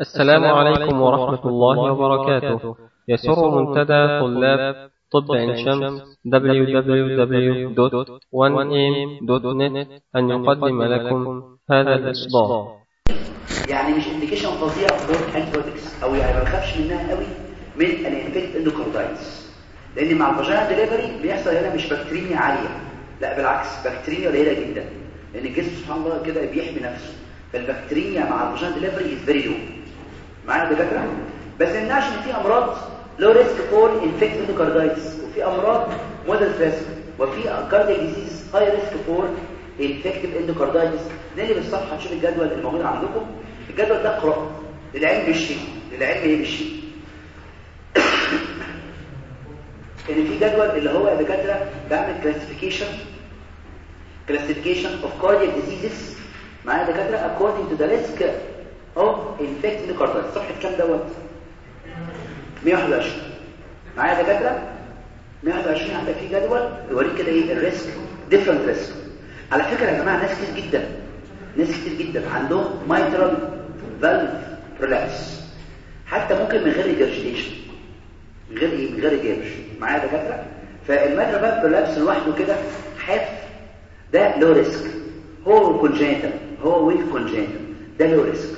السلام عليكم ورحمة الله وبركاته. يسر منتدى طلاب طب عين شمس www.1aim.net أن يقدم لكم هذا الإصدار. يعني مش indication فظيع for antibiotics أو يعني ما بخافش منها قوي من ال infective endocarditis لأن مع ال vaginal delivery بيحصل هنا مش بكتيريا عالية. لا بالعكس بكتيريا قليلة جدا. لأن الجسم سبحان الله كده بيحمي نفسه. فالبكتيريا مع ال vaginal delivery is very low معايا دكاترة؟ بس إن في أمراض low risk for infective endocarditis وفي أمراض moderate risk وفي cardiac disease high risk for infective endocarditis نقلب بالصفحه نشوف الجدول الموجود عندكم. الجدول ده قراءة. للعلم بالشيء. للعلم إيه بالشيء؟ إن في جدول اللي هو يا دكاترة بعمل classification classification of cardiac diseases معايا دكاترة؟ according to the risk of infective endocarditis صفحة كام دوت؟ 121 معايا دكاترة؟ 121 عندك في جدول؟ يوريك كده إيه؟ ال risk. different risk على فكرة يا جماعة ناس كتير جدا ناس كتير جدا عندهم mitral valve prolapse. حتى ممكن من غير regurgitation من غير إيه؟ من غير regurg معايا دكاترة؟ فال mitral valve prolapse لوحده كده حاف ده low risk هو congenital هو well congenital ده low risk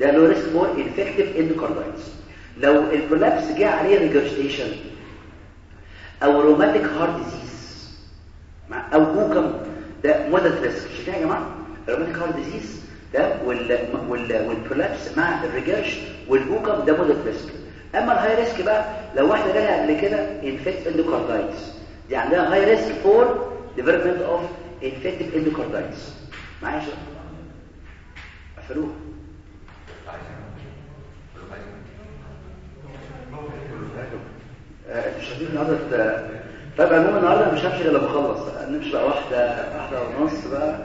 ده low risk for infective endocarditis لو ال prolapse جه عليه regurgitation أو rheumatic heart disease أو HOCM ده moderate risk. شايفين يا جماعة؟ ال rheumatic heart disease ده وال وال وال prolapse مع ال regurg وال HOCM ده moderate risk. أما ال high risk بقى لو واحدة جالها قبل كده infective endocarditis دي عندها high risk for development of infective endocarditis معايا يا شباب؟ قفلوها شايفين النهارده طيب عموما النهارده مش همشي غير لما اخلص نمشي بقى واحدة واحدة ونص بقى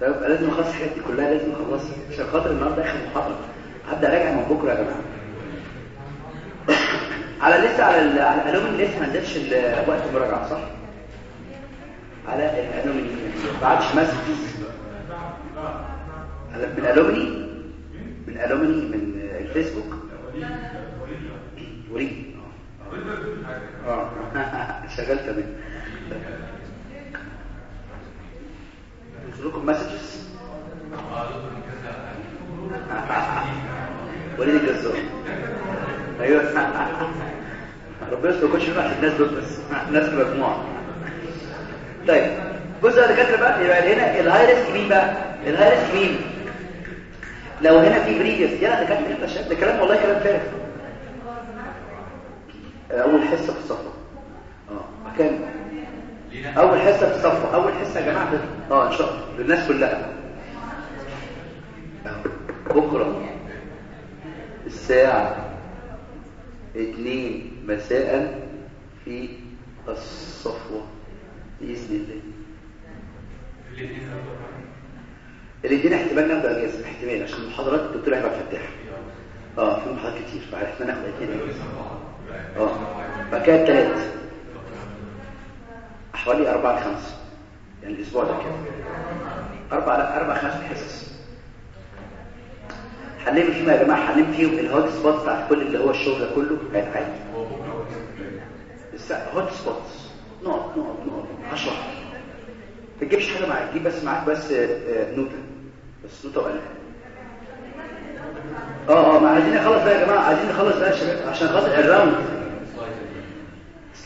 طيب لازم اخلص دي كلها لازم اخلصها عشان خاطر النهارده اخر محاضره هبدا اراجع من بكره يا جماعة على لسه على على الالومني لسه ما نزلش وقت المراجعه صح على الالومني ما بعدش على من الالومني من الالومني من الفيسبوك. وريد آه. شغال تمام لكم مسجز وليد الجزار. أيوه. ربنا يستر كنتش نبعت الناس دول بس. الناس مجموعة. طيب. بص يا دكاتره بقى. يبقى هنا الهاي ريسك مين بقى؟ الهاي ريسك مين؟ لو هنا في بريجس يلا دكاتره انت شايف ده كلام والله كلام فارغ. أول حصة في الصفه آه مكان أول حصة في الصفه أول حصة يا جماعة. آه إن شاء الله. للناس كلها. بكرة. الساعة 2 مساء في الصفوة. بإذن الله. الاثنين احتمال ناخد أجازة احتمال عشان المحاضرات الدكتور هيبقى فتاح. آه في محاضرات كتير فاحنا ناخد اثنين آه. فكده الثلاث حوالي أربعة لخمسة يعني الأسبوع ده كده. أربعة لا أربع خمس حصص هنلم فيهم يا جماعة هنلم فيهم ال hot spot بتاع كل اللي هو الشغل ده كله هيتعاد hot spots نقط نقط نقط هشرح. ما تجيبش حاجة معاك جيب بس معاك بس نوتة. بس نوتة وقلم. آه آه ما عايزين نخلص بقى يا جماعة عايزين نخلص بقى عشان خاطر ال round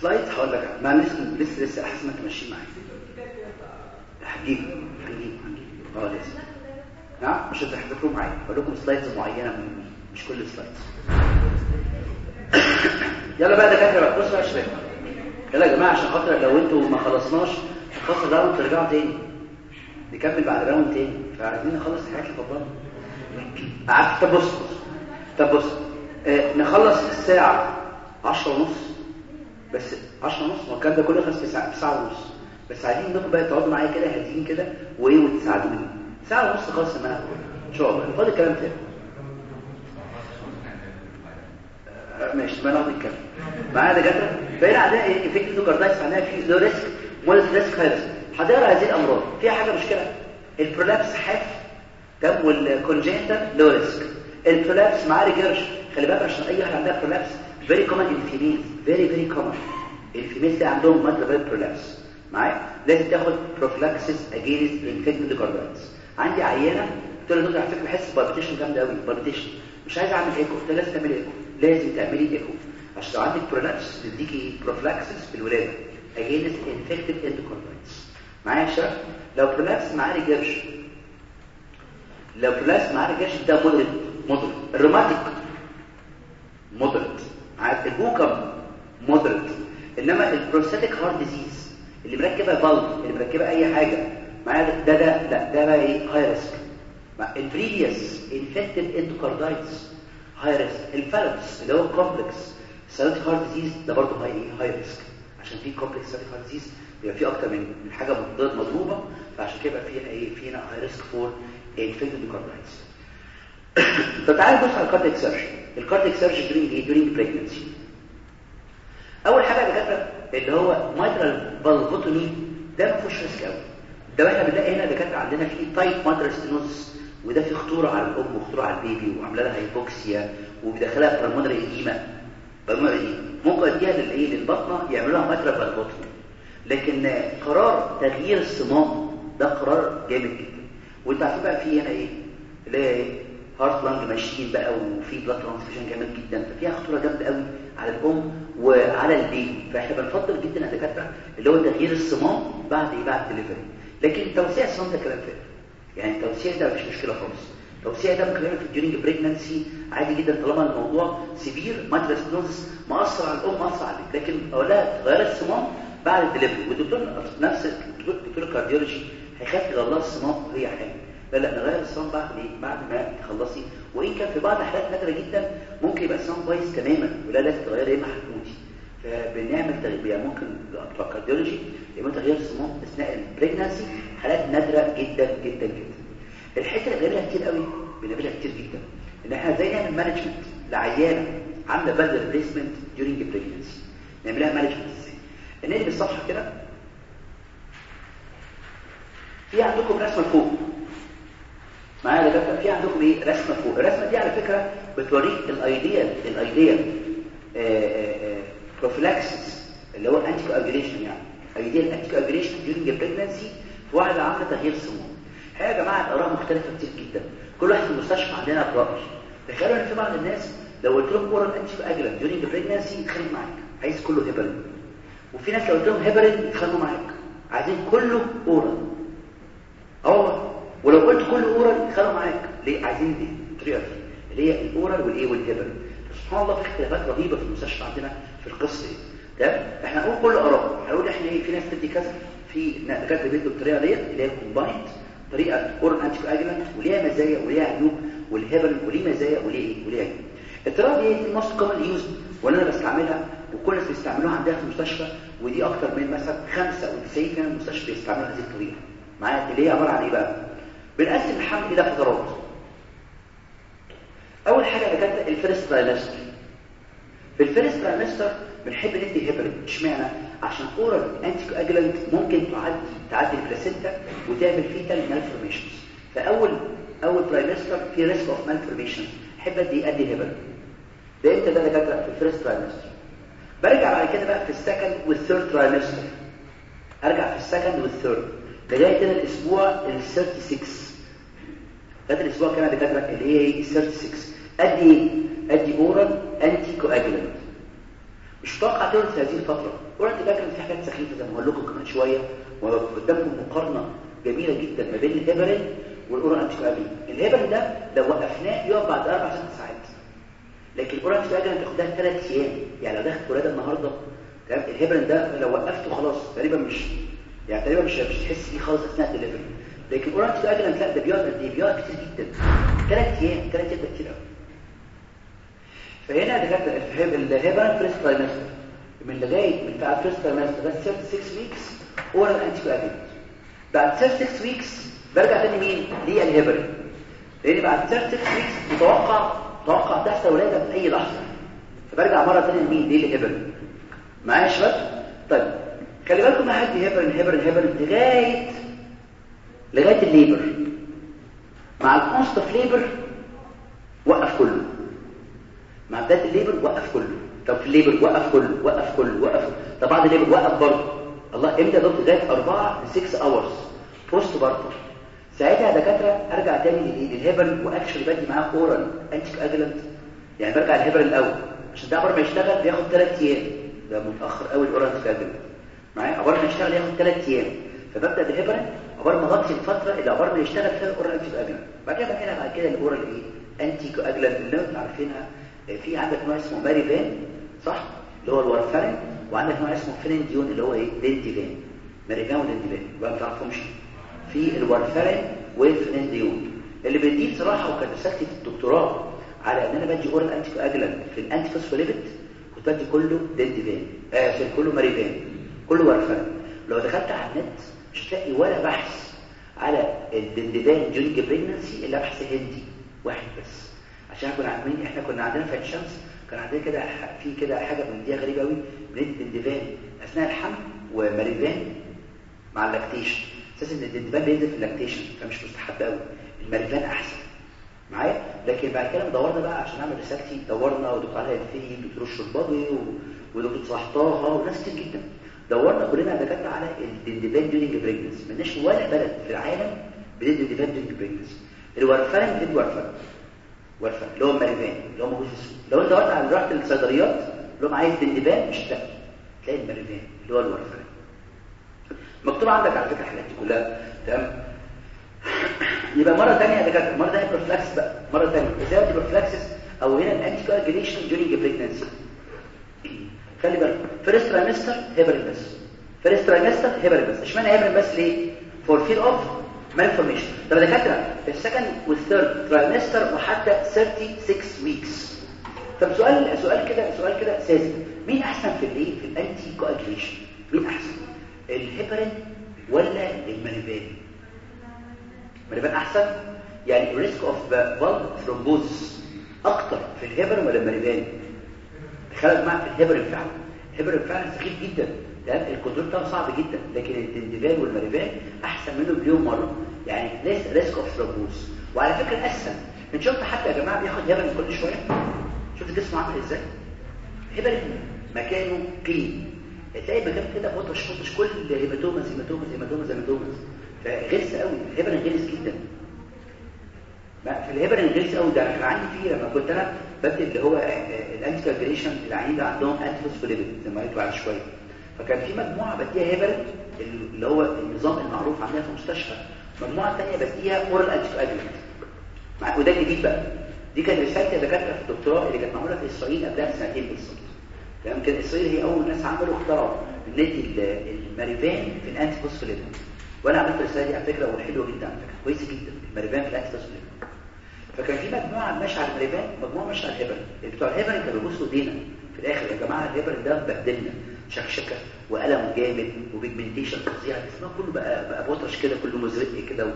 slide هقول لك. ما لسه لسه أحسن ما تمشي معايا. هجيب هنجيب هنجيب آه لسه. نعم مش هتحضروا معايا. هقول لكم slides معينة من مش كل ال slides يلا بقى دكاترة بقى بصوا يا شباب. يلا يا جماعة عشان خاطر لو أنتوا ما خلصناش هنخلص ال round ترجعوا تاني. نكمل بعد round تاني. فعايزين نخلص الحاجات اللي فضلنا عارف طب بص طب بص. آه نخلص الساعة 10 ونص بس 10 ونص والكلام ده كله خلص في ساعه ونص. بس عايزين انكم بقى تقعدوا معايا كده هاديين كده وإيه وتساعدوني. ساعه ونص خلص المنهج إن شاء الله. فاضل كلام تاني. ماشي ما نقعد نتكلم معايا دكاترة؟ بقينا عندنا إيه؟ فكره ال carditis عندنا في low risk mod risk high risk هتقرا هذه الأمراض فيها حاجة مشكلة؟ ال prolapse حاف تم وال congenital low risk ال prolapse معاه regurge خلي بالك عشان أي واحد عندها prolapse very common in female very very common ال female اللي عندهم mitral prolapse معايا؟ لازم تاخد prophylaxis against infected carditis عندي عيانة قلت لها دكتور على فكرة بحس palpitation جامدة قوي palpitation مش عايز أعمل ايكو قلت لازم تعملي ايكو لازم تعملي ايكو عشان لو عندك prolapse نديكي prophylaxis في الولادة. against infected endocarditis معايا يا شباب؟ لو prolapse معاه regurge لو prolapse معاه regurge ده moderate moderate ال rheumatic عارف؟ ال HOCM moderate إنما ال prosthetic heart disease اللي مركبة valve اللي مركبة أي حاجة معايا ده ده لا ده بقى إيه؟ high risk ال previous infected endocarditis high risk ال Fallot's اللي هو complex cyanotic heart disease ده برضه high إيه؟ high risk عشان في complex cyanotic heart disease بيبقى في أكتر من حاجة مضروبة فعشان كده فيها إيه؟ فيها high risk for infected endocarditis فتعالى نبص على ال cardiac surgery ال cardiac surgery during إيه during pregnancy أول حاجة دكاتره اللي هو mitral valvotomy ده ما فيهوش risk قوي ده إحنا بنلاقي هنا دكاتره عندنا في tight mitral stenosis وده في خطورة على الأم وخطورة على ال baby وعاملة لها hypoxia وبيدخلها pulmonary edema pulmonary ممكن اديها للايه للبطنة يعملوا لها mitral valvotomy لكن قرار تغيير الصمام ده قرار جامد جدا. وانت بقى في هنا إيه؟ إيه heart lung machine بقى وفي blood transfusion جامد جدا. ففيها خطورة جامدة قوي على الأم وعلى ال baby فإحنا بنفضل جدا يا دكاتره اللي هو تغيير الصمام بعد إيه؟ بعد الدليفري لكن توسيع الصمام ده كلام فارغ. يعني التوسيع ده مش مشكلة خالص. التوسيع ده ممكن في ال during pregnancy عادي جدا طالما الموضوع severe mitral stenosis مأثر على الأم مأثر ال baby لكن اقولها تغير الصمام بعد الدليفري والدكتور نفس الدكتور ال cardiology هيخاف يغير الصمام وهي حامل لا لا نغير الصمام بعد إيه بعد ما تخلصي. وإن كان في بعض الحالات نادرة جدا ممكن يبقى الصمام كويس تماما ولا لازم تغيري اما هتموتي فبنعمل تغيير يعني ممكن بتوع ال cardiology يعملوا تغيير الصمام أثناء ال pregnancy حالات نادرة جدا جدا جدا. الحتة اللي بنعملها كتير قوي بنعملها كتير جدا إن إحنا إزاي نعمل management لعيانة عاملة valve replacement during pregnancy نعملها management إزاي؟ نقلب الصفحه كده في عندكم رسمه فوق معايا دكاتره في عندكم إيه؟ رسمه فوق الرسمه دي على فكرة بتوريك ال ideal ال ideal prophylaxis اللي هو anticoagulation يعني. ideal anticoagulation during pregnancy في واحدة عامله تغيير صمام هي يا جماعة الاراء مختلفة كتير جدا. كل واحد في المستشفى عندنا رأي. تخيلوا إن في بعض الناس لو قلت لهم oral anticoagulant during pregnancy يتخانق معاك. عايز كله هيبرين وفي ناس لو قلت لهم هيبرين يتخانقوا معاك. عايزين كله oral آه ولو قلت كل oral يتخانقوا معاك. ليه عايزين دي؟ الطريقة دي. اللي هي ال oral والإيه والهيبرين سبحان الله في اختلافات رهيبة في المستشفى عندنا في القصة دي. تمام؟ إحنا هنقول كل اراء هنقول إحنا إيه؟ في ناس بتدي كذا. في دكاتره بيدوا الطريقة ديت اللي هي combined طريقة oral anticoagulant وليها مزايا وليها عيوب والهيبرين وليه مزايا وليه إيه؟ وليه عيوب. الطريقة دي دي most common use ولا أنا بستعملها وكل الناس بيستعملوها عندنا في المستشفى ودي أكتر من مثلا 95% من المستشفى بيستعملوا هذه الطريقة. معايا اللي هي عبارة عن إيه بقى؟ بنقسم الحمل إلى فترات. أول حاجة دكاتره ال first trimester في ال first trimester بنحب ندي هيبرين اشمعنى؟ عشان oral anticoagulant ممكن تعدي تعدي ال placenta وتعمل fetal malformations فاول اول trimester في risk of malformation أحب ادي أدي هيبرين ده إمتى ده دكاتره في ال first trimester برجع بعد كده بقى في ال second وال third trimester أرجع في ال second وال third لغايه كده الأسبوع ال 36 لغايه الأسبوع كمان دكاتره اللي هي إيه 36 ادي أدي oral anticoagulant مش تولد في هذه الفترة. oral anticoagulant في حاجات سخيفة زي ما هقول لكم كمان شوية وقدامكم مقارنة جميلة جدا ما بين ال heparin وال oral anticoagulant ال heparin ده لو وقفناه يقف بعد أربع ست ساعات. لكن ال oral anticoagulant تاخدها ثلاث أيام. يعني لو دخلت ولاده النهارده تمام؟ الهيبرين ده لو وقفته خلاص تقريبا مش يعني تقريبا مش مش هتحس بيه خالص اثناء الدليفري لكن anticoagulant لا ده بيقعد قد إيه؟ بيقعد كتير جدا. ثلاث أيام ثلاث أيام كتير قوي فهنا دكاترة ال heparin first trimester من لغايه من بتاع ال first trimester ده 36 weeks oral anticoagulant بعد 36 weeks برجع تاني مين؟ للهيبرين لأن بعد 36 weeks متوقع متوقع تحصل ولاده في أي لحظة. فبرجع مرة ثانية لمين؟ للهيبرين معايا يا شباب؟ طيب. خلي بالكم ما حد heparin heparin heparin لغايه لغاية ال labor. مع ال onset of labor وقف كله. مع بداية ال labor وقف كله. طب في ال labor وقف كله وقف كله وقف طب بعد ال labor وقف برضه. الله إمتى دكتور؟ لغاية 4 ل 6 hours postpartum ساعتها يا دكاترة أرجع تاني لل heparin و actually بدي معاه oral anticoagulant يعني برجع الهيبرن الأول. عشان ده عبارة ما يشتغل بياخد 3 أيام. ده متأخر قوي ال oral coagulant معايا؟ عباره ما يشتغل ياخد 3 أيام. فببدأ بالهيبرن عباره ما اغطي الفترة اللي عباره ما يشتغل فيها ال oral anti بعد كده بعد كده ال oral إيه؟ anticoagulant اللي أنتوا عارفينها في عندك نوع اسمه Marevan صح؟ اللي هو ال warfarin وعندك نوع اسمه phenindione اللي هو إيه؟ Dindevan Marevan و Dindevan ما تعرفهمش. في ال warfarin وال phenindione اللي بديه بصراحه وكانت رسالتي في الدكتوراه على إن أنا بدي oral anticoagulant في ال antiphospholipid كنت بدي كله Dindevan آه كله Marevan كله warfarin لو دخلت على النت مش هتلاقي ولا بحث على ال Dindevan during pregnancy إلا بحث هندي واحد بس. عشان كنا عارفين إحنا كنا عندنا في الشمس كان عندنا كده في كده حاجة بنديها غريبة قوي بندي ال Dindevan أثناء الحمل و Marevan مع ال lactation أساس إن ال Dindevan بينزل في ال lactation فمش مستحب قوي ال Marevan أحسن. معايا؟ لكن بعد كده دورنا بقى عشان نعمل رسالتي دورنا ودكتور علي الفي ودكتور الشرباضي ودكتور صلاح طه وناس كتير جدا. دورنا كلنا دكاترة على ال Dindevan during pregnancy مالناش ولا بلد في العالم بيدي ال Dindevan during pregnancy ال warfarin بيدي warfarin warfarin اللي هو ال Marevan اللي هو موجود في السوق. لو انت دورت على رحت الصيدليات اللي هم عايز Dindevan مش هتلاقي تلاقي ال Marevan اللي هو ال warfarin مكتوب عندك على فكرة الحاجات دي كلها. تمام؟ يبقى مرة ثانية يا دكاترة. مرة ثانية prophylaxis بقى. مرة ثانية إزاي ال prophylaxis أو هنا ال anticoagulation during pregnancy خلي بالك. first trimester heparin بس first trimester heparin بس اشمعنى هيبرين بس ليه؟ for fear of malformation طب يا دكاترة ال second وال third trimester وحتى 36 weeks طب سؤال سؤال كده سؤال كده ساذج. مين أحسن في الايه في ال anticoagulation مين أحسن؟ الهيبرين ولا ال Marevan ال Marevan أحسن؟ يعني ال risk of valve thrombosis أكتر في الهيبرين ولا ال Marevan تخيل معاك في الهيبرين فعلا الهيبرين فعلا سخيف جدا. تمام؟ ال control بتاعه صعب جدا. لكن ال Dindevan وال Marevan أحسن منه بليون مرة. يعني less risk of thrombosis وعلى فكرة أسهل. انت شفت حتى يا جماعة بياخد هيبرين كل شوية. شفت جسمه عامل إزاي؟ هيبرين مكانه clean تلاقي مكان كده patch patch كل hematomas hematomas hematomas hematomas فغلس قوي. الهيبرين غلس جدا. في الهيبرين غلس قوي ده كان عندي فيه لما كنت أنا بدي اللي هو ال anticoagulation العيان ده عندهم anti زي ما قلت بعد شوية. فكان في مجموعة بديها هيبرين اللي هو النظام المعروف عندنا في المستشفى. مجموعة ثانية بديها oral anti وده جديد بقى. دي كانت رسالتي يا دكاتره في الدكتوراه اللي كانت معمولة في إسرائيل قبلها بسنتين بالظبط. تمام كان إسرائيل هي أول ناس عملوا اخترعوا ندي ال Marevan في ال antiphospholipid وأنا عملت الرسالة دي على فكرة وحلوة جدا على فكرة. كويسه جدا. ال Marevan في ال antiphospholipid فكان في مجموعة ماشيه على ال Marevan مجموعة ماشيه على الهيبرين بتوع الهيبرين كانوا بيبصوا ايدينا في الآخر يا جماعة الهيبرين ده بهدلنا. شكشكة والم جامد و pigmentation فظيع. جسمه كله بقى بقى patch كده كله مزرق كده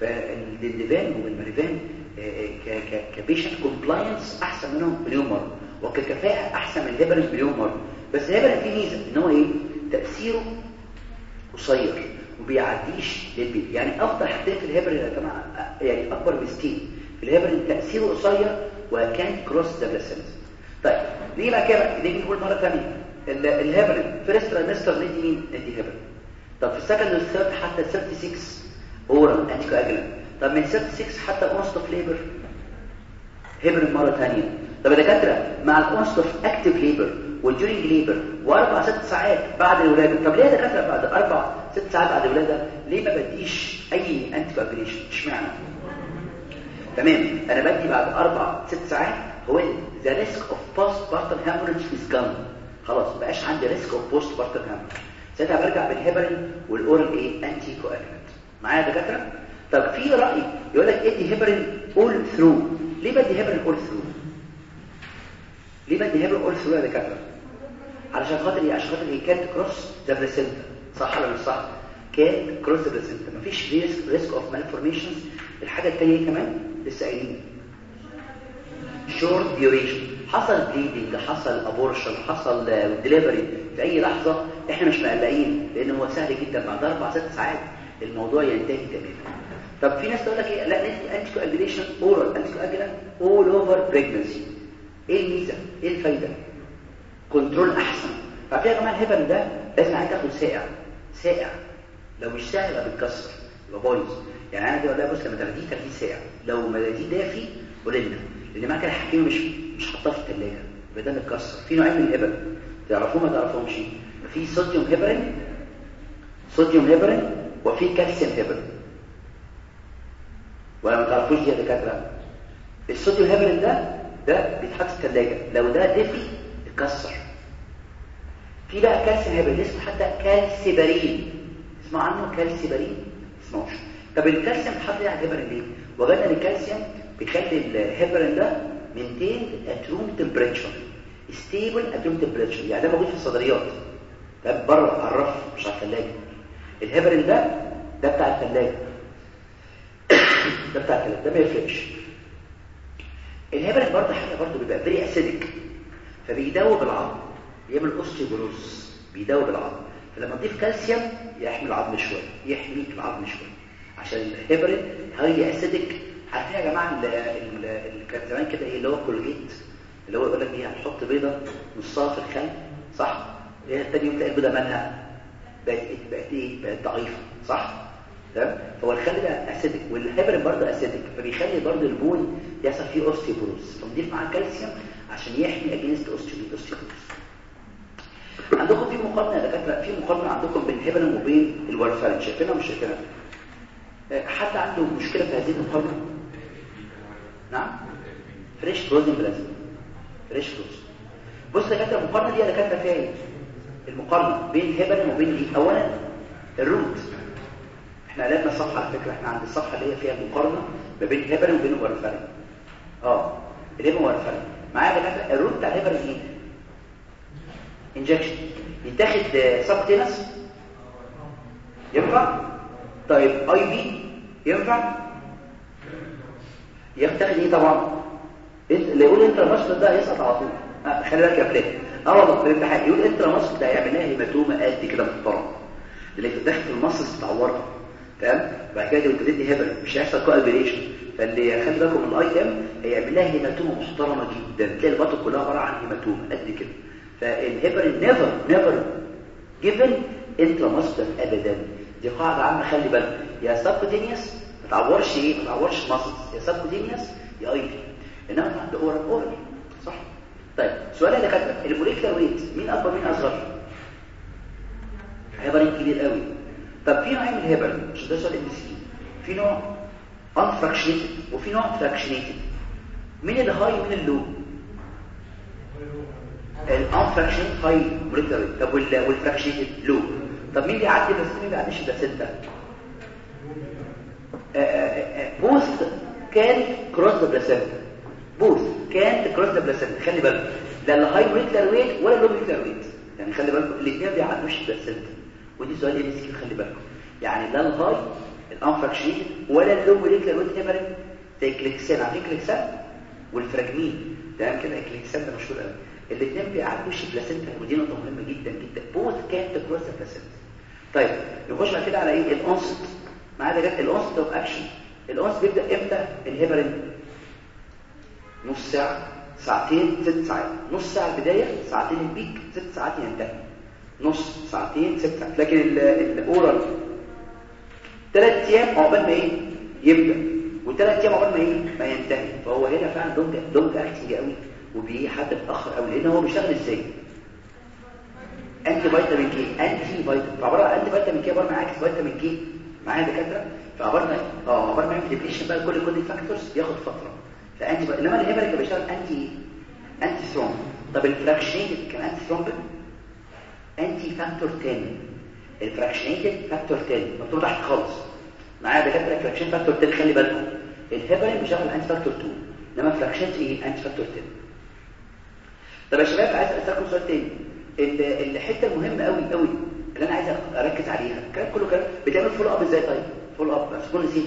فال Dindevan وال Marevan ك patient compliance أحسن منهم مليون مرة. وككفاءه أحسن من الهيبرين مليون مرة. بس الهيبرين فيه ميزة إن هو إيه؟ تأثيره قصير وبيعديش لل baby. يعني أفضل حاجتين في الهيبرين يا جماعة يعني أكبر ميزتين الهيبرين تأثيره قصير وكان كروس ذا بلاسنت طيب نيجي بقى كده نيجي نقول مرة ثانية ال heparin first trimester ندي مين؟ ندي هيبرين طب في ال second وال third حتى 36 oral anticoagulant طب من 36 حتى onset of labor heparin مرة ثانية طب يا دكاترة مع ال onset of active labor وال during labor وأربع ست ساعات بعد الولادة. طب ليه يا دكاترة بعد أربع ست ساعات بعد الولادة؟ ليه ما بديش أي anticoagulation إشمعنى؟ تمام. أنا بدي بعد أربع ست ساعات هو the risk of postpartum hemorrhage is gone خلاص ما بقاش عندي risk of postpartum hemorrhage ساعتها برجع بال heparin وال oral إيه anticoagulant معايا يا دكاترة؟ طب في رأي يقول لك ادي heparin all through ليه بدي heparin all through ليه بدي heparin all through يا دكاترة؟ علشان خاطر إيه؟ عشان خاطر إيه كانت كروس ذا بلاسينتا صح ولا مش صح؟ كانت كروس ذا بلاسينتا مفيش risk risk of malformations الحاجة الثانية كمان؟ لسه قايلين short duration حصل bleeding حصل abortion حصل ديليفري في أي لحظة إحنا مش مقلقين لأن هو سهل جدا بعد أربع ست ساعات الموضوع ينتهي تماما. طب في ناس تقول لك إيه؟ لا anticoagulation oral anticoagulant all over pregnancy إيه الميزة؟ إيه الفايدة؟ control أحسن. ففي يا جماعة الهبل ده لازم عايز تاخد ساقع. ساقع. لو مش ساقع يبقى يبقى بايظ. يعني أنا دي والله بص لما تاخديه تاخديه ساقع لو ما تاخديه دافي قول لنا. لأن معاك الحكيم مش مش حاطاه في الثلاجه ده متكسر في نوعين من الهبل تعرفوه ما تعرفوهمش. في sodium heparin sodium heparin وفي calcium heparin ولا ما تعرفوش دي يا دكاترة؟ ال sodium heparin ده ده بيتحط في الثلاجه لو ده دفي اتكسر. في بقى calcium heparin اسمه حتى Calciparine. اسمعوا عنه Calciparine. اسمعوش. طب الكالسيوم بيتحط ليه على الهيبرين ليه وجدنا إن الكالسيوم بيخلي الهيبرين ده maintained at room temperature stable at room temperature يعني ده موجود في الصيدليات. ده بره على الرف مش على الثلاجه الهيبرين ده ده بتاع الثلاجه ده بتاع الثلاجه ده ما يفرقش. الهيبرين برضه حاجة برضه بيبقى very acidic فبيدوب العظم بيعمل osteoporosis بيدوب العظم فلما تضيف كالسيوم يحمي العظم شوية يحمي العظم شوية. عشان ال heparin high acidic عارفين يا جماعة اللي كان زمان كده إيه اللي هو Colgate اللي هو يقول لك إيه هنحط بيضة نصها في الخل صح؟ إيه تاني يوم تلاقي البيضة مالها؟ بقت بقت إيه؟ بقت ضعيفة صح؟ تمام؟ فهو الخل ده acidic وال heparin برضه acidic فبيخلي برضه ال bone يحصل فيه osteoporosis فنضيف معاه كالسيوم عشان يحمي against osteoporosis عندكم في مقارنة يا دكاترة؟ في مقارنة عندكم بين الهيبرين وبين ال warfarin شايفينها مش شايفينها؟ حد عنده مشكلة في هذه المقارنه نعم. fresh frozen plasma fresh frozen بص يا دكاتره المقارنة دي يا دكاتره فيها إيه؟ المقارنة بين الهيبرين وبين دي اولا ال route إحنا قلبنا الصفحه على فكرة إحنا عند الصفحة اللي هي فيها المقارنة ما بين الهيبرين وبين ال warfarin آه ال heparin وال warfarin معايا يا دكاتره ال route بتاع الهيبرين إيه؟ injection يتاخد subcutaneous ينفع؟ طيب IV؟ ينفع؟ ياخد إيه طبعا. اللي يقول ماسك ده هيسقط على طول. آه خلي بالك يا فلان. آه والله في الامتحان يقول ماسك ده هيعمل لها هيماتومه قد كده محترم. اللي تدخل في المصص تعورها تمام؟ بعد كده وانت تدي هبل مش هيحصل كوابيليشن فاللي خلي بالكم من الآي إم هيعمل لها هيماتومه محترمة جدا. تلاقي البطن كلها عبارة عن هيماتومه قد كده. فالهيبرين نيفر نيفر given muscle ابدا. دي قاعدة عامة خلي بالك. يا subcutaneous ما تعورش إيه؟ ما تعورش muscles يا subcutaneous يا IV إنما عند oral oral صح؟ طيب سؤال يا دكاترة. ال molecular weight مين أكبر مين أصغر. هيبرين كبير قوي. طب في نوعين من الهيبرين؟ مش ده سؤال MCQ في نوع unfractionated وفي نوع fractionated مين ال high ومين ال low ال unfractionated high molecular weight طب وال fractionated low طب مين بيعدي بس مين بيعديش البلاسينتا بوث كان كروس ذا بلاسينتا بوث كان كروس ذا بلاسينتا خلي بالك. لا ال high molecular weight ولا ال low molecular weight يعني خلي بالكم الاثنين بيعدوش ال placenta ودي سؤال MCQ خلي بالكم يعني لا ال high ال unfractionated ولا ال low molecular weight heparin زي Clexane عارفين Clexane وال Fragmin تمام كده Clexane ده مشهور قوي الاثنين بيعدوش ال placenta ودي نقطة مهمة جدا جدا. بوث كانت كروس البلاسينتا طيب نخش كده على إيه؟ ال onset. معايا ده جت ال onset of action ال onset بيبدأ إمتى؟ الهيبرين. نص ساعة ساعتين ست ساعات. نص ساعة البدايه ساعتين ال peak ست ساعات ينتهي. نص ساعتين ست ساعات. لكن ال oral. ثلاث أيام عقبال ما إيه؟ يبدأ. وثلاث أيام عقبال ما إيه؟ ما ينتهي. فهو هنا فعلا دونج دونج اكتنج قوي. وبيجي حد متأخر قوي. لأن هو بيشتغل إزاي؟ انتي فيتامين كي انتي فيتامين فعباره عن انتي فيتامين كي عبارة عن عكس فيتامين كي معايا دكاترة؟ فعبارة عن آه عبارة عن ديبريشن بقى كل كل فاكتورز بياخد فترة. فأنتي بقى. إنما الهيبريك بيشتغل انتي انتي سترونج طب الفراكشنيتد كان انتي سترونج انتي فاكتور 10 ال fractionated factor 10 مكتوب تحت خالص. معايا دكاترة؟ ال fraction factor 10 خلي بالكم. الهيبرين بيشتغل anti factor 2 إنما ال fractionated إيه؟ anti factor 10 طب يا شباب عايز أسألكم سؤال تاني. الحتة المهمة قوي قوي اللي أنا عايز أركز عليها. الكلام كله كلام. بتعمل follow up إزاي طيب؟ follow up بس كل نسيت.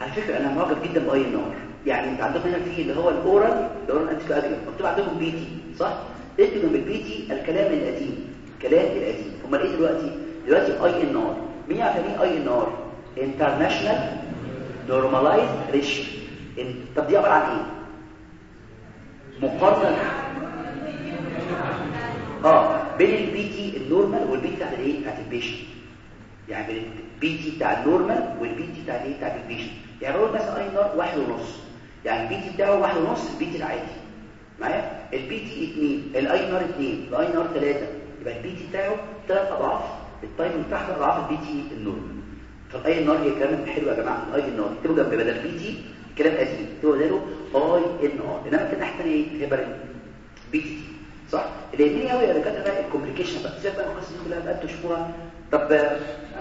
على فكرة أنا معجب جدا بال INR يعني أنت عندكم هنا في اللي هو ال oral ال oral anticoagulant مكتوب عندكم PT صح؟ اكتب جنب ال PT الكلام القديم. كلام القديم. امال إيه دلوقتي. دلوقتي INR مين يعرف يعني إيه INR international normalized ratio. طب دي عبارة عن إيه؟ مقارنة آه بين ال PT ال normal وال P بتاعت الإيه؟ بتاعت ال patient يعني بين ال PT بتاع ال normal وال PT بتاع الإيه؟ بتاع ال patient يعني بقول مثلا INR واحد ونص. يعني ال PT بتاعه واحد ونص ال PT العادي. معايا؟ ال PT 2 ال INR 2 ال INR 3 يبقى ال PT بتاعه ثلاث أضعاف ال time بتاعها أضعاف ال PT ال normal. فال INR هي كلام حلو يا جماعة. ال INR اكتبوا جنب بدل PT كلام قديم. اكتبوا بداله INR. إنما كده تحت إيه؟ heparin PT صح؟ اللي يهمني قوي يا دكاتره بقى ال complication بقى سيبك بقى القصة دي كلها بقى تشوفوها طب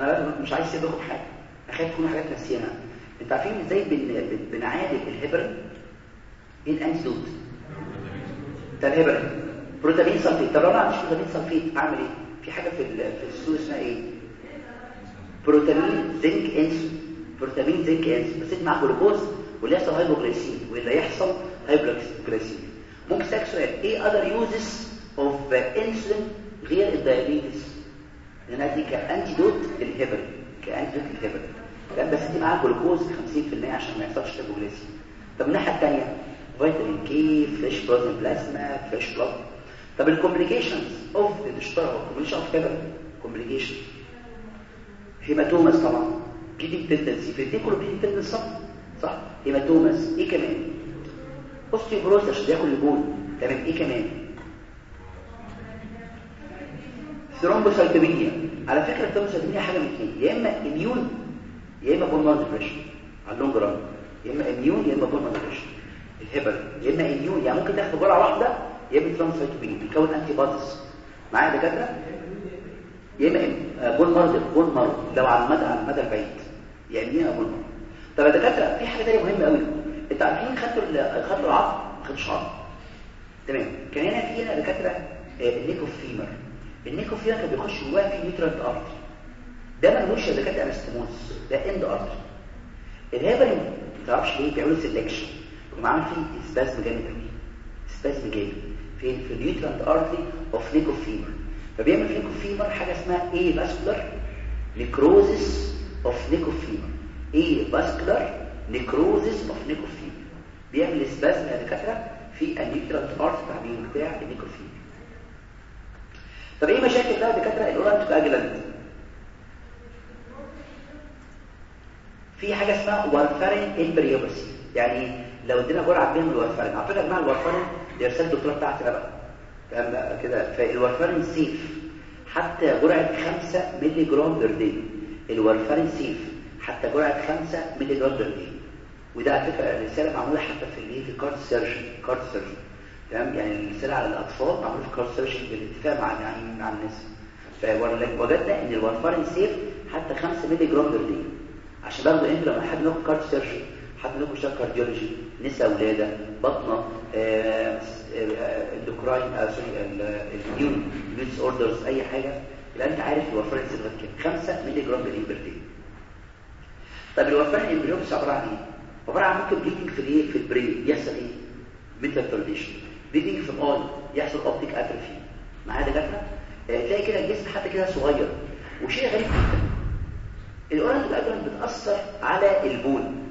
أنا مش عايز اسيبكم حاجة. اخاف تكونوا حاجات نسيانه أنتوا عارفين إزاي بن... بنعالج الهيبرين إيه ال antidote بتاع ال heparin protamine sulfate. طب لو أنا عنديش protamine sulfate أعمل إيه؟ في حاجة في. في السوق اسمها إيه؟ protamine zinc insulin protamine zinc insulin بس مع جلوكوز واللي يحصل hypoglycemia واللي يحصل hypoglycemia ممكن تسألك سؤال. إيه other uses of insulin غير ال diabetes لأن دي كانتيدوت للهيبرين كأنتيدوت للهيبرين كان بس دي معاها جلوكوز 50% عشان ما يحصلش hypoglycemia طب الناحيه الثانية vitamin K fresh plasma plasma fresh blood. طب ال complications of الاشتراك complication of heparin complication hematomas طبعا. bleeding tendency في الاثنين كله bleeding صح؟ hematomas إيه كمان؟ osteoporosis عشان ياكل ال bone. تمام إيه كمان؟ thrombocytopenia على فكرة ال thrombocytopenia حاجة من اثنين يا إما immune يا إما bone depression على ال long run. يا إما immune يا إما bone depression ال heparin. يا إما immune يعني ممكن تاخد جرعة واحدة يا إما thrombocytopenia بيكون antibodies معايا دكاترة؟ يا إما bone marrow bone marrow لو على المدى على المدى البعيد. يعني إيه bone marrow طب يا دكاترة في حاجة ثانية مهمة قوي أنتوا عارفين خدتوا العظم ما خدتوش عظم تمام. كان هنا في هنا دكاترة النيكوفيمر. النيكوفيمر كان بيخش جواه في nutrient artery. ده ملوش يا دكاترة anastomosis ده end artery. ال heparin ما تعرفش ليه بيعملوا selection يقوم عامل فيه spasm جامد قوي spasm جامد. فين في ال nutrient artery of neck of femur. فبيعمل في neck of femur حاجة اسمها إيه avascular necrosis of neck of femur. إيه avascular necrosis of neck of femur. بيعمل spasm يا دكاتره في النيوترال ارت بتاع مين بتاع النيكوفيمر طب إيه مشاكل بقى دكاتره ال oral anticoagulant في حاجة اسمها warfarin embryopathy يعني لو ادينا جرعة من ال warfarin فكره يا جماعة ال warfarin دي رساله الدكتورة بتاعتي بقى. فاهم كده. فال warfarin safe حتى جرعة 5 مللي جرام per day ال warfarin safe حتى جرعة 5 مللي جرام per day وده على فكرة رساله معمولة حتى في الإيه؟ في cardiac surgery cardiac surgery تمام؟ يعني الرسالة على الأطفال معمولة في cardiac surgery بالاتفاق مع مع الناس. فوجدنا إن ال warfarin safe حتى 5 مللي جرام per day عشان برضه انت لما حد ياخد cardiac surgery حد ياخد chapter cardiology نساء ولادة باطنة endocrine sorry ال immune disorders أي حاجة يبقى أنت عارف ال warfarin safe كام 5 مللي جرام per day طب ال warfarin embryopathy عباره عن إيه؟ عباره عن ممكن bleeding في الايه؟ في ال brain. يحصل إيه؟ mental retardation bleeding في ال eye يحصل optic atrophy معايا دكاترة؟ آه تلاقي كده الجسم حتى كده صغير. وشيء غريب جدا. ال oral anticoagulant بتأثر على ال bone.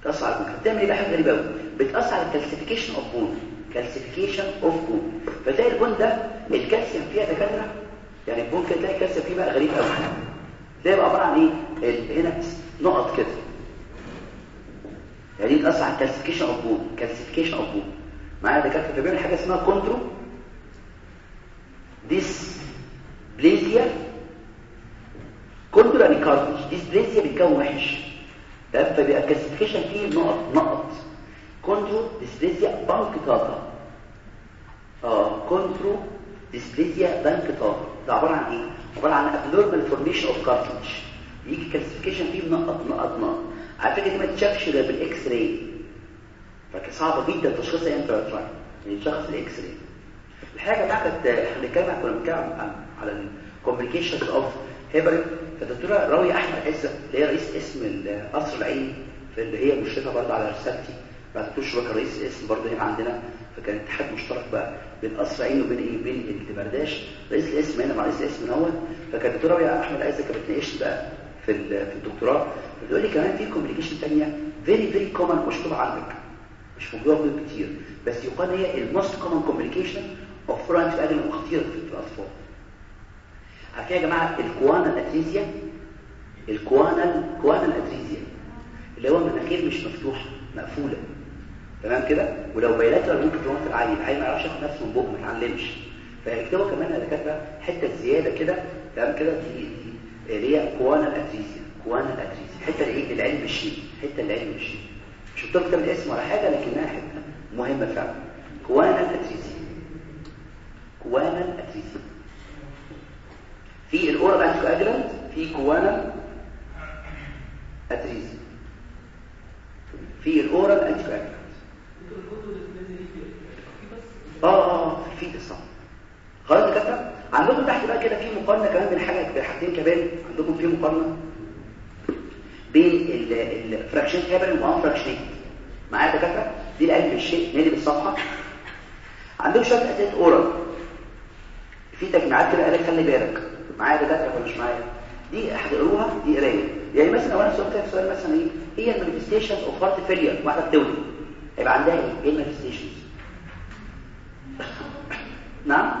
بتأثر على ال bone. بتعمل إيه بقى؟ حاجة غريبة قوي بتأثر على ال calcification of bone calcification of bone فتلاقي ال bone ده الكالسيوم فيها دكاترة؟ يعني ال bone كده تلاقي الكالسيوم فيه بقى غريب قوي تلاقي بقى عبارة عن إيه؟ هنا نقط كده. يعني دي بتاثر على ال calcification of bone calcification of bone معايا دكاترة؟ فبيعمل حاجة اسمها chondrodysplasia chondro يعني cartilage dysplasia بيتكون وحش. تمام فبيبقى ال calcification فيه نقط نقط. chondrodysplasia punctata آه chondrodysplasia punctata ده عبارة عن إيه؟ عبارة عن abnormal formation of cartilage. يجي ال calcification فيه نقط نقط نقط. على فكره دي ما تتشافش غير بال X-ray فصعبه جدا تشخيصها إمتى يعني يتشخص ال X-ray الحاجة كانت إحنا بنتكلم كنا بنتكلم على ال complications of هيبرين فالدكتورة راويه أحمد عزت اللي هي رئيس قسم قصر العيني اللي هي مشرفة برضه على رسالتي. بعد دكتور شبكه رئيس قسم برضه هنا عندنا. فكان اتحاد مشترك بقى بين قصر العيني وبين إيه؟ بين الدمرداش رئيس القسم هنا مع رئيس القسم الأول. فكانت الدكتورة راويه أحمد عزت كانت بتناقشني بقى في في الدكتوراه بتقول لي كمان في complication ثانية very very common مشهوره عندك مش موجوده كتير بس يقال هي ال most common complication اوف فرونت آدم خطيره في الاطفال عارفين يا جماعة الكوانا الاتريزيا الكوانا الكوانا الاتريزيا اللي هو المناخير مش مفتوحة مقفولة. تمام كده؟ ولو بايلاترال ممكن تروح في العين العين ما يعرفش ياخد نفسه من بقه ما يتعلمش. فيكتبوا كمان يا دكاترة حتة زيادة كده تمام كده؟ دي اللي هي كوانا الاتريزيا كوانا اللي إيه العلم الشيء الحته اللي علم الشيء. مش قلت لكم الاسم ولا حاجة لكنها حتة مهمة فعلا. choanal atresia choanal atresia في ال oral anticoagulant في choanal atresia في ال oral anticoagulant آه آه في تصام خلاص كده عندكم تحت بقى كده في مقارنة كمان بين حاجة بين حاجتين كمان؟ عندكم في مقارنة بين ال fraction heparin و unfraction معايا دكاترة؟ دي القلب الشيء نقلب الصفحه عندكم شوية أسئلة oral في تجميعات كده قال خلي بالك. معايا دكاترة ولا مش معايا؟ دي هتقروها دي قراية. يعني مثلا اولا سؤال كده سؤال مثلا إيه؟ هي ال manifestations of heart failure واحدة بتولد هيبقى عندها إيه؟ إيه ال manifestations نعم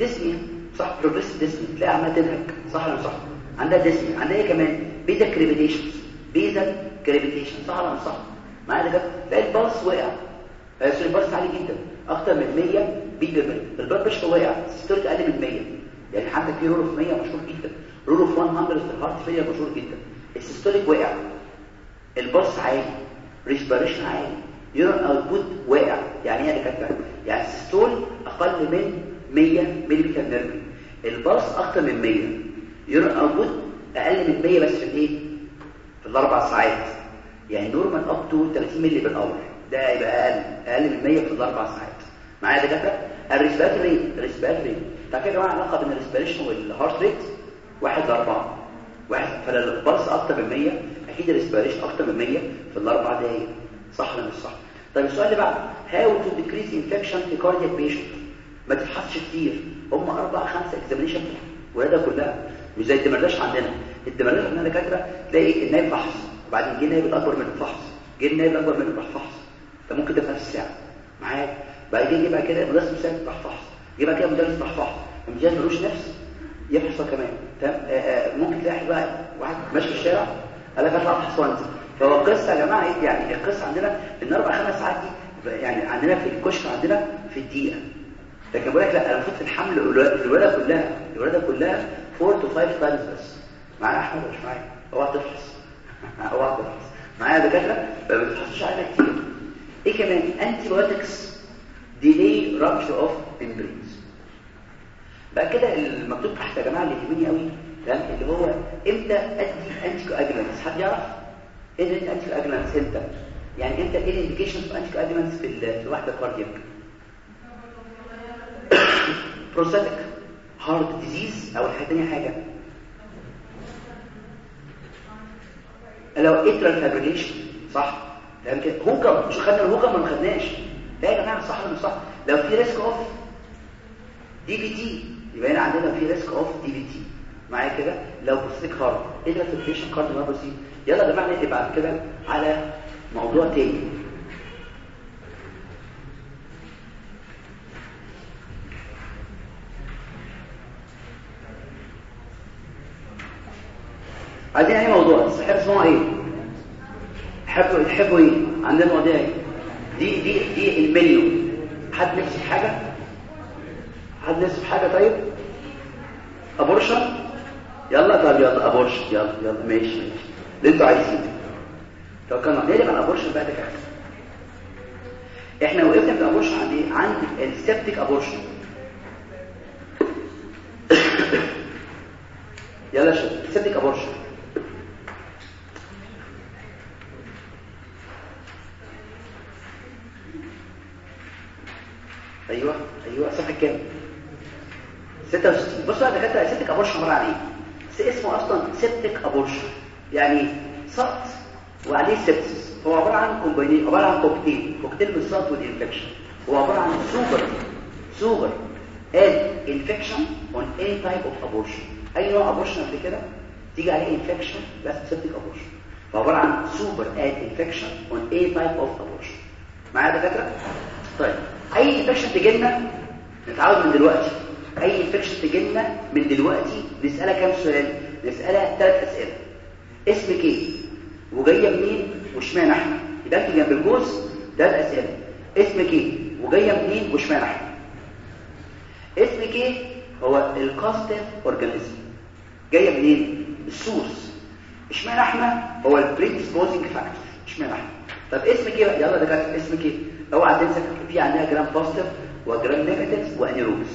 dyspnea صح progressive dyspnea تلاقي عماله تنهج صح ولا صح؟ عندها dyspnea عندها إيه كمان؟ basal crepitations basal crepitation صح ولا مش صح؟ معايا ده تلاقي ال pulse وقع سوري ال pulse عالي جدا. أكتر من 100 beat per ال blood pressure وقع ال systolic أقل من 100 يعني عندك في rule of 100 مشهور جدا. rule of 100 في ال heart failure مشهور جدا. ال systolic وقع ال pulse عالي. respiration عالي. urine output واقع. يعني إيه يا دكاتره يعني ال systole أقل من 100 ملي mercury ال pulse أكتر من 100 urine output أقل من 100 بس في الايه في الأربع ساعات. يعني normal up to 30 ملي بال hour ده يبقى أقل. أقل من 100 في الأربع ساعات. معايا يا دكاترة؟ ال respiratory rate ال respiratory تعرف يا جماعة علاقة بين ال respiration وال heart rate 1 ل 4 واحد فال pulse أكتر من 100 أكيد ال respiration أكتر من 100 في الأربع دقايق. صح ولا مش صح؟ طيب السؤال اللي بعده. how to decrease infection في cardiac patient ما تفحصش كتير. هم أربع خمسة examination الولاده كلها مش زي الدمرداش عندنا. الدمرداش عندنا دكاترة تلاقي النايب فحص وبعدين جه النايب الاكبر من الفحص. جه النايب الاكبر من الفحص. ده ممكن ده في نفس الساعة. معاك. بعد كده يبقى كده مدرس مساعد راح فحص يبقى كده مدرس راح فحص المدرس ملوش نفس. يفحص كمان. تمام؟ ممكن تلاقي بقى واحد ماشي في الشارع قال لك أطلع افحص وانزل فهو القصة يا جماعة إيه؟ يعني القصة عندنا إن أربع خمس ساعات دي يعني عندنا في الكشف عندنا في الدقيقة. لكن بقول لك لا أنا المفروض الحمل الولادة كلها الولادة كلها 4 to 5 times بس معايا أحمد مش معايا؟ أوعى تفحص. أوعى تفحص. معايا دكاترة؟ ما بتفحصش علينا كتير. إيه كمان؟ antibiotics delay rupture of membranes بقى كده المكتوب تحت يا جماعة اللي يهمني قوي تمام؟ اللي هو إمتى أدي anticoagulants حد يعرف؟ إيه ال anticoagulants إمتى؟ يعني إمتى إيه ال indications في anticoagulants في الوحده cardiac prosthetic heart disease أو الحاجة ثانية حاجة. لو atrial fibrillation صح. تمام كده. HOCM مش خدنا ال HOCM ما خدناش. لا يا جماعة صح ولا مش صح؟ لو في risk of DVT يبقى هنا عندنا في risk of DVT معايا كده؟ لو prosthetic heart atrial fibrillation cardiomyopathy يلا يا جماعة نقلب بعد كده على موضوع تاني. عايزين اي موضوع. الصحيح اسمه إيه؟ تحبوا تحبوا إيه؟ عندنا مواضيع إيه؟ دي دي دي المنيو. حد نفسه في حاجة؟ حد نفسه في حاجة؟ طيب. abortion يلا طب يلا abortion يلا يلا ماشي ماشي. اللي أنتوا عايزينه. طب كان نقلب على ال abortion بقى ده كده. إحنا وقفنا في ال abortion عند إيه؟ عند ال septic abortion يلا شوف ال septic abortion أيوه أيوه. صفحة كام؟ 66 بصوا يا دكاترة ال septic abortion عباره عن إيه اسمه أصلا septic abortion يعني سقط وعليه sepsis هو عبارة عن combining عبارة عن كوكتيل كوكتيل من السقط وال infection هو عبارة عن سوبر super added infection on any type of abortion أي نوع abortion قبل كده؟ تيجي عليه infection بس septic abortion فعباره عن super added infection on any type of abortion معايا دكاترة؟ طيب. أي infection تجي لنا نتعود من دلوقتي. أي infection تجي لنا من دلوقتي؟ نسألها كام سؤال؟ نسألها ثلاث أسئلة. اسمك إيه وجاية منين؟ واشمعنى إحنا؟ يبقى انت جنب الجوز ثلاث أسئلة. اسمك إيه وجاية منين؟ واشمعنى إحنا؟ اسمك إيه هو ال causative organism جاية منين؟ ال source اشمعنى إحنا؟ هو ال predisposing factor اشمعنى إحنا؟ طب اسمك إيه يلا ده كان اسمك إيه اوعى تنسى في عندنا gram positive و gram negative و anaerobes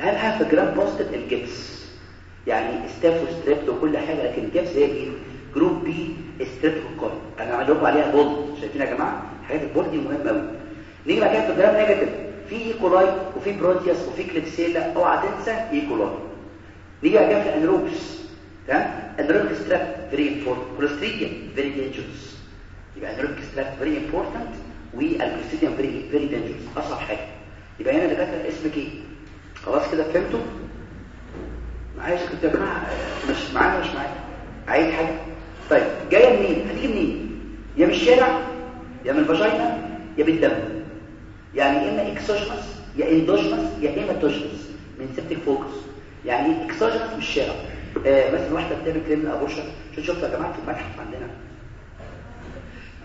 اهم حاجة في gram positive ال GBS يعني staph و strept وكل حاجة لكن ال GBS هي إيه؟ group B streptococci أنا لكم عليها bold شايفين يا جماعة؟ حاجات ال bold دي مهمة قوي نيجي بعد كده في ال gram negative في E. coli وفي Proteus وفي Klebsiella أوعى تنسى E. coli نيجي بعد كده في ال anaerobes تمام؟ ال anaerobic strept very important Clostridium very dangerous يبقى ال anaerobic strept very important وال Clostridium very very dangerous أصعب حاجة. يبقى هنا دكاترة اسمك إيه خلاص كده فهمتوا؟ معايا كنت يا جماعة مش معايا مش معايا عايز حاجة؟ طيب جاية منين؟ هتيجي منين؟ يا من الشارع يا من ال vagina يا بالدم يعني إما exogenous يا endogenous يا hematogenous من septic focus يعني exogenous من الشارع آه مثلا واحدة بتعمل criminal abortion شو شفت يا جماعة في المتحف عندنا؟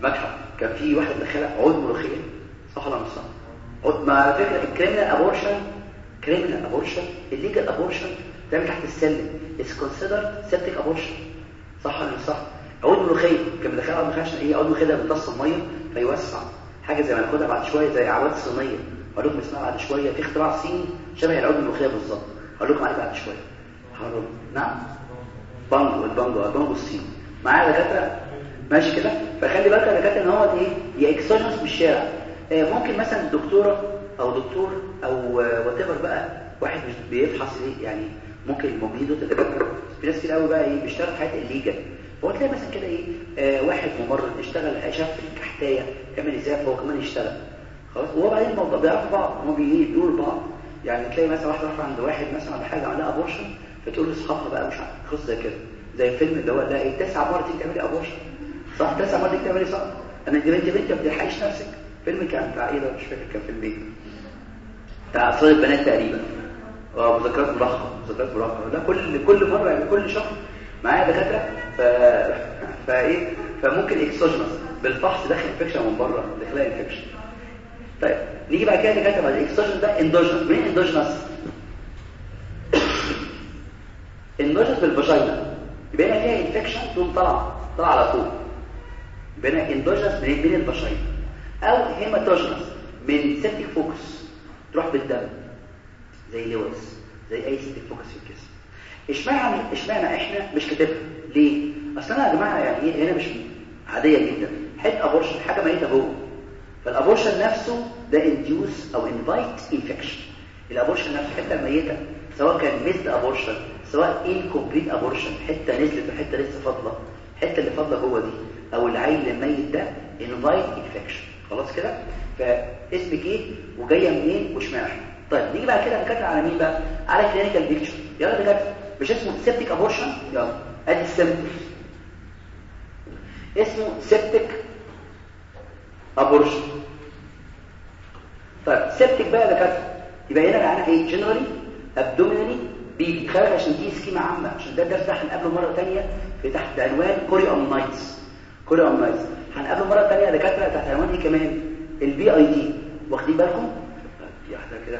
متحف. كان في واحد دخلها عود ملوخية صح ولا مش صح؟ عود ما على فكرة ال criminal abortion criminal abortion illegal abortion تعمل تحت السلم is considered septic abortion صح ولا مش صح؟ عود ملوخية كان بيدخلها عود ملوخية عشان إيه؟ عود ملوخية ده بيمتص المية فيوسع حاجة زي ما ناخدها بعد شوية زي أعواد صينية. هقول لكم اسمها بعد شوية في اختراع صيني شبه العود الملوخية بالظبط. هقول لكم عليه بعد شوية. هقول نعم. بانجو البانجو البانجو الصيني. معايا دكاترة؟ ماشي كده؟ فخلي بالك يا دكاترة إن هو إيه؟ يا exogenous بالشارع آه ممكن مثلا دكتورة أو دكتور أو whatever بقى واحد مش بيفحص إيه يعني ممكن دول الدكاتره في ناس كتير قوي بقى إيه؟ بيشتغل في حياة ال illegal هو تلاقي مثلا كده إيه؟ آه واحد ممرض اشتغل شاف الكحتاية كمان إزاي؟ هو كمان يشتغل. خلاص؟ وهو بعدين الموضوع بيعرفوا بعض هم بيقولوا لبعض. يعني تلاقي مثلا واحدة رايحه عند واحد مثلا على حاجة عندها abortion فتقول لاصحابها بقى مش عارف قصة زي كده. زي الفيلم اللي هو لا إيه؟ تسع مرات تعملي abortion صح؟ تسع مرات تيجي تعملي صح؟ أنا دي بنت ما بتلحقيش نفسك. فيلم كان بتاع إيه ده مش فاكر كان فيلم إيه بتاع اطفال البنات تقريبا. آه مذكرات مراهقه مذكرات مراهقه لا كل كل مرة يعني كل شهر معايا دكاترة. ف فايه فممكن exogenous بالفحص داخل infection من بره داخلها infection. طيب نيجي بعد كده دكاترة بعد الاكسوجن ده endogenous منين endogenous endogenous بال vagina. يبقى هنا فيها infection تقوم طالعة طالعة على طول. هنا endogenous من ال vagina أو hematogenous من septic focus. تروح بالدم زي لويس زي أي septic focus في الجسم. اشمعنى اشمعنى إحنا مش كاتبها؟ ليه؟ أصل أنا يا جماعة يعني هنا مش عادية جدا. حتة abortion حاجة ميتة جوه فال abortion نفسه ده induce أو invite infection ال abortion نفسه الحته الميته سواء كان missed abortion سواء incomplete abortion حتة نزلت وحته لسه فاضلة. الحته اللي فاضلة جوه دي. أو العيل الميت ده invite infection خلاص كده؟ فاسمك إيه وجاية منين؟ واشمعنى طيب نيجي بعد كده نتكلم على مين بقى؟ على clinical picture يلا دكاترة. مش اسمه septic abortion يلا. أدي ال symptoms اسمه septic abortion طيب septic بقى دكاترة. يبقى هنا معناها إيه؟ generally abdominally بيجي خارج عشان دي schema عامة. عشان ده الدرس ده هنقابله مرة ثانية في تحت عنوان chorioamnionitis chorioamnionitis هنقابله مرة ثانية دكاترة عنوان إيه كمان ال PID واخدين بالكم؟ دي واحدة كده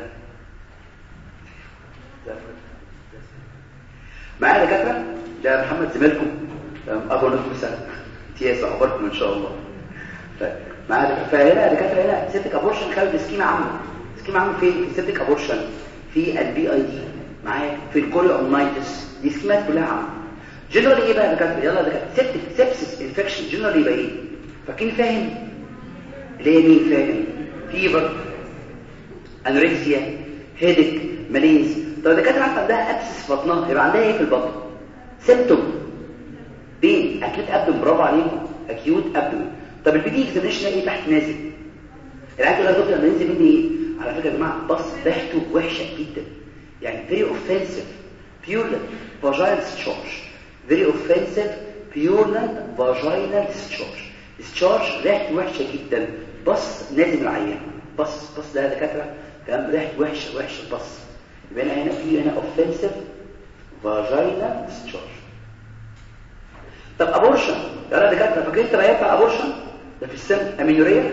معايا دكاترة؟ ده محمد زميلكم. اكبر منكم سنه امتياز اخباركم إن شاء الله. طيب معايا فهنا دكاترة هنا septic abortion خارج schema عامة. schema عامة فين؟ في septic abortion في ال PID معايا؟ في ال chorioamnionitis دي schema ات كلها عامة. generally إيه بقى دكاترة؟ يلا يا دكاترة. septic sepsis infection generally يبقى إيه؟ فاكرين FAHM؟ اللي هي مين FAHM؟ fever anorexia headache malaise طب الدكاترة عارفة عندها abscess في بطنها يبقى عندها إيه في البطن؟ symptom pain acute abdomen برافو عليكم. acute abdomen طب ال PV examination إيه تحت نازل. العيال دكتور لما ينزل مني إيه؟ على فكرة يا جماعة pus ريحته وحشة جدا. يعني very offensive purulent vaginal discharge. Very offensive purulent vaginal discharge. Discharge ريحته وحشة جدا. pus نازل العيان. بص بص ده دكاتره كلام ريحته وحشة وحشة pus. يبقى هنا في هنا offensive vaginal discharge. طب abortion يا دكاتره فاكرين تبقى ينفع abortion ده في السن. amenorrhea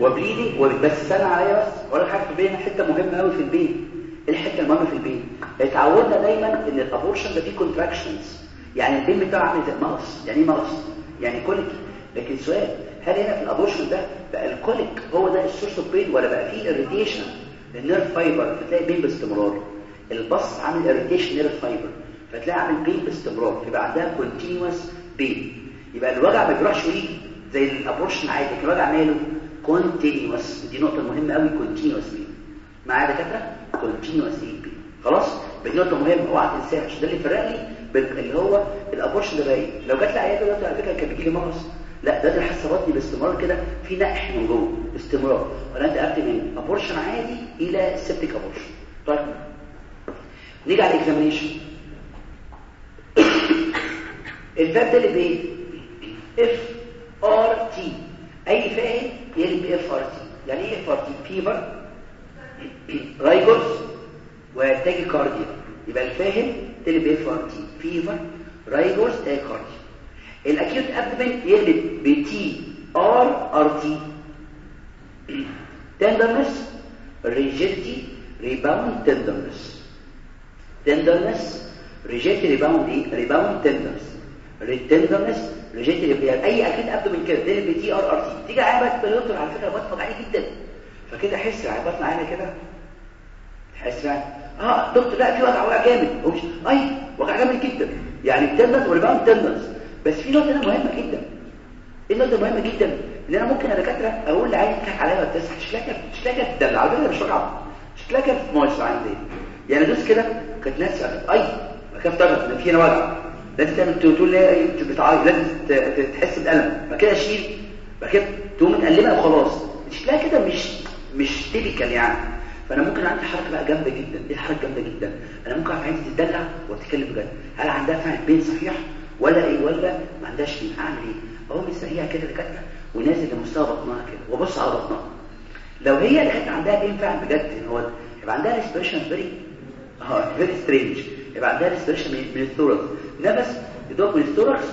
و bleeding وبس. سنة عليا بس. ولا حاجة ال pain حتة مهمة قوي في ال pain الحتة المهمة في ال pain اتعودنا دايما إن ال abortion ده فيه contractions يعني ال pain بتاعه عامل زي مغص. يعني إيه مغص؟ يعني colic لكن سؤال هل هنا في ال abortion ده بقى ال colic هو ده ال source of pain ولا بقى فيه irritation لل nerve fiber فتلاقي pain باستمرار. ال pus عامل irritation nerve fiber فتلاقي عامل pain باستمرار. يبقى عندها continuous pain يبقى الوجع ما بيروحش ويجي زي ال abortion عادي. الوجع ماله continuous دي نقطة مهمة قوي continuous pain معايا دكاترة؟ continuous pain خلاص؟ دي نقطه مهمه اوعى تنساها عشان ده اللي فرق لي؟ اللي هو ال abortion ده pain لو جات لي عياده دلوقتي على فكرة كان بيجي لي مغص. لا ده اللي حاسة بطني باستمرار كده في نقح من جوه باستمرار. ولا انت قلت من abortion عادي إلى septic abortion طيب. نيجي على ال examination ال FAHM ده اللي بايه FRT أي FAHM يقلب ب FRT يعني إيه FRT fever rigors و tachycardia يبقى ال FAHM تقلب ب FRT fever rigors tachycardia ال acute abdomen يقلب ب TRRT tenderness rigidity rebound tenderness tenderness rigidity rebound إيه rebound tenderness retenderness rigidity rebound أي acute abdomen كده تقلب ب TRRT تيجي عيبه دكتور على فكرة بطن وجعاني جدا. فكده احس على بطن عينه كده. تحس يعني. آه دكتور لا في وجع وجع جامد. ومش أي وجع جامد جدا. يعني ال tenderness و rebound tenderness بس في نقطة مهمة جدا. إيه النقطه مهمة جدا. إن أنا ممكن أنا دكاترة أقول لعيانة تضحك عليا ولا تسحب شكلها شكلها تدلع على فكرة مش وجع. شكلها كده في مويس عين دي يعني دوس كده. كانت ناس أي كان طرف ان في هنا وجع. لازم تعمل تقول لي بتعيط لازم تحس بألم. بعد كده أشيل. بعد كده تقوم مقلبها وخلاص. شكلها كده مش مش typical يعني فأنا ممكن عندي حركة بقى جامدة جدا. دي حركة جامدة جدا. أنا ممكن عايز تدلع وتتكلم بجد. هل عندها فعلا pain صحيح ولا إيه؟ ولا ما عندهاش pain أعمل إيه؟ اهو مسريها كده دكاتره ونازل لمستوى بطنها كده. وبص على بطنها. لو هي كانت عندها pain فعلا بجد إن هو يبقى عندها respiration very آه very strange يبقى عندها respiration من ال thorax نفس يدوق من ال thorax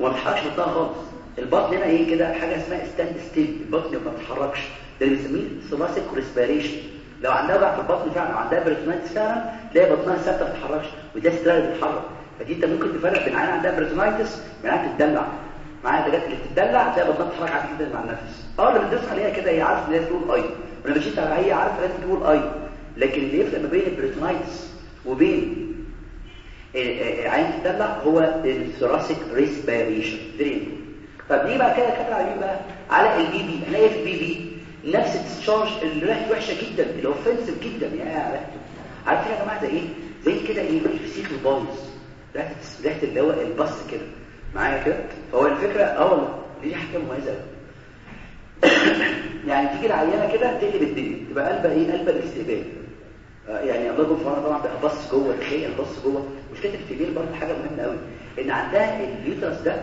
وما بتحركش بطنها خالص. البطن هنا إيه كده؟ حاجة اسمها standstill البطن ما بتتحركش. اللي بنسميه thoracic respiration لو عندها في البطن فعلا أو عندها peritonitis فعلا تلاقي بطنها ثابتة ما بتتحركش وده صدرها بيتحرك. فدي انت ممكن تفرق بين عيان عندها peritonitis من عيان بتدلع معايا الحاجات اللي بتدلع تلاقي بطنها بتتحرك عادي جدا مع النفس. آه اللي بتدوس عليها كده هي عارفة إن هي تقول آي. ولما مشيت على هي عارفة إن هي تقول آي. لكن اللي يفرق ما بين ال peritonitis وبين عين تدلع هو ال thoracic respiration طب ليه بقى كده؟ كده على بقى؟ على ال PV إيه في ال PV نفس ال discharge اللي ريحته وحشة جدا اللي offensive جدا يا ريحته عارفين يا جماعة زي إيه؟ زي كده إيه؟ الفسيخ البايظ ريحه ريحه اللي هو ال pus كده. معايا كده؟ فهو الفكرة آه والله دي حاجة مميزة قوي يعني تيجي العيانه كده تقلب الدنيا تبقى قلبها إيه؟ قلبها الاستقبال. آه يعني الله يكون عونها طبعا بقى pus جوه تخيل pus جوه. مشكله الفيميل برضه حاجة مهمة قوي إن عندها اليوترس ده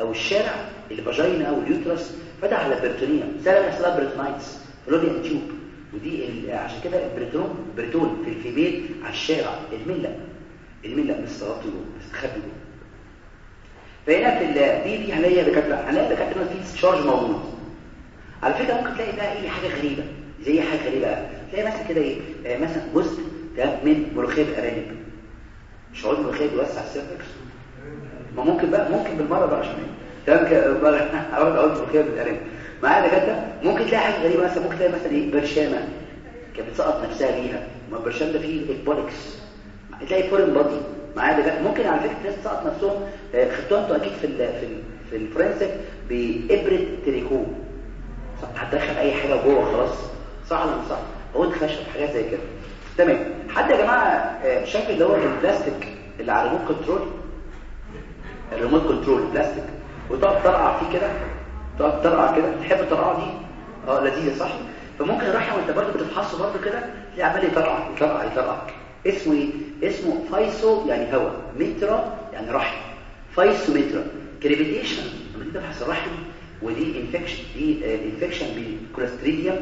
أو الشارع الفاجينا أو اليوترس فتح على البريتونيوم سبب اسمها بريتونايتس فلوبيان تيوب. ودي عشان كده البريتون بريتون في الفيميل على الشارع. الملة. الملة مستغطي جوه مستخبي جوه فهنا في البي بي هنلاقي دكاترة. هنلاقي دكاترة في شارج موجود. على فكرة ممكن تلاقي بقى إيه حاجة غريبة. زي حاجة غريبة. تلاقي مثلا كده إيه؟ آه مثلا جزء ده من ملوخية الأرانب. شعور الملوخيه بيوسع السيرفكس. ما ممكن بقى ممكن بالمرة بقى عشان تمام كده أقول أقول ملوخيه بالارانب معايا دكاتره ممكن تلاقي حاجة غريبة مثلا ممكن تلاقي مثلا إيه برشامة. كانت بتسقط نفسها بيها. ما البرشام ده فيه البوليكس تلاقي فورين بادي معايا دكاتره ممكن على فكرة ناس تسقط نفسهم. خدتوها أنتوا أكيد في ال في ال في الفرنسك بإبرة تريكو هتدخل أي حاجة جوه خلاص. صح ولا مش صح؟ عود خشب حاجات زي كده. تمام. حد يا جماعة شايف اللي هو البلاستيك اللي على ال remote control ال remote control بلاستيك وتقعد ترقع فيه كده تقعد ترقع كده. تحب الترقعة دي؟ آه لذيذة صح؟ فممكن رايحه وانت برضه بتفحصه برضه كده تلاقي عمال يطرقع يطرقع يطرقع اسمه إيه؟ اسمه physo يعني هواء metra يعني رحم. physometra. crepitation لما تيجي تفحص الرحم ودي infection دي infection بال clostridium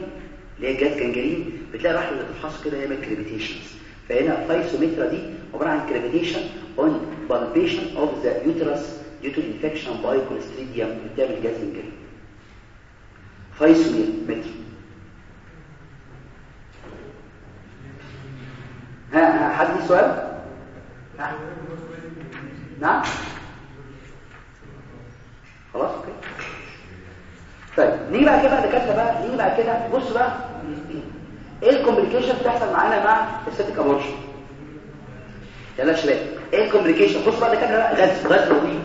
اللي هي gas gangrene بتلاقي الرحم اللي تفحصه كده يعمل crepitations فهنا physometra دي عبارة عن crepitation on palpation of the uterus due to infection by clostridium بتعمل gas gangrene physometra ها ها حد ليه سؤال ها. نعم خلاص okay. طيب نيجي بقى كده دكاترة بقى نيجي بقى كده بص بقى. إيه ال complication بتحصل معانا مع ال septic abortion يلا شباب. إيه ال complication بص بقى دكاترة بقى غزو رهيب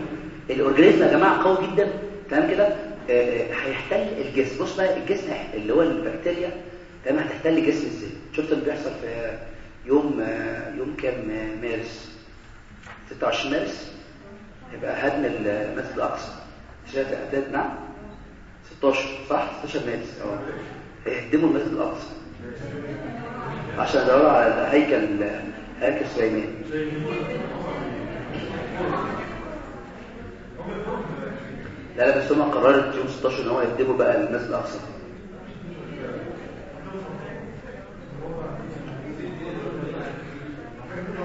ال organism يا جماعة قوي جدا. تمام كده؟ هيحتل الجسم. بص بقى الجسم اللي هو البكتيريا تمام؟ هتحتل الجسم إزاي؟ شفت اللي بيحصل في يوم يوم كام؟ مارس. 26 مارس؟ يبقى هدم المسجد الأقصى. شهاده اعداد نعم؟ 16 صح؟ 16 مارس. آه هيهدموا المسجد الأقصى. عشان يدوروا على هيكل هيكل سليمان. لا لا بس هم قررت يوم 16 إن هو يهدموا بقى المسجد الأقصى.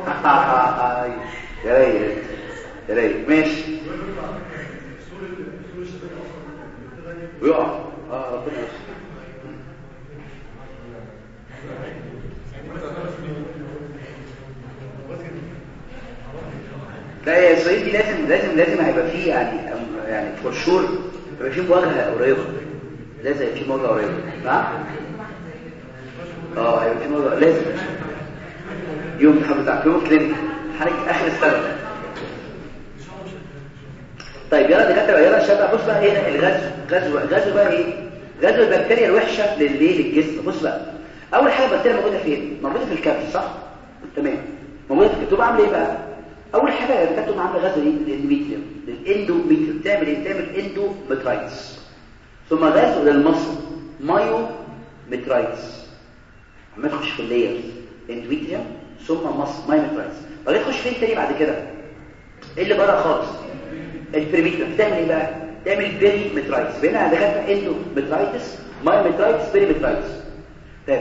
يا ريت يا ريت. ماشي. ويقع. آه ربنا يستر. لا يا اسرائيل دي لازم لازم لازم هيبقى فيه يعني يعني فور شور هيبقى فيه مواجهة قريبة. لازم يبقى فيه مواجهة قريبة. نعم آه هيبقى فيه مواجهة لازم. يوم تحب تعرف يوم كلينيك حركه آخر السنة. طيب يلا دكاترة يلا شباب بص بقى إيه الغاز غاز غاز بقى إيه؟ غاز البكتيريا الوحشة للايه للجسم بص بقى أول حاجة البكتيريا موجودة فين؟ موجودة في الكبد صح؟ تمام. موجودة في الكبد. عامله إيه بقى؟ أول حاجة الكبد عامله غاز للميتريوم للاندوميتريوم تعمل إيه؟ تعمل اندوميترايتس ثم غزو لل muscle myometritis عمال تخش في ال layers endometrium ثم muscle. myometritis بعدين تخش فين تاني بعد كده؟ إيه اللي بره خالص؟ ال perimeter بتعمل إيه بقى؟ تعمل perimetritis بينها دخلت endometritis myometritis perimetritis طيب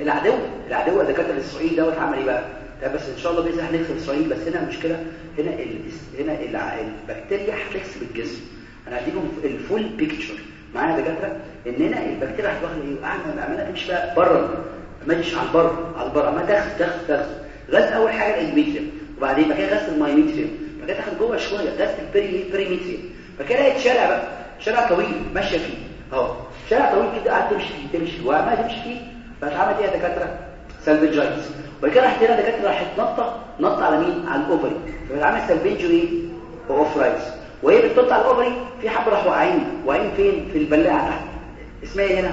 العدو. العدو الدكاترة الإسرائيلي دوت عمل إيه بقى؟ طيب بس إن شاء الله بإذن الله هنكسب اسرائيل بس هنا المشكلة هنا ال هنا البكتيريا هتكسب الجسم. أنا هديكم الفول بيكتشر معايا دكاترة؟ إن هنا البكتيريا هتاخد إيه؟ اعمل اعملها تمشي بقى بره ما تجيش على البر على البر. ما تاخد تاخد تاخد غاز أول حاجة الاندوميتريوم وبعدين بقى غاز المايميتريوم. فكده تاخد جوه شوية غاز البري بريميتريوم. فكده لقيت شارع بقى شارع طويل ماشية فيه. أهو. شارع طويل كده قاعد تمشي فيه تمشي وعمال تمشي فيه فاتعمل إيه يا دكاترة؟ سالفجايز وبعد كده راحت هنا دكاتره راحت نطه نط على مين؟ على ال ovary فبتعمل salpingo إيه oophoritis وهي بتنط على ال ovary في حبة راح واقعين. واقعين فين؟ في البلاعة تحت. اسمها إيه هنا؟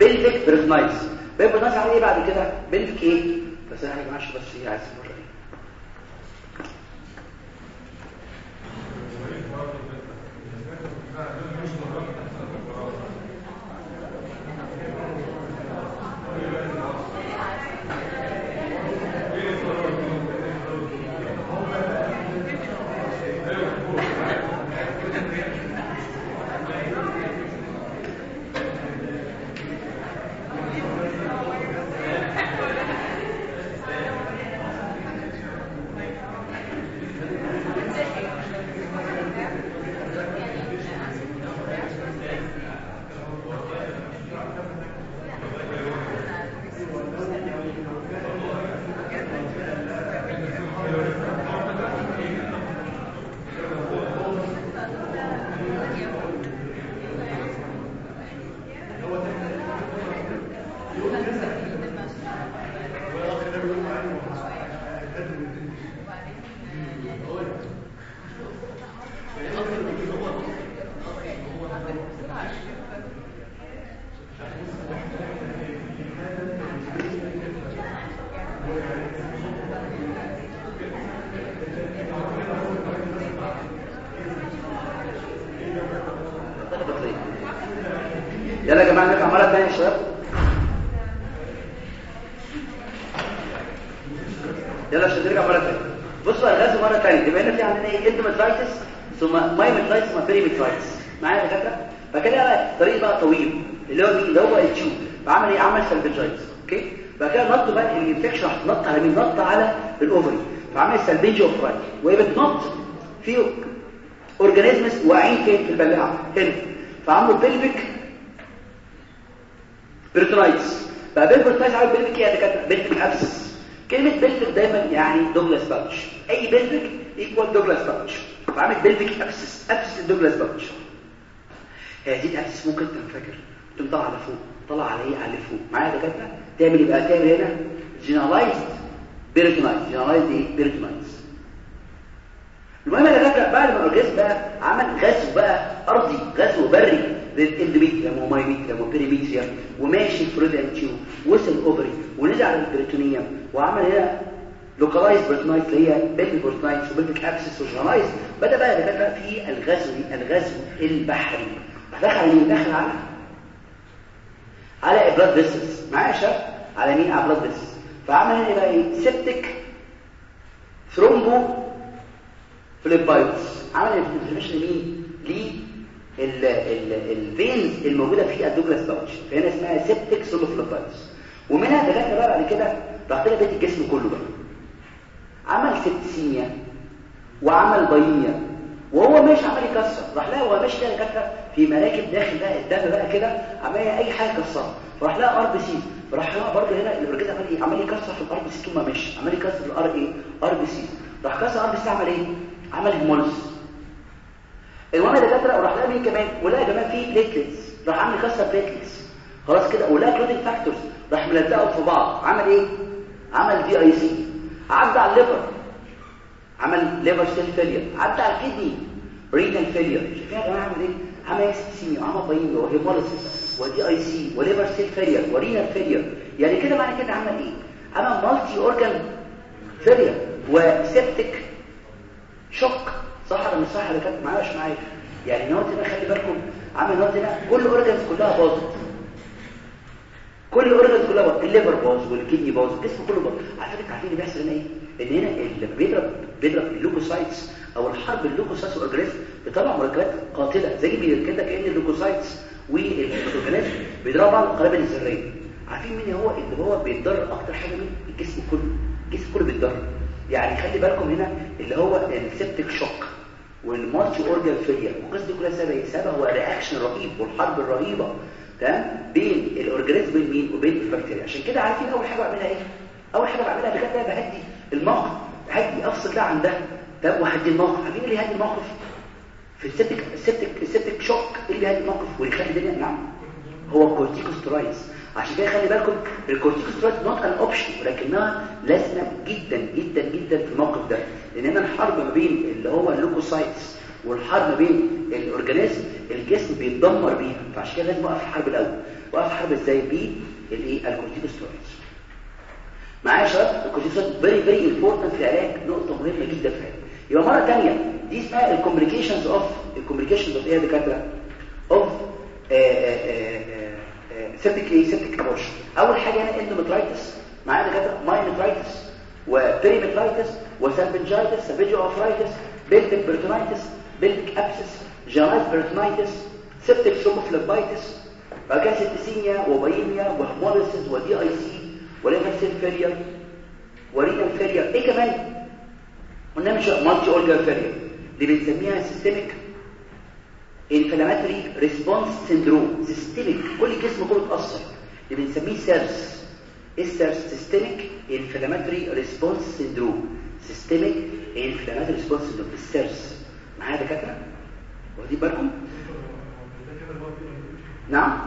pelvic peritonitis بيبقى الناس على إيه بعد كده؟ pelvic إيه؟ بس أنا جماعة بس إيه عايز Douglas pouch هذه ال abscess ممكن تنفجر. تقوم طالعة لفوق طالعة على إيه؟ على فوق. معايا دكاترة؟ تعمل يبقى تعمل هنا generalized peritonitis generalized إيه؟ peritonitis المهم يا دكاترة بعد ما ال organism بقى عمل غزو بقى أرضي غزو بري للاندوميتريوم ومايميتريوم وبيريميتريوم وماشي فروديان تيوب وصل اوفري ونزل على البريتونيوم وعمل هنا localized peritonitis اللي هي pelvic peritonitis و pelvic abscess و generalized بدأ بقى دكاتره في الغزو الغزو البحري. دخل مين؟ دخل على على blood vessels معايا يا شباب؟ على مين؟ على blood vessels فعمل هنا بقى إيه؟ septic thrombophlebitis عمل inflammation لمين؟ لل veins الموجودة في ال Douglas pouch فهنا اسمها septic thrombophlebitis ومنها دخلنا بقى بعد كده لها بيت الجسم كله بقى. عمل septicemia وعمل pyemia وهو ماشي عمال يكسر. راح لها وهو ماشي كده كده في مراكب داخل بقى الدم بقى كده عمال أي حاجة كسرها. فراح لها BC فراح لها برضه هنا ال organism عمال إيه؟ عمال يكسر في ال RBC ما ماشي. عمال يكسر ال R إيه؟ RBC راح كسر RBC عمل إيه؟ عمل hemolysis المهم ده كده وراح لها مين كمان؟ ولقى كمان في platelets راح عامل كسر platelets خلاص كده ولقى clotting factors راح ملزقهم في بعض. عمل إيه؟ عمل DIC عدى على ال liver. عمل liver cell failure. عدى على ال kidney renal failure. شايفين يا جماعة عمل إيه؟ عمل septicemia وعمل pyemia و hemolysis و DIC. و liver cell failure. و renal failure. يعني كده معنى كده عمل إيه؟ عمل multi organ failure. و septic shock صح ولا مش صح اللي كانت معايا مش معايا. يعني note خلي بالكم. عامل note كل ال organs كلها باظت. كل ال organs كلها ال liver باظ وال kidney باظ الجسم كله باظ. على فكرة عارفين اللي بيحصل هنا إيه؟ إن هنا لما بيضرب بيضرب ال leukocytes أو الحرب ال leukocytes وال organism بيطلع مركبات قاتلة. زي كده كأن ال leukocytes وال organism بيضربوا بعض القنابل الذرية. عارفين مين هو؟ اللي هو بيتضرر أكتر حاجة مين؟ الجسم كله. الجسم كله بيتضرر. يعني خلي بالكم هنا اللي هو ال septic shock وال multi organ failure والقصة دي كلها سبب إيه؟ سبب هو reaction رهيب والحرب الرهيبة. تمام؟ بين ال organism مين؟ وبين البكتيريا. عشان كده عارفين أول حاجة بعملها إيه؟ أول حاجة بعملها بجد بهدي الموقف. بهدي افصل ده عن ده. تمام؟ وهدي الموقف. عارفين اللي يهدي الموقف؟ في ال septic ال septic ال septic shock. اللي بيهدي الموقف؟ ويخلي الدنيا نعم. هو ال corticosteroids عشان كده خلي بالكم ال corticosteroid not an option ولكنها لازمة جدا جدا جدا في الموقف ده. لأن هنا الحرب ما بين اللي هو ال leukocytes والحرب بين ال organism الجسم بيتدمر بيها. فعشان كده لازم اوقف الحرب الأول. اوقف الحرب إزاي؟ بالايه ال corticosteroids معايا يا شباب؟ ال corticosteroid very very important في العلاج. نقطة مهمة جدا في العلاج. يبقى مرة ثانية دي اسمها ال complications of ال complications of إيه يا دكاترة؟ of septic إيه؟ septic abortion أول حاجة هنا endometritis معايا دكاترة؟ myometritis و perimetritis و salpingitis salpingo oophoritis pelvic peritonitis pelvic abscess generalized peritonitis septic thrombophlebitis بعد كده septicemia و pyemia و hemolysis و DIC و liver cell failure و renal failure إيه كمان؟ قلنا مش multi organ failure اللي بنسميها systemic inflammatory response syndrome systemic كل الجسم كله اتاثر اللي بنسميه SIRS ال SIRS systemic inflammatory response syndrome systemic inflammatory response syndrome ال SIRS معايا دكاترة؟ واخدين بالكم؟ نعم.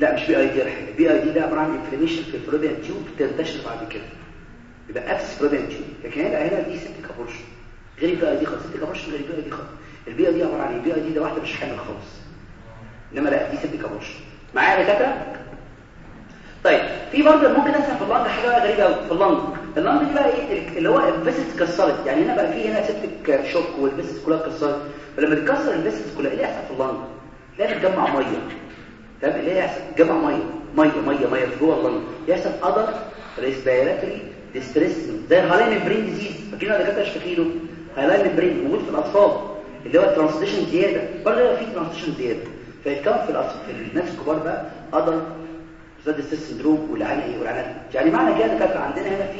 لا مش بي آي دي الحقيقة بي آي دي ده عبارة عن inflammation في ال fallopian tube تنتشر بعد كده. يبقى abscess fallopian tube لكن هنا هنا دي septic abortion غير ال PID خالص. septic abortion غير ال PID خالص. ال PID عبارة عن إيه؟ ال PID ده واحدة مش حامل خالص. إنما لا دي septic abortion معايا يا دكاترة؟ طيب في برضه ممكن نسمع في ال lung حاجة غريبة قوي في ال lung. ال lung دي بقى إيه؟ اللي هو ال vessels اتكسرت يعني هنا بقى في هنا septic shock وال vessels كلها اتكسرت. فلما تتكسر ال vessels كلها إيه اللي يحصل في ال lung تلاقي بتجمع مية. تمام؟ اللي هي يحصل جمع مية. مية مية مية في جوه ال lung يحصل adult respiratory distress زي الهالاين برين ديزيز. فاكرين ولا كده فاكرينه هالاين برين موجود في الأطفال. اللي هو الترانسليشن زيادة. برضه في ترانسليشن زيادة. فيتكون في الاطفال في الناس الكبار بقى اذر زاد السيس سندروم والعانه إيه؟ والعانه يعني معنى كده كان عندنا هنا في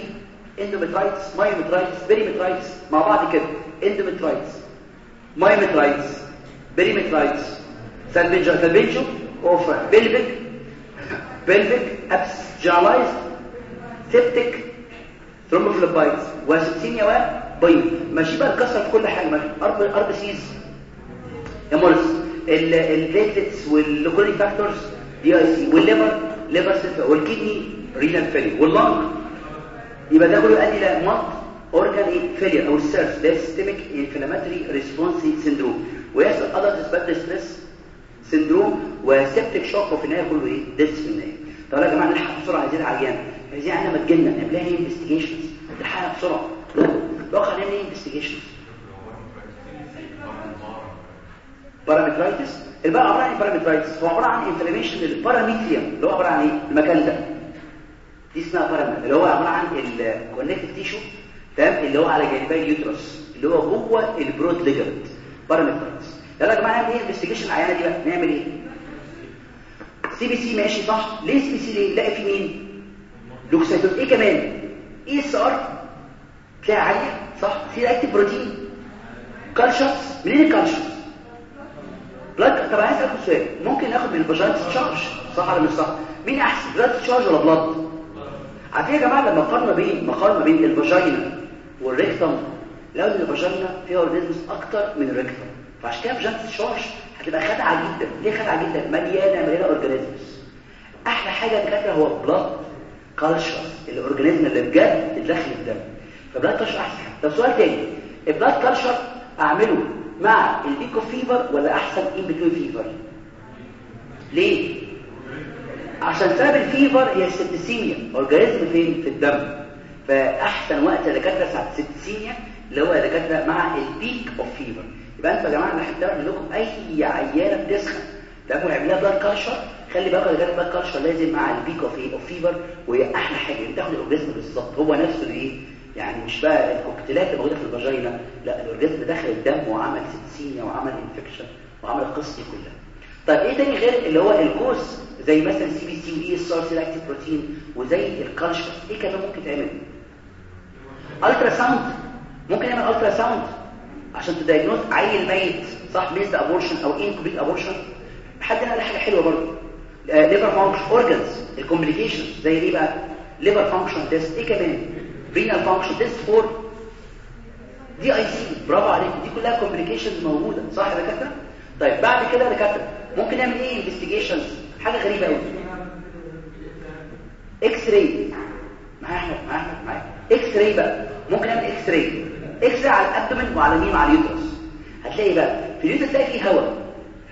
اندوميترايتس مايوميترايتس بيريميترايتس مع بعض كده اندوميترايتس مايوميترايتس بيريميترايتس سالفينجو سالفينجو اوف بيلفيك بيلفيك ابس جنرالايزد سيبتيك ثرومبوفلوبايتس وسبسيميا وبيض ماشي بقى الكسر في كل حاجة ارب ارب سيز يا مورس البليتلتس واللوكولي فاكتورز دي اي سي والليفر ليفر سيل والكدني رينال فيلير واللنج يبقى ده كله يؤدي إلى مط اورجان فيلير أو السيرف ده سيستميك انفلاماتوري ريسبونس سيندروم ويحصل سبات ستريس syndrome و septic shock وفي النهاية كله إيه؟ death في النهاية. طب يا جماعة نلحق بسرعة عايزين عيان عايزين إحنا ما تجينا نعملها إيه investigations نلحقها بسرعة. بقى نعمل إيه investigations parametritis البقى عبارة عن parametritis هو عبارة عن inflammation لل parametrium اللي هو عبارة عن إيه؟ المكان ده. دي اسمها parametrium اللي هو عبارة عن ال connective tissue تمام؟ اللي هو على جانبي ال uterus اللي هو جوه ال broad ligament parametritis يلا يا جماعة إيه investigation العيانه دي بقى؟ نعمل إيه؟ CBC ماشي صح؟ ليه CBC ليه نلاقي في مين؟ leukocytosis إيه كمان؟ ESR تلاقي عالية صح؟ C-reactive protein cultures منين ال cultures blood طب عايز أسألكم سؤال. ممكن ناخد من ال vaginal discharge صح ولا مش صح؟ مين أحسن؟ blood discharge ولا blood عارفين يا جماعة لما قارنا بين مقارنه بين ال vagina وال rectum لو إن ال vagina فيها organisms أكتر من ال rectum فعشان كده vaginal discharge هتبقى خادعه جدا. ليه خادعه جدا؟ مليانه مليانة organisms أحلى حاجة الدكاتره هو blood culture ال organism اللي بجد اتدخل الدم. ف blood culture أحسن طب سؤال تاني. ال blood culture أعمله مع ال peak of fever ولا أحسن in between fever ليه؟ عشان سبب ال fever هي ال septicemia. organism فين؟ في الدم. فأحسن وقت لدكاترة ساعة ال septicemia اللي هو دكاترة مع ال peak of fever. يبقى أنتوا يا جماعة أنا أقول لكم أي عيانة بتسخن. تمام ويعمل لها blood culture خلي بالك يا blood culture لازم مع ال peak of إيه fever وهي أحلى حاجة. انت تاخد ال organism بالظبط. هو نفسه الايه يعني مش بقى الكوكتيلات اللي موجودة في ال vagina. لا ال organism دخل الدم وعمل septicemia وعمل infection وعمل القصة دي كلها. طيب إيه تاني غير اللي هو ال cultures زي مثلا CBC و ESR C-reactive protein وزي ال culture إيه كمان ممكن تعمل؟ ultrasound ممكن نعمل ultrasound عشان ت diagnose عيل ميت صح؟ missed abortion أو incomplete abortion حد قال حاجة حلوة برضه. liver function organs ال complication زي إيه بقى؟ liver function test إيه كمان؟ renal function test for DIC برافو عليك. دي كلها complications موجودة صح يا دكاترة؟ طيب بعد كده يا دكاترة ممكن نعمل إيه؟ investigations حاجة غريبة قوي X-ray معايا احمد معايا احمد معايا X-ray بقى. ممكن نعمل X-ray X-ray على ال abdomen وعلى مين؟ وعلى ال uterus. هتلاقي بقى في ال uterus تلاقي فيه هواء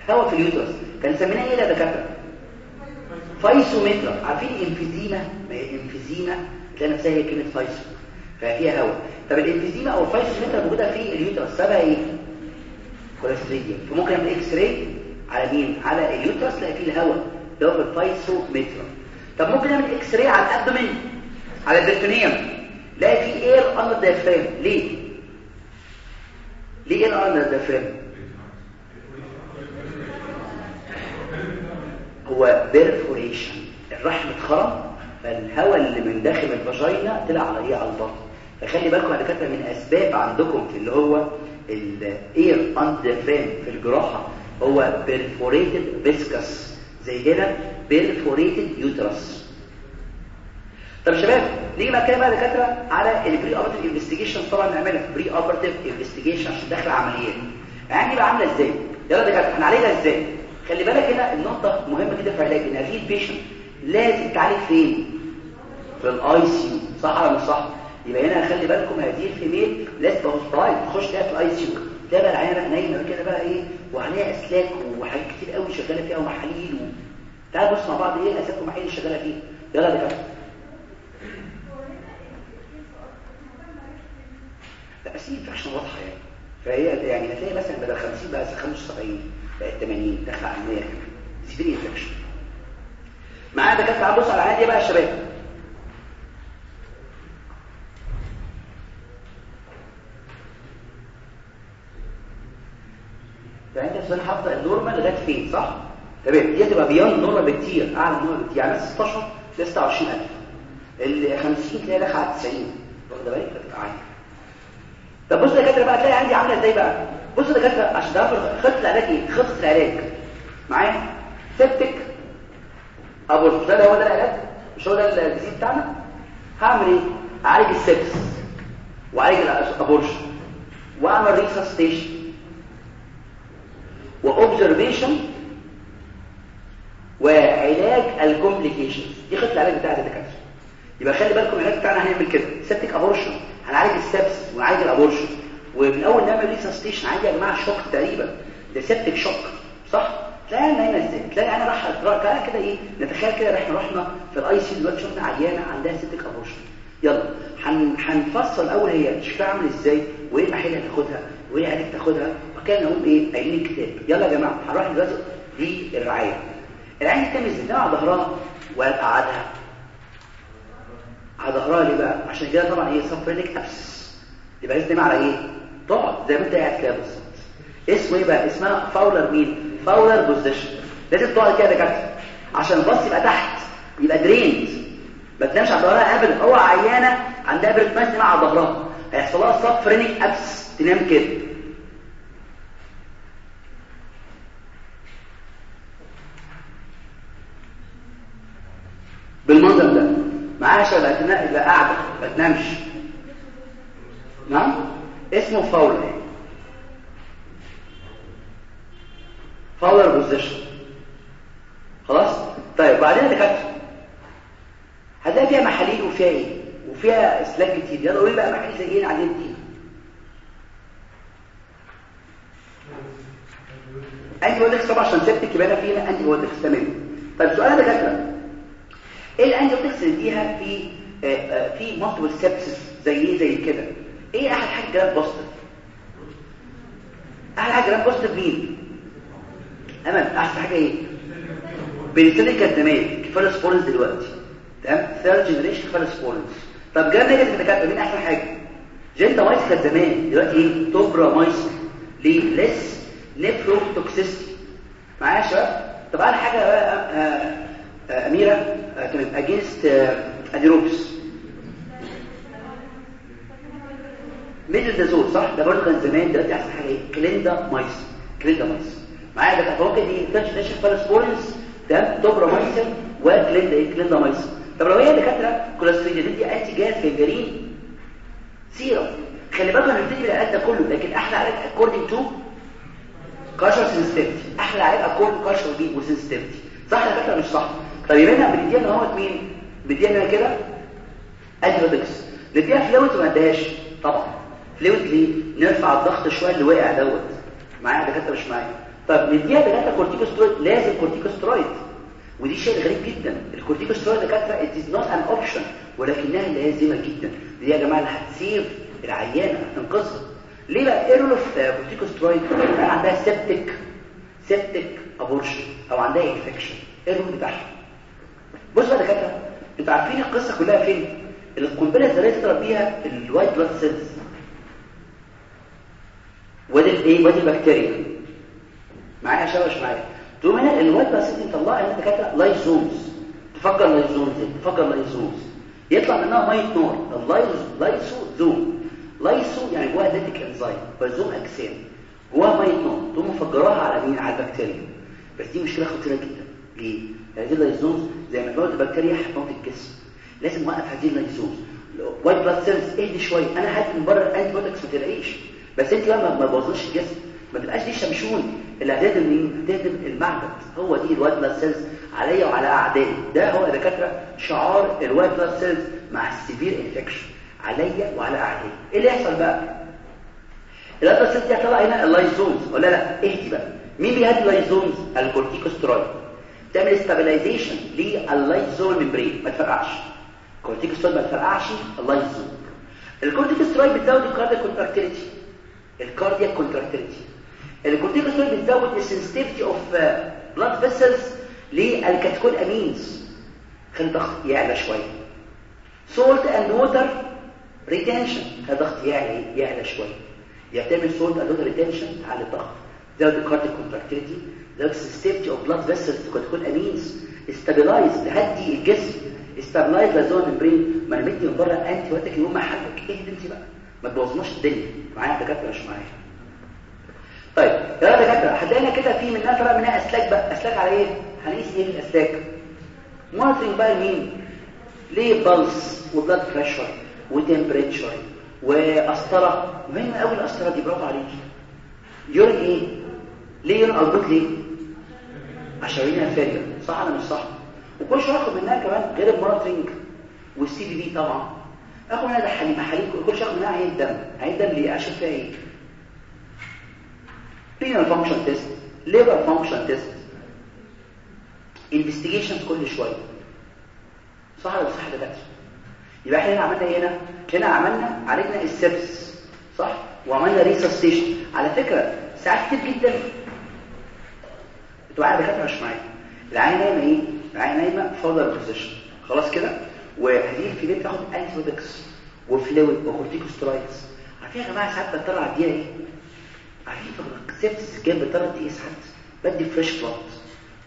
هواء في ال uterus. كان سميناه إيه يا دكاترة؟ physometra عارفين ال emphysema ال emphysema تلاقي نفسها هي كلمة physo ففيها هواء طب ال emphysema أو ال physometra موجودة في ال uterus. سببها إيه؟ clostridium فممكن نعمل X-ray على مين؟ على ال uterus تلاقي فيه الهواء ده هو ال physometra طب ممكن نعمل X-ray على ال abdomen على ال peritoneum لاقي فيه air under diaphragm ليه؟ ليه air under diaphragm هو perforation الرحم اتخرم فالهواء اللي من داخل ال vagina طلع على إيه؟ على البطن. فخلي بالكم يا دكاترة من أسباب عندكم في اللي هو ال air under diaphragm في الجراحة؟ هو perforated viscus زي هنا perforated uterus طب شباب نيجي بقى كده بقى دكاترة على ال preoperative investigation طبعا نعملها preoperative investigation عشان داخل عمليات يعني بقى عاملة إزاي؟ يلا دكاترة هنعالجها إزاي؟ خلي بالك هنا النقطة مهمة جدا في العلاج إن هذه ال patient لازم تعالج فين؟ في ال ICU صح ولا مش صح؟ يبقى هنا خلي بالكم هذه ال female تبقى hospital تخش تلاقي في ال ICU تلاقي بقى العيانة بقى نايمة كده بقى إيه وعليها أسلاك وحاجات كتير قوي شغالة فيها ومحاليل و... تعالوا بص مع بعض إيه الأسلاك والمحاليل شغالة فيها. يلا يا لا بس هي infection واضحة يعني. فهي يعني هتلاقي مثلا بدل 50 بقى 75 بقت 80 دخل على 100 سيفير انفكشن. معايا دكاترة بص على العادي بقى يا شباب. فأنت السؤال حاطه النورمال لغاية فين صح؟ تمام. دي هتبقى بيان النورمال بكتير أعلى من النورمال بكتير. يعني 16 ل 26000 ال 50 تلاقي داخل على 90 واخد بالك؟ بتبقى عاليه طب بص يا دكاترة بقى تلاقي عندي عاملة إزاي بقى؟ بص يا دكاترة عشان تعرف خطة العلاج إيه؟ خطة العلاج. معايا؟ septic. abortion هو ده العلاج؟ مش هو ده الجزيء بتاعنا؟ هعمل إيه؟ أعالج ال sepsis وأعالج ال abortion. وأعمل resuscitation و observation وعلاج ال complications دي خطة العلاج بتاعت الدكاترة. يبقى خلي بالكم العلاج بتاعنا هنعمل كده. septic abortion هنعالج ال sepsis ونعالج ال abortion ومن الأول نعمل resuscitation عادي يا جماعة shock تقريبا. ده septic shock صح؟ تلاقي أنا هنا إزاي؟ تلاقي أنا راح تعالى كده إيه نتخيل كده إحنا رحنا في ال ICU دلوقتي شفنا عيانة عندها septic abortion يلا هنفصل الأول هي شكلها عامل إزاي وإيه المحاليل اللي هتاخدها وإيه علاج تاخدها وكان نقول إيه؟ قايلين الكتاب يلا يا جماعة هنروح دلوقتي للرعاية. العيانة تعمل إزاي على ظهرها وقعدها على ظهرها ليه بقى؟ عشان كده طبعا إيه subphrenic abscess يبقى لازم على إيه؟ تقعد زي ما أنت قاعد كده بالظبط. اسمه إيه بقى؟ اسمها Fowler مين Fowler position لازم تقعد كده كده عشان ال pus يبقى تحت يبقى drained ما تنامش على ظهرها ابدا. هو عيانة عندها peritonitis على ظهرها. هيحصل لها subphrenic abscess تنام كده. بالمنظر ده. معاها شبه يبقى قاعدة ما تنامش. نعم؟ اسمه Fowler. Fowler position خلاص؟ طيب بعدين دكاتره هتلاقي فيها محاليل وفيها إيه؟ وفيها إسلاك كتير. يلا قولي بقى محاليل زي إيه عندنا دي. antibiotics طبعا عشان septic يبقى فينا antibiotics تمام. طيب سؤال دكاتره إيه اللي نديها في آه آه في multiple sepsis زي إيه؟ زي كده. إيه أحلى حاجة gram positive أحلى حاجة gram positive مين؟ امل احسن حاجة إيه؟ بنسلك الدماغ cephalosporins دلوقتي. تمام؟ third generation cephalosporins طب gram negative دكاتره مين احسن حاجة؟ جنتا مايس كانت زمان دلوقتي إيه؟ توبرا مايس. ليه؟ less nephrotoxicity معايا يا شباب؟ طب أحلى حاجة بقى أميرة كانت against anaerobes metronidazole صح؟ ده برضه كان زمان دلوقتي أحسن حاجة إيه؟ clindamycin. clindamycin. معايا ده فممكن دي third generation cephalosporins ده توبرا مايسن و clinda إيه؟ كليندا مايسن طب لو هي دكاترة clostridia دي anti gas gangrene سيرم خلي بالك هنبتدي بالعلاج ده كله لكن أحلى علاج according to culture sensitivity أحلى علاج according culture دي و sensitivity صح يا دكاترة مش صح؟ إحنا بنديها اهوت مين؟ بنديها كده؟ antibiotics نديها fluid وما نديهاش طبعا. fluid ليه؟ نرفع الضغط شوية اللي واقع دوت. معايا دكاترة؟ مش معايا. طب نديها دكاترة كورتيكوسترويد. لازم كورتيكوسترويد. ودي شيء غريب جدا. الكورتيكوسترويد دكاترة is not an option. ولكنها لازمة جدا. دي يا جماعة اللي هت save العيانة هتنقذها ليه بقى؟ role of corticosteroid؟ عندها septic septic abortion أو عندها infection ال role بتاعها؟ بص بقى دكاترة أنتوا عارفين القصة كلها فين؟ القنبلة الذريه تضرب بيها ال white blood cells وادي الايه وادي البكتيريا. معايا مش معايا؟ تقوم هنا ال white blood cells مطلعه هنا دكاترة lysosomes تفكر lysosomes تفكر lysosomes يطلع منها مية نار ال lyso lysosome lyso يعني جواها lytic enzyme فال some أجسام. جواها مية نار تقوم مفجراها على مين؟ على البكتيريا. بس دي مشكلة خطيرة جدا. ليه هذه ال lysosomes زي ما تموت البكتيريا هتموت الجسم لازم نوقف هذه ال lysosomes white blood cells اهدي شوية أنا هات من بره ال antibiotics ما تقلقيش بس أنت لما ما تبوظش الجسم ما تبقاش دي شمشون. اللي هتهدم مين؟ هتهدم المعبد. هو دي ال white blood cells عليا وعلى أعدائي. ده هو دكاتره شعار ال white blood cells مع ال severe infection عليا وعلى أعدائي. إيه اللي يحصل بقى؟ ال white blood cells دي هتطلع هنا ال lysosomes ولا لا؟ اهدي بقى. مين بيهدي ال lysosomes ال corticosteroid تعمل stabilization لل lysosomal membrane ما تفرقعش الكورتيكوسترويد ما تفرقعش ال lysosome ال corticosteroid بتزود ال cardiac contractility الكاردياك كونتراكتيليتي الكورتيكوسترويد بتزود السنسيتيفيتي اوف بلاد فيسلز للكاتيكول امينز خلي الضغط يعلى شوية سولت اند ووتر ريتنشن الضغط يعلى يعلى شوية يعتمد اند ووتر ريتنشن على الضغط زود الكارديك كونتراكتيليتي زود السيستمتي اوف بلاد فيسلز تكون امينز استابلايز تهدي الجسم. استابلايز لازون البرين ما أنا من بره انتي وقتك يوم ما حلك إيه أنت بقى؟ ما تبوظناش الدنيا. معايا دكاترة؟ مش معايا. طيب يا دكاترة هتلاقينا كده في منها فرق منها أسلاك بقى. أسلاك على إيه؟ هنقيس إيه الأسلاك؟ monitoring بقى لمين ليه pulse و blood pressure و temperature وقسطره مهم قوي القسطره دي برافو عليكي. urine إيه؟ ليه urine output ليه؟ urine فارغه صح ولا مش صح؟ وكل شوية أخد منها كمان غير ال monitoring وال CVP طبعا. أخد منها تحاليل محاليل كل شوية أخد منها عينة دم. عينة دم ليه؟ عشان فيها إيه؟ Renal function test. Liver function test. Investigations كل شوية. صح ولا صح ده يبقى إحنا عملنا إيه هنا؟ هنا عملنا عالجنا ال sepsis صح؟ وعملنا resuscitation على فكرة ساعات كتير جدا أنتوا قاعد دكاتره مش معايا. العين نايمه إيه؟ العين نايمه فاضل بوزيشن خلاص كده؟ وهذه الفيليه بتاخد انتيبيوتكس وفلويد وكورتيكوسترايدز عارفين يا جماعة ساعات بضطر اعديها إيه؟ عارفين سبتس جنب بضطر ادي إيه ساعات؟ بدي فريش بلاد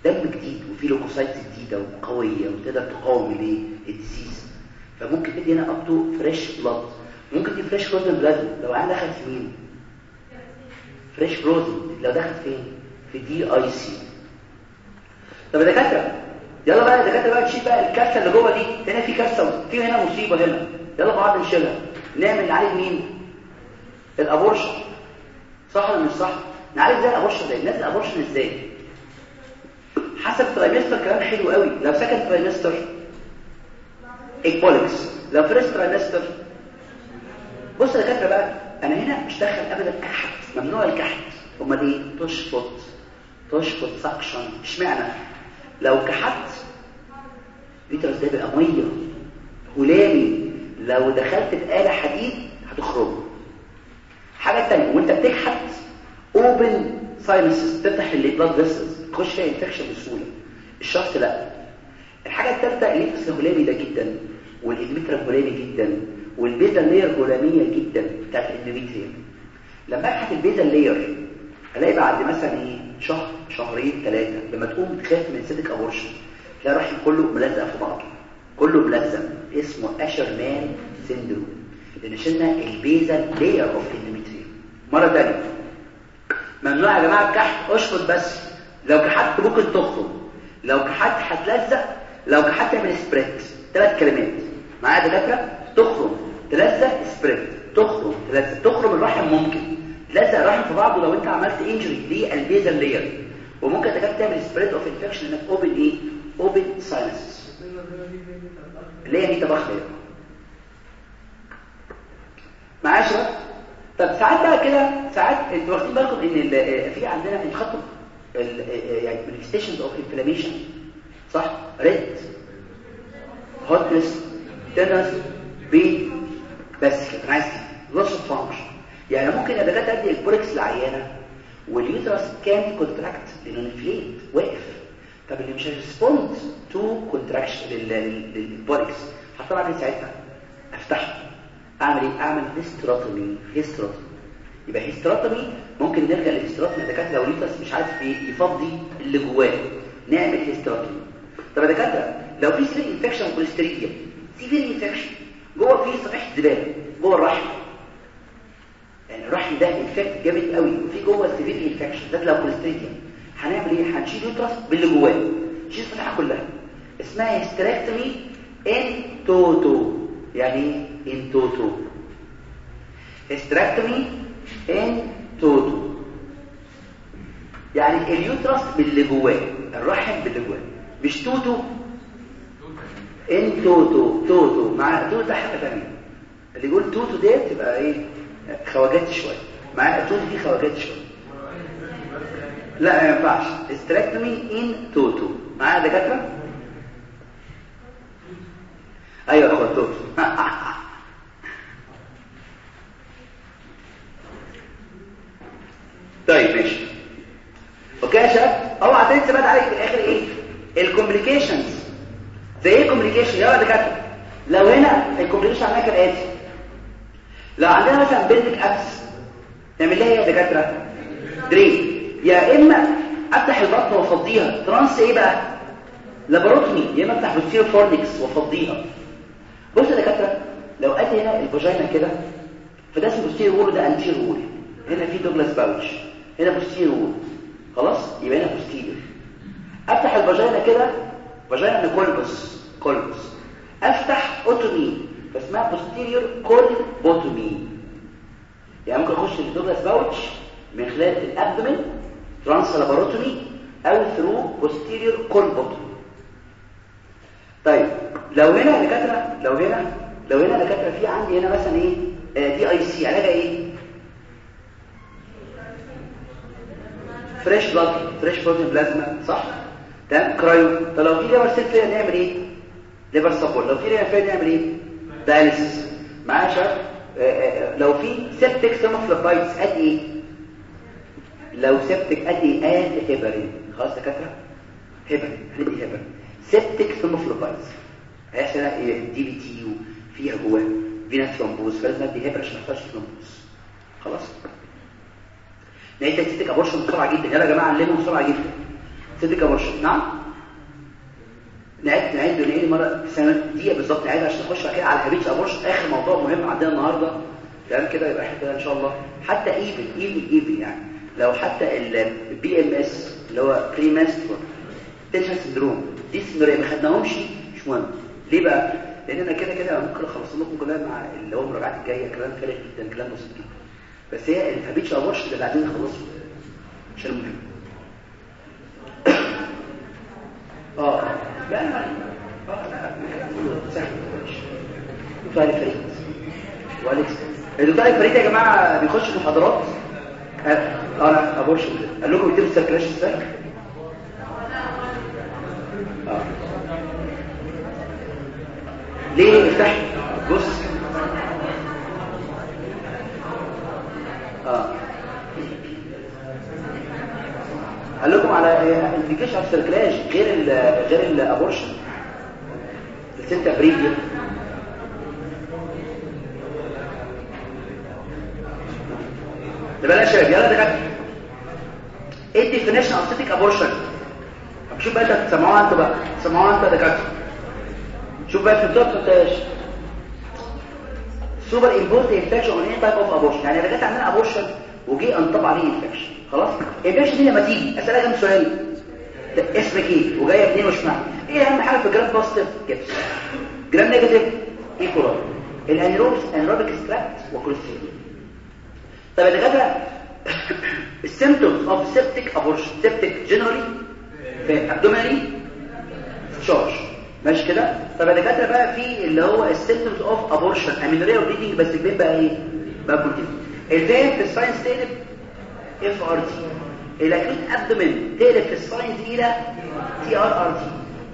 دم جديد وفيه لوكوسايتس جديدة وقوية وتقدر تقاوم الايه الديزيز. فممكن تدي هنا اب تو فريش بلاد ممكن تدي فريش بلاد لو عندك دخل في مين؟ fresh frozen لو دخل فين؟ في DIC طب يا دكاترة يلا بقى يا دكاترة بقى نشيل بقى الكارثة اللي جوه دي هنا في كارثة في هنا مصيبة هنا. يلا بعض نشيلها. نعمل نعالج مين؟ ال abortion. صح ولا مش صح؟ نعالج إزاي ال abortion إزاي الناس ال abortion إزاي؟ حسب trimester كلام حلو قوي. لو second trimester ecbolics لو first trimester بص يا دكاترة بقى أنا هنا مش داخل ابدا كحت ممنوع الكحت. امال إيه تشفط تشفط suction اشمعنى؟ لو كحت ال uterus ده بيبقى مية هلامي لو دخلت بآلة حديد هتخرم. حاجة ثانية وانت بتكحت open sinuses تفتح ال blood vessels تخش فيها infection بسهولة. الشفط لأ. الحاجة الثالثه الليفس هلامي ده جدا وال endometrium هلامي جدا وال basal layer هلاميه جدا بتاعت ال endometrium لما اكحت ال basal layer الاقي بعد مثلا إيه؟ شهر شهرين ثلاثة لما تقوم تخف من septic abortion تلاقي الرحم كله ملزق في بعضه كله ملزق اسمه Asherman syndrome لأن شلنا ال basal layer of endometrium مرة ثانية ممنوع يا جماعة الكحت اشفط بس. لو كحت ممكن تخرم لو كحت هتلزق. لو كحت تعمل spread ثلاث كلمات. معايا دكاترة؟ تخرم تلزق spread تخرم تلزق. تخرم الرحم ممكن. تلزق الرحم في بعضه لو انت عملت injury لل basal layer وممكن دكاتره تعمل spread of infection إنك open إيه؟ open sinuses اللي هي دي طبخ معايا يا شباب طب ساعات بقى كده ساعات أنتوا واخدين بالكم إن في عندنا انت خدتوا يعني manifestations of inflammation صح؟ redness hotness tenderness pain بس كده. أنا عايز loss of function يعني ممكن يا دكاترة أدي ال ecbolics لعيانه واليوترس كان كونتراكت لأنه inflamed واقف. طب اللي مش ه respond to contraction لل ecbolics هطلع إيه ساعتها؟ أفتحه. أعمل إيه؟ أعمل hysterotomy hysterotomy يبقى hysterotomy ممكن نرجع لل hysterotomy يا دكاترة لو ال uterus مش عارف يفضي اللي جواه. نعمل hysterotomy طب يا دكاترة لو في severe infection clostridia severe infection جوه في صفيحه زبالة جوه الرحم. يعني الرحم ده infected جامد قوي وفي جوه severe infection ده لو clostridia هنعمل إيه؟ هنشيل uterus باللي جواه. نشيل الصفيحة كلها. اسمها hysterectomy in toto يعني in toto hysterectomy in toto يعني ال uterus باللي جواه الرحم باللي جواه. مش toto in toto توتو مع توتو ده حاجة ثانية اللي يقول توتو ديت تبقى إيه؟ خواجات شوية. مع توتو دي خواجات شوية. لا ما ينفعش. hysterectomy in toto معايا دكاترة؟ أيوه خواجات توتو طيب ماشي. OK يا شباب؟ أوعى تنسى بقى عليك في الآخر. إيه؟ ال complications. زي إيه complication يا دكاترة. لو هنا ال complication عندنا كالاتي لو عندنا مثلا pelvic abscess نعمل لها إيه يا دكاترة؟ drain يا إما أفتح البطن وأفضيها. trans إيه بقى؟ laparotomy يا إما أفتح posterior fornix وأفضيها. بص يا دكاترة لو ادي هنا ال vagina كده فده posterior wall ده anterior wall هنا في Douglas pouch هنا posterior wall خلاص؟ يبقى هنا posterior أفتح ال vagina كده. vagina colpos colpos أفتح otomy فاسمها posterior colpotomy يعني ممكن أخش في ال Douglas pouch من خلال ال abdomen trans laparotomy أو through posterior colpotomy طيب لو هنا دكاترة لو هنا لو هنا دكاترة في عندي هنا مثلا إيه؟ DIC علاجها إيه؟ fresh blood fresh frozen plasma صح؟ تمام؟ cryo طب لو في liver failure نعمل إيه؟ liver support لو في liver failure نعمل إيه؟ dialysis معايا شباب؟ لو في septic thrombophlebitis أدي إيه؟ لو septic أدي إيه؟ قد هيبرين. خلاص يا دكاتره هيبرين هندي heparin. septic thrombophlebitis هيحصل إيه؟ DVT وفيها جواه. vein thrombose فلازم ادي هيبر عشان ما يحصلش thrombose خلاص؟ لقيت septic abortion بسرعة جدا. يلا يا جماعة علموا بسرعة جدا. septic abortion. نعم؟ نعد نعد نعيد سنة دقيقة بالظبط نعيد عشان نخش كده على habitual abortion آخر موضوع مهم عندنا النهارده. تمام كده؟ يبقى إحنا كده إن شاء الله. حتى even even even يعني. لو حتى ال PMS اللي هو premenstrual tension syndrome دي syndrome ما خدناهمش؟ مش مهم. ليه بقى؟ لأن أنا كده كده ممكن أخلص لكم كلها مع اللي هو المراجعات الجاية كلام فارغ جدا كلام بسيط جدا. بس هي ال habitual abortion اللي عايزين نخلصه عشان مهم آه لا لا آه علي فريد فريد يا جماعة بيخش محاضرات آه لا ابورشن قال لكم يكتبوا السيركلاش إزاي آه ليه افتح بص آه قال لكم على indication of cerclage غير ال غير ال abortion ال placenta previa ده بقى يا يلا دكاترة. إيه ال definition of septic abortion شوف بقى أنت تسمعوها أنتوا بقى تسمعوها أنتوا يا دكاترة. شوف بقى الدكتور تاش superimposed infection on any type of abortion يعني جت عندنا abortion وجي انطبق عليه infection خلاص؟ ال infection دي لما تيجي. اسالها كام سؤال اسمك إيه وجاية منين معنى إيه أهم حاجة في gram positive GBS. gram negative E. coli ال anaerobes anaerobic strept و clostridium. طب يا دكاتره ال symptoms of septic abortion septic generally fever abdominal discharge ماشي كده؟ طب يا دكاتره بقى في اللي هو السيمبتومز اوف ابورشن أمينوريا وبليدنج بس البين بقى إيه؟ بقى كونتين الفين في الساينس تقلب اف ار تي الاكيوت ابدومين تقلب في الساينس إلى تي ار ار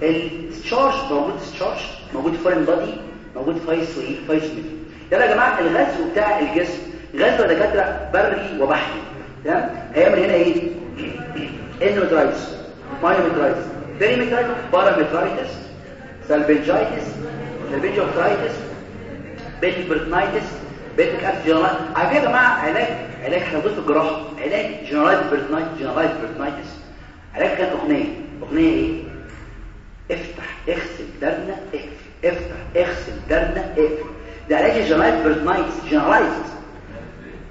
تي التشارج موجود تشارج موجود فورين بادي موجود فايس وايه فايس ميل يلا يا جماعة الغزو بتاع الجسم. غزو دكاترة بري وبحري. تمام؟ هيعمل هنا إيه؟ endometritis myometritis perimetritis parametritis salpingitis salpingo-oophoritis peritonitis بيتك على فكره يا جماعة علاج علاج إحنا في الجراحه علاج generalized peritonitis generalized peritonitis علاج كان أغنية. أغنية إيه؟ افتح اغسل درنا اقفل افتح اغسل درنا اقفل ده علاج ال generalized peritonitis generalized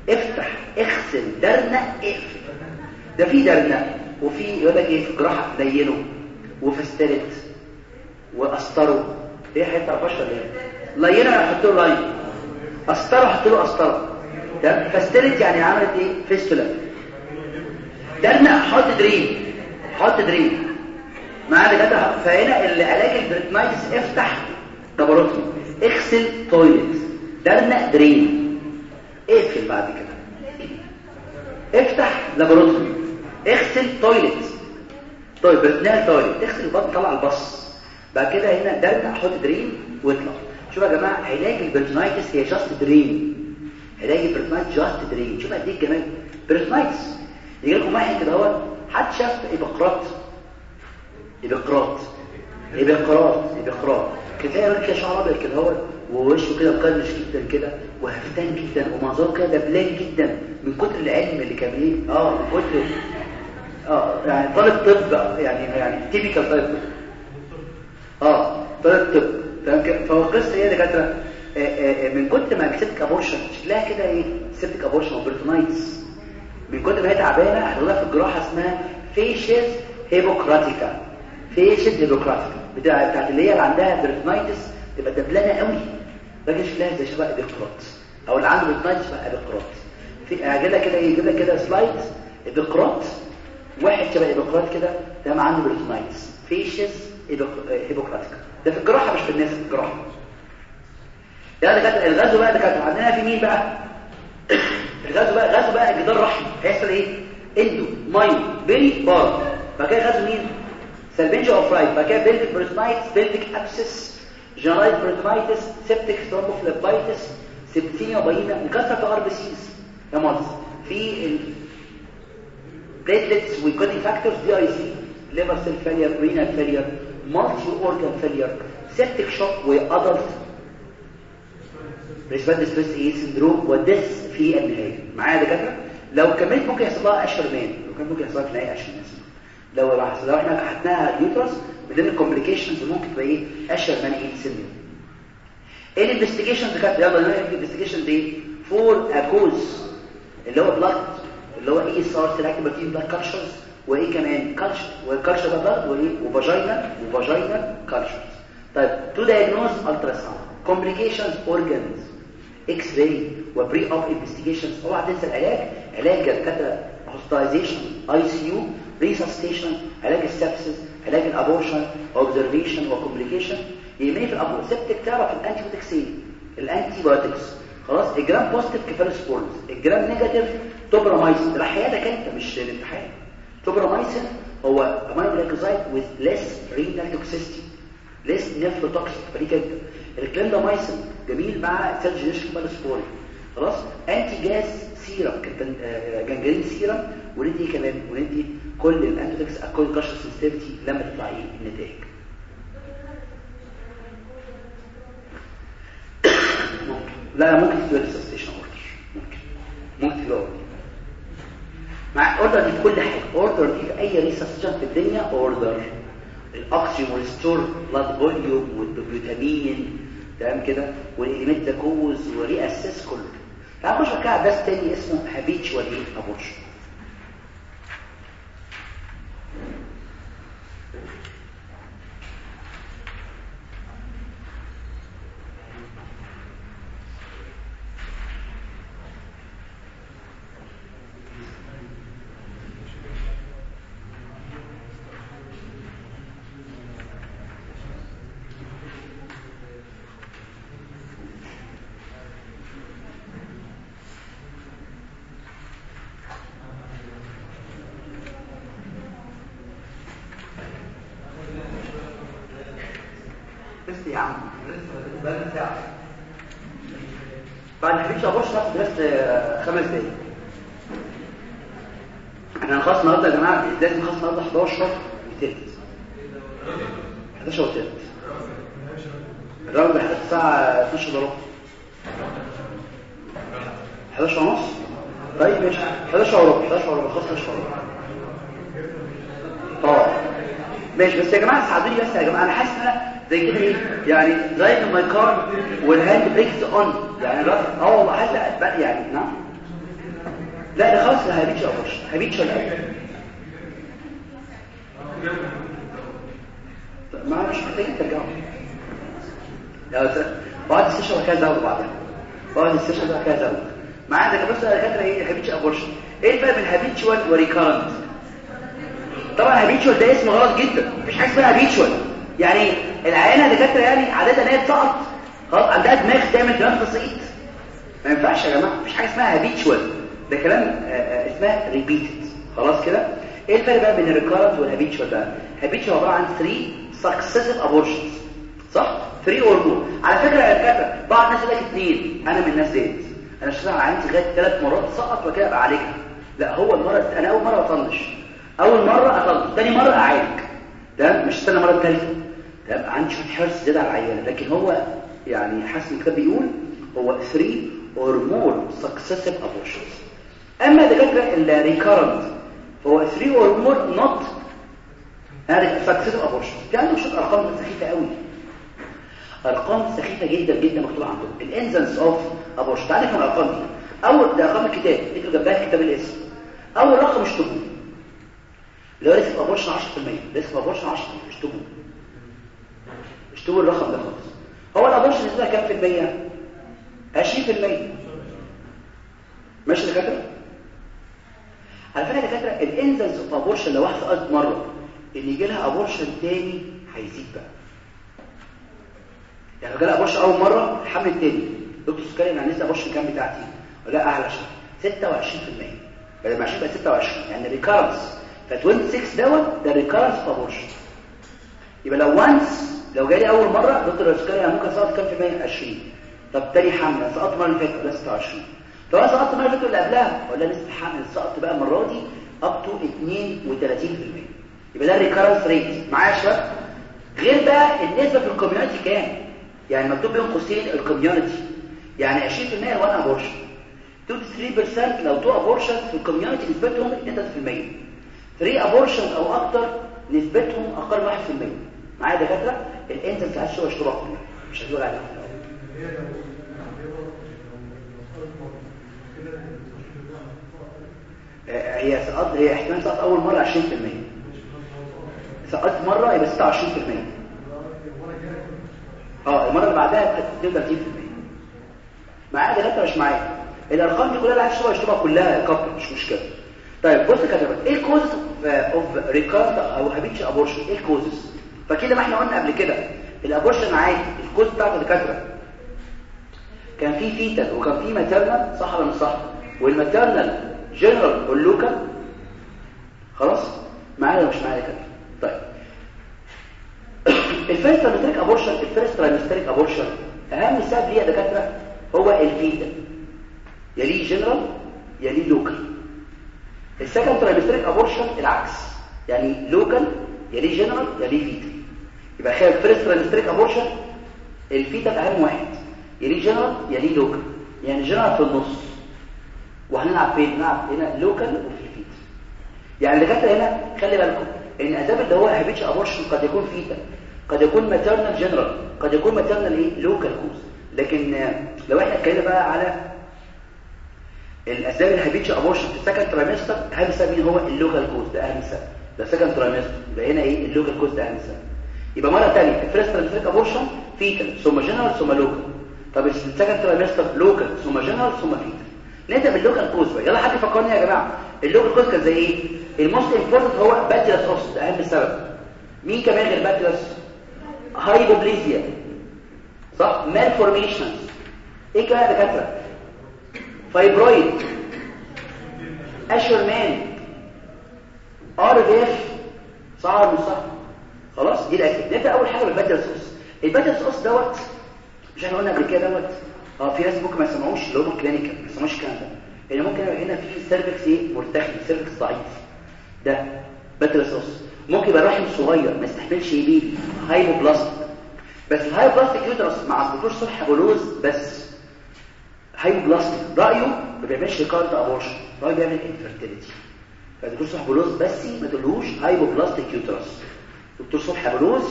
افتح اغسل درنا اقفل ده في درنا وفي يقول لك إيه؟ في جراحه لينه وفستلت وقسطره إيه حتة بشر ليه لينة يحط له لاين. قسطره حط له قسطره تمام فستلت يعني عملت إيه؟ فيستولا درنا حط درين حط درين معايا دكاتره فهنا العلاج البريتمايتس افتح لابوروتومي اغسل toilet درنا drain اقفل بعد كده. افتح laparotomy اغسل toilet طيب peritoneal toilet اغسل البطن طلع ال pus. بعد كده هنا درنا حط drain واطلع. شوفوا يا جماعة علاج ال peritonitis هي just drain علاج ال peritonitis just drain شوف قد إيه الجمال. peritonitis يجي لكم واحد كده اهو حد شاف إبقراط. إبقراط. إبقراط. إبقراط. كده يقول كده شعر أبيض كده هو ووشه كده مقرمش جدا كده وهفتان جدا ومنظره كده دبلان جدا. من كتر العلم اللي كان إيه آه من كتر. آه يعني طالب طب يعني يعني typical طالب طب. آه طالب طب. تمام فهو القصة إيه يا دكاترة؟ من كتر ما septic abortion شكلها كده إيه؟ septic abortion و peritonitis. من كتر ما هي تعبانة هتقولها في الجراحه اسمها facies hippocratica. facies hippocratica. بتاع بتاعت اللي هي اللي عندها peritonitis تبقى دبلانة قوي. راجل شكلها زي شبه ابيقراط أو اللي عنده peritonitis بقى ابيقراط في هجيب لك كده يجيب لك كده slide. ابيقراط واحد شبه ابيقراط كده ده عنده peritonitis. facies hippocratica. ده في الجراحة مش في الناس في الجراحة. ده كانت الغزو بقى كانت عندنا في مين بقى؟ الغزو بقى غزو بقى جدار رحم هيحصل إيه؟ endo myo peri para. بعد كده غزو مين؟ salpingo-oophoritis. بعد كده pelvic peritonitis pelvic abscess generalized peritonitis septic thrombophlebitis septicemia و pyemia مكسر في RBCs. يا مالز في ال platelets و coagulation factors DIC liver cell failure renal failure multi organ failure septic shock و adult respiratory distress إيه syndrome وال death في النهاية. معايا يا دكاترة؟ لو كملت ممكن يحصل لها Asherman لو كان ممكن يحصل لها في النهاية Asherman لو لو إحنا كحتناها uterus من ضمن ال complications ممكن تبقى إيه؟ Asherman إيه syndrome إيه ال investigation دكاترة؟ يلا نعمل ال investigation دي. for cause اللي هو blood اللي هو ESR C-reactive protein blood cultures وإيه كمان؟ culture وال culture ده blood وإيه؟ و vagina و vagina cultures طيب to diagnose ultrasound complications organs X-ray و pre-op investigations اوعى تنسى العلاج علاج الدكاتره hospitalization ICU resuscitation علاج ال sepsis علاج ال abortion observation و complication يهمني في ال abortion septic تعرف ال antibiotics ال antibiotics خلاص ال gram positive cephalosporins ال gram negative tobramycin ده حياتك أنت مش الامتحان. توبرامايسين هو aminoglycoside with less renal toxicity. Less nephrotoxic. فدي كده الكليندامايسين جميل مع third generation cephalosporin خلاص anti gas serum gangrene serum وندي كمان وندي كل ال antibiotics according culture sensitivity لما تطلع إيه؟ النتائج. لا ممكن تدور ستيشن اوردر ممكن. ممكن تدور مع اوردر دي في كل حاجة. اوردر دي في أي ريسستيشن في الدنيا اوردر الاكسجين والستور بلاد فوليوم والبيوتامين تمام كده؟ والاليمنت كوز وري أساس كله. تعال نخش على بس تاني اسمه هابيتشوال أبورشن. ساعة بعد الحبيب ابوش ناخد بس خمس دقايق. إحنا هنخلص النهارده يا جماعة لازم نخلص النهارده 11 وتلت. 11 وتلت. الراوند الساعة 12 الا ربع 11 ونص؟ طيب ماشي. 11 وربع 11 وربع خلاص 11 وربع. آه ماشي. بس يا جماعة ساعدوني بس يا جماعة أنا حاسس إن أنا كده إيه يعني زي my car وال hand brakes on يعني آه والله حاسس يعني نعم. لا ده خلاص habitual abortion habitual الأول. ما مش محتاجين ترجعوا لا بعد ال session وكذا زود بعدها. بعد ال session ده كذا زود. معانا بس الدكاتره إيه؟ habitual abortion إيه الفرق بين habitual و recurrent؟ طبعا habitual ده اسم غلط جدا. مفيش حاجة اسمها habitual يعني العيانة دكاتره يعني عاده هي تسقط خلاص عندها دماغ تعمل دماغ تسقيط ما ينفعش يا جماعة مفيش حاجة اسمها habitual ده كلام آآ آآ اسمها repeated خلاص كده؟ إيه الفرق بقى بين ال recurrent وال habitual بقى؟ habitual عبارة عن 3 successive abortions صح؟ 3 or more على فكرة يا دكاترة بعض الناس يقول لك اثنين أنا من الناس ديت. أنا اشتغل على عينتي لغاية ثلاث مرات سقط وكده ابقى عالجها لا هو المرة أنا أول مرة أطنش. أول مرة أطنش. ثاني مرة أعالج. ده مش استنى مرة ثالثه عندي شوية حرص زيادة على العيان لكن هو يعني حسب الكتاب بيقول هو 3 or more successive abortions. أما دكاترة الريكارنت فهو 3 or more not successive abortions في عندهم شوية أرقام سخيفة قوي. أرقام سخيفة جدا جدا مكتوبة عندهم. ال incidence of abortion تعالى نفهم الأرقام دي؟ أول ده رقم الكتاب. اكتب جنبها كتاب الاسم. أول رقم اشطبوه اللي هو risk abortion 10% risk abortion 10% اشطبوه اشطبوا الرقم ده خالص. هو ال abortion نسبه كام في المية؟ 20% ماشي يا دكاترة؟ على فكرة دكاترة ال incidence of abortion لو واحدة قالت مرة ان يجي لها abortion تاني هيزيد بقى. يعني لو جالها abortion أول مرة الحمل التاني. دكتور سكري أنا نسبه abortion كام بتاعتي؟ ولا أعلى شوية 26% بدل ما 20 بقى 26 يعني recurrence ف 26 دوت ده recurrence abortion يبقى لو once لو جالي أول مرة دكتور سكري أنا ممكن اسقط كام في المية 20 طب تاني حملة سقطت المره اللي فاتت ولا 26 طب أنا سقطت المره اللي اللي قبلها ولا نسبه حمل سقطت بقى المرة دي اب تو 32% يبقى ده الريكارنس ريت معايا يا شباب؟ غير بقى النسبة في الكوميونتي كام؟ يعني مكتوب بين قوسين الكوميونتي يعني 20% وأنا ابورشن 2 3% لو تو ابورشن في الكوميونتي نسبتهم 3% 3 ابورشن أو أكتر نسبتهم أقل من 1% معايا دكاترة؟ الانزل بتاع الشغل اشتراك مش هتقول عليها. هي سقط هي احتمال سقط أول مرة 20% سقطت مرة يبقى 26% آه المرة اللي بعدها 32% معايا دكاترة مش معايا. الأرقام دي كلها اللي عايز اشطبه كلها كابل مش مشكلة. طيب بص كده إيه ال cause of recurrent أو habitual abortion إيه ال causes فكده ما إحنا قلنا قبل كده ال abortion عادي ال cause بتاعته دكاتره كان في fetal وكان في maternal صح ولا مش صح وال maternal general وال local خلاص؟ معايا ولا مش معايا كده طيب. ال first trimesteric abortion ال first trimesteric abortion أهم سبب ليه يا دكاترة؟ هو ال fetal يليه جنرال يليه local ال second trimesteric abortion العكس. يعني local يليه جنرال يليه fetal يبقى خير ال first trimesteric abortion ال fetal أهم واحد. يليه جنرال يليه local يعني جنرال في النص. وهنلعب فين؟ نلعب هنا local وفي fetal يعني اللي جت هنا خلي بالكم إن اسباب اللي هو habitual abortion قد يكون fetal قد يكون maternal general قد يكون maternal إيه؟ local cause لكن لو إحنا اتكلمنا بقى على الاسباب ال habitual abortion في ال second trimester اهم سبب هو ال local cause ده أهم سبب. ده second trimester يبقى هنا إيه ال local اهم سبب يبقى مرة ثانية ال first trimester abortion fetal ثم جنرال ثم local طب ال second trimester local ثم جنرال ثم fetal نبدأ بال local cause بقى. يلا حد يفكرني يا جماعة. ال local cause كان زي إيه؟ ال most important هو patulous os ده أهم سبب مين كمان غير patulous hypoplasia صح؟ malformations إيه كمان يا دكاترة؟ fibroid Asherman صح ولا مش صح خلاص دي الاسئله نبدا أول حاجة بال patulous os ال patulous os دوت مش إحنا قلنا قبل كده دوت؟ آه في ناس ممكن ما يسمعوش اللي هم clinical ما يسمعوش الكلام ده. يعني ممكن هنا في cervix إيه؟ مرتخي cervix ضعيف. ده patulous os ممكن يبقى رحم صغير ما يستحملش baby hypoplastic. بس ال hypoplastic uterus مع الدكتور صبحي بولوز بس. hypoplastic رأيه ما بيعملش recurrent abortion رأيه بيعمل infertility فالدكتور صبحي بولوز بس ما تقولوش hypoplastic uterus دكتور صبحي بولوز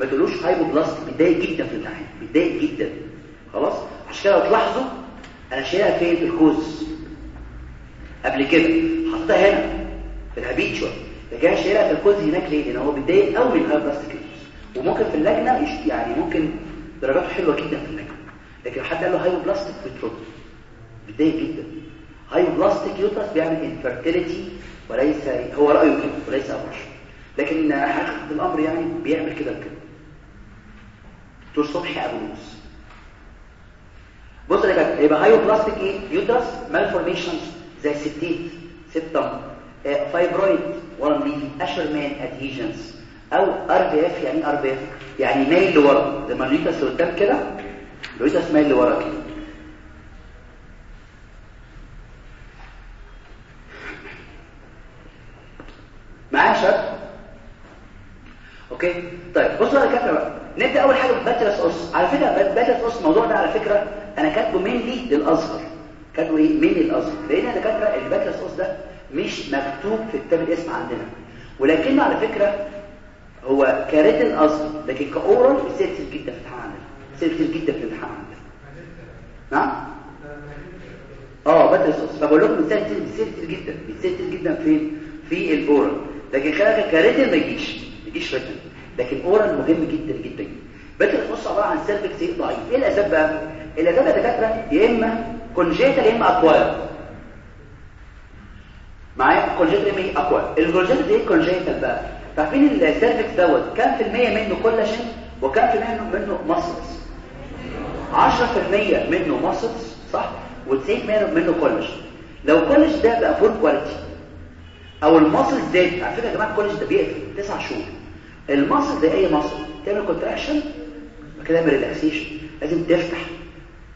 ما تقولوش hypoplastic متضايق جدا في الامتحان متضايق جدا. خلاص؟ عشان كده لو تلاحظوا أنا شايلها فين؟ في ال cause. قبل كده. حطيتها هنا في ال habitual لكن أنا شايلها في ال cause هناك ليه؟ لأن هو بيتضايق قوي من ال hypoplastic uterus وممكن في اللجنة. يعني ممكن درجاته حلوة جدا في اللجنة. لكن حد قال له hypoplastic بيترد بيتضايق جدا. hypoplastic uterus بيعمل infertility وليس هو رأيه كده وليس abortion لكن حقيقة الأمر يعني بيعمل كده كده دكتور صبحي ابو موسى بص يا جماعة يبقى hypoplastic إيه؟ uterus malformations زي ال septate septum. آه fibroid ورم ليفي Asherman adhesions أو RVF يعني RVF يعني مايل لورا. زي ما ال uterus قدام كده ال uterus مايل لورا كده. معايا شباب okay؟ طيب بصوا يا دكاتره بقى. نبدأ أول حاجة بال patulous os. على فكرة patulous os الموضوع ده على فكرة أنا كاتبه mainly للأزهر. كاتبه إيه؟ mainly للأزهر. لأن يا دكاتره ال patulous os ده مش مكتوب في كتاب الاسم عندنا. ولكنه على فكرة هو ك written أظهر لكن ك oral كتير جدا في الامتحان كتير جدا في الامتحان نعم؟ آه patulous os. فبقول لكم كتير جدا. كتير جدا فين في ال oral. لكن خلال ك written ما يجيش ما يجيش written لكن oral مهم جدا جدا. patulous os عبارة عن cervix ضعيف. إيه الأسباب بقى؟ الاسباب يا دكاتره يا إما congenital يا إما acquired معايا؟ congenital يا إما acquired ال congenital دي congenital بقى؟ عارفين ال cervix دوت؟ كام في المية منه كولاجين وكام في المية منه muscles 10% منه muscles صح؟ و90% منه كولاجين لو الكولاجين ده بقى poor quality أو ال muscle زاد على فكرة يا جماعة الكولاجين ده بيقفل 9 شهور. ال muscle زي أي muscle؟ تعمل contraction كده relaxation لازم تفتح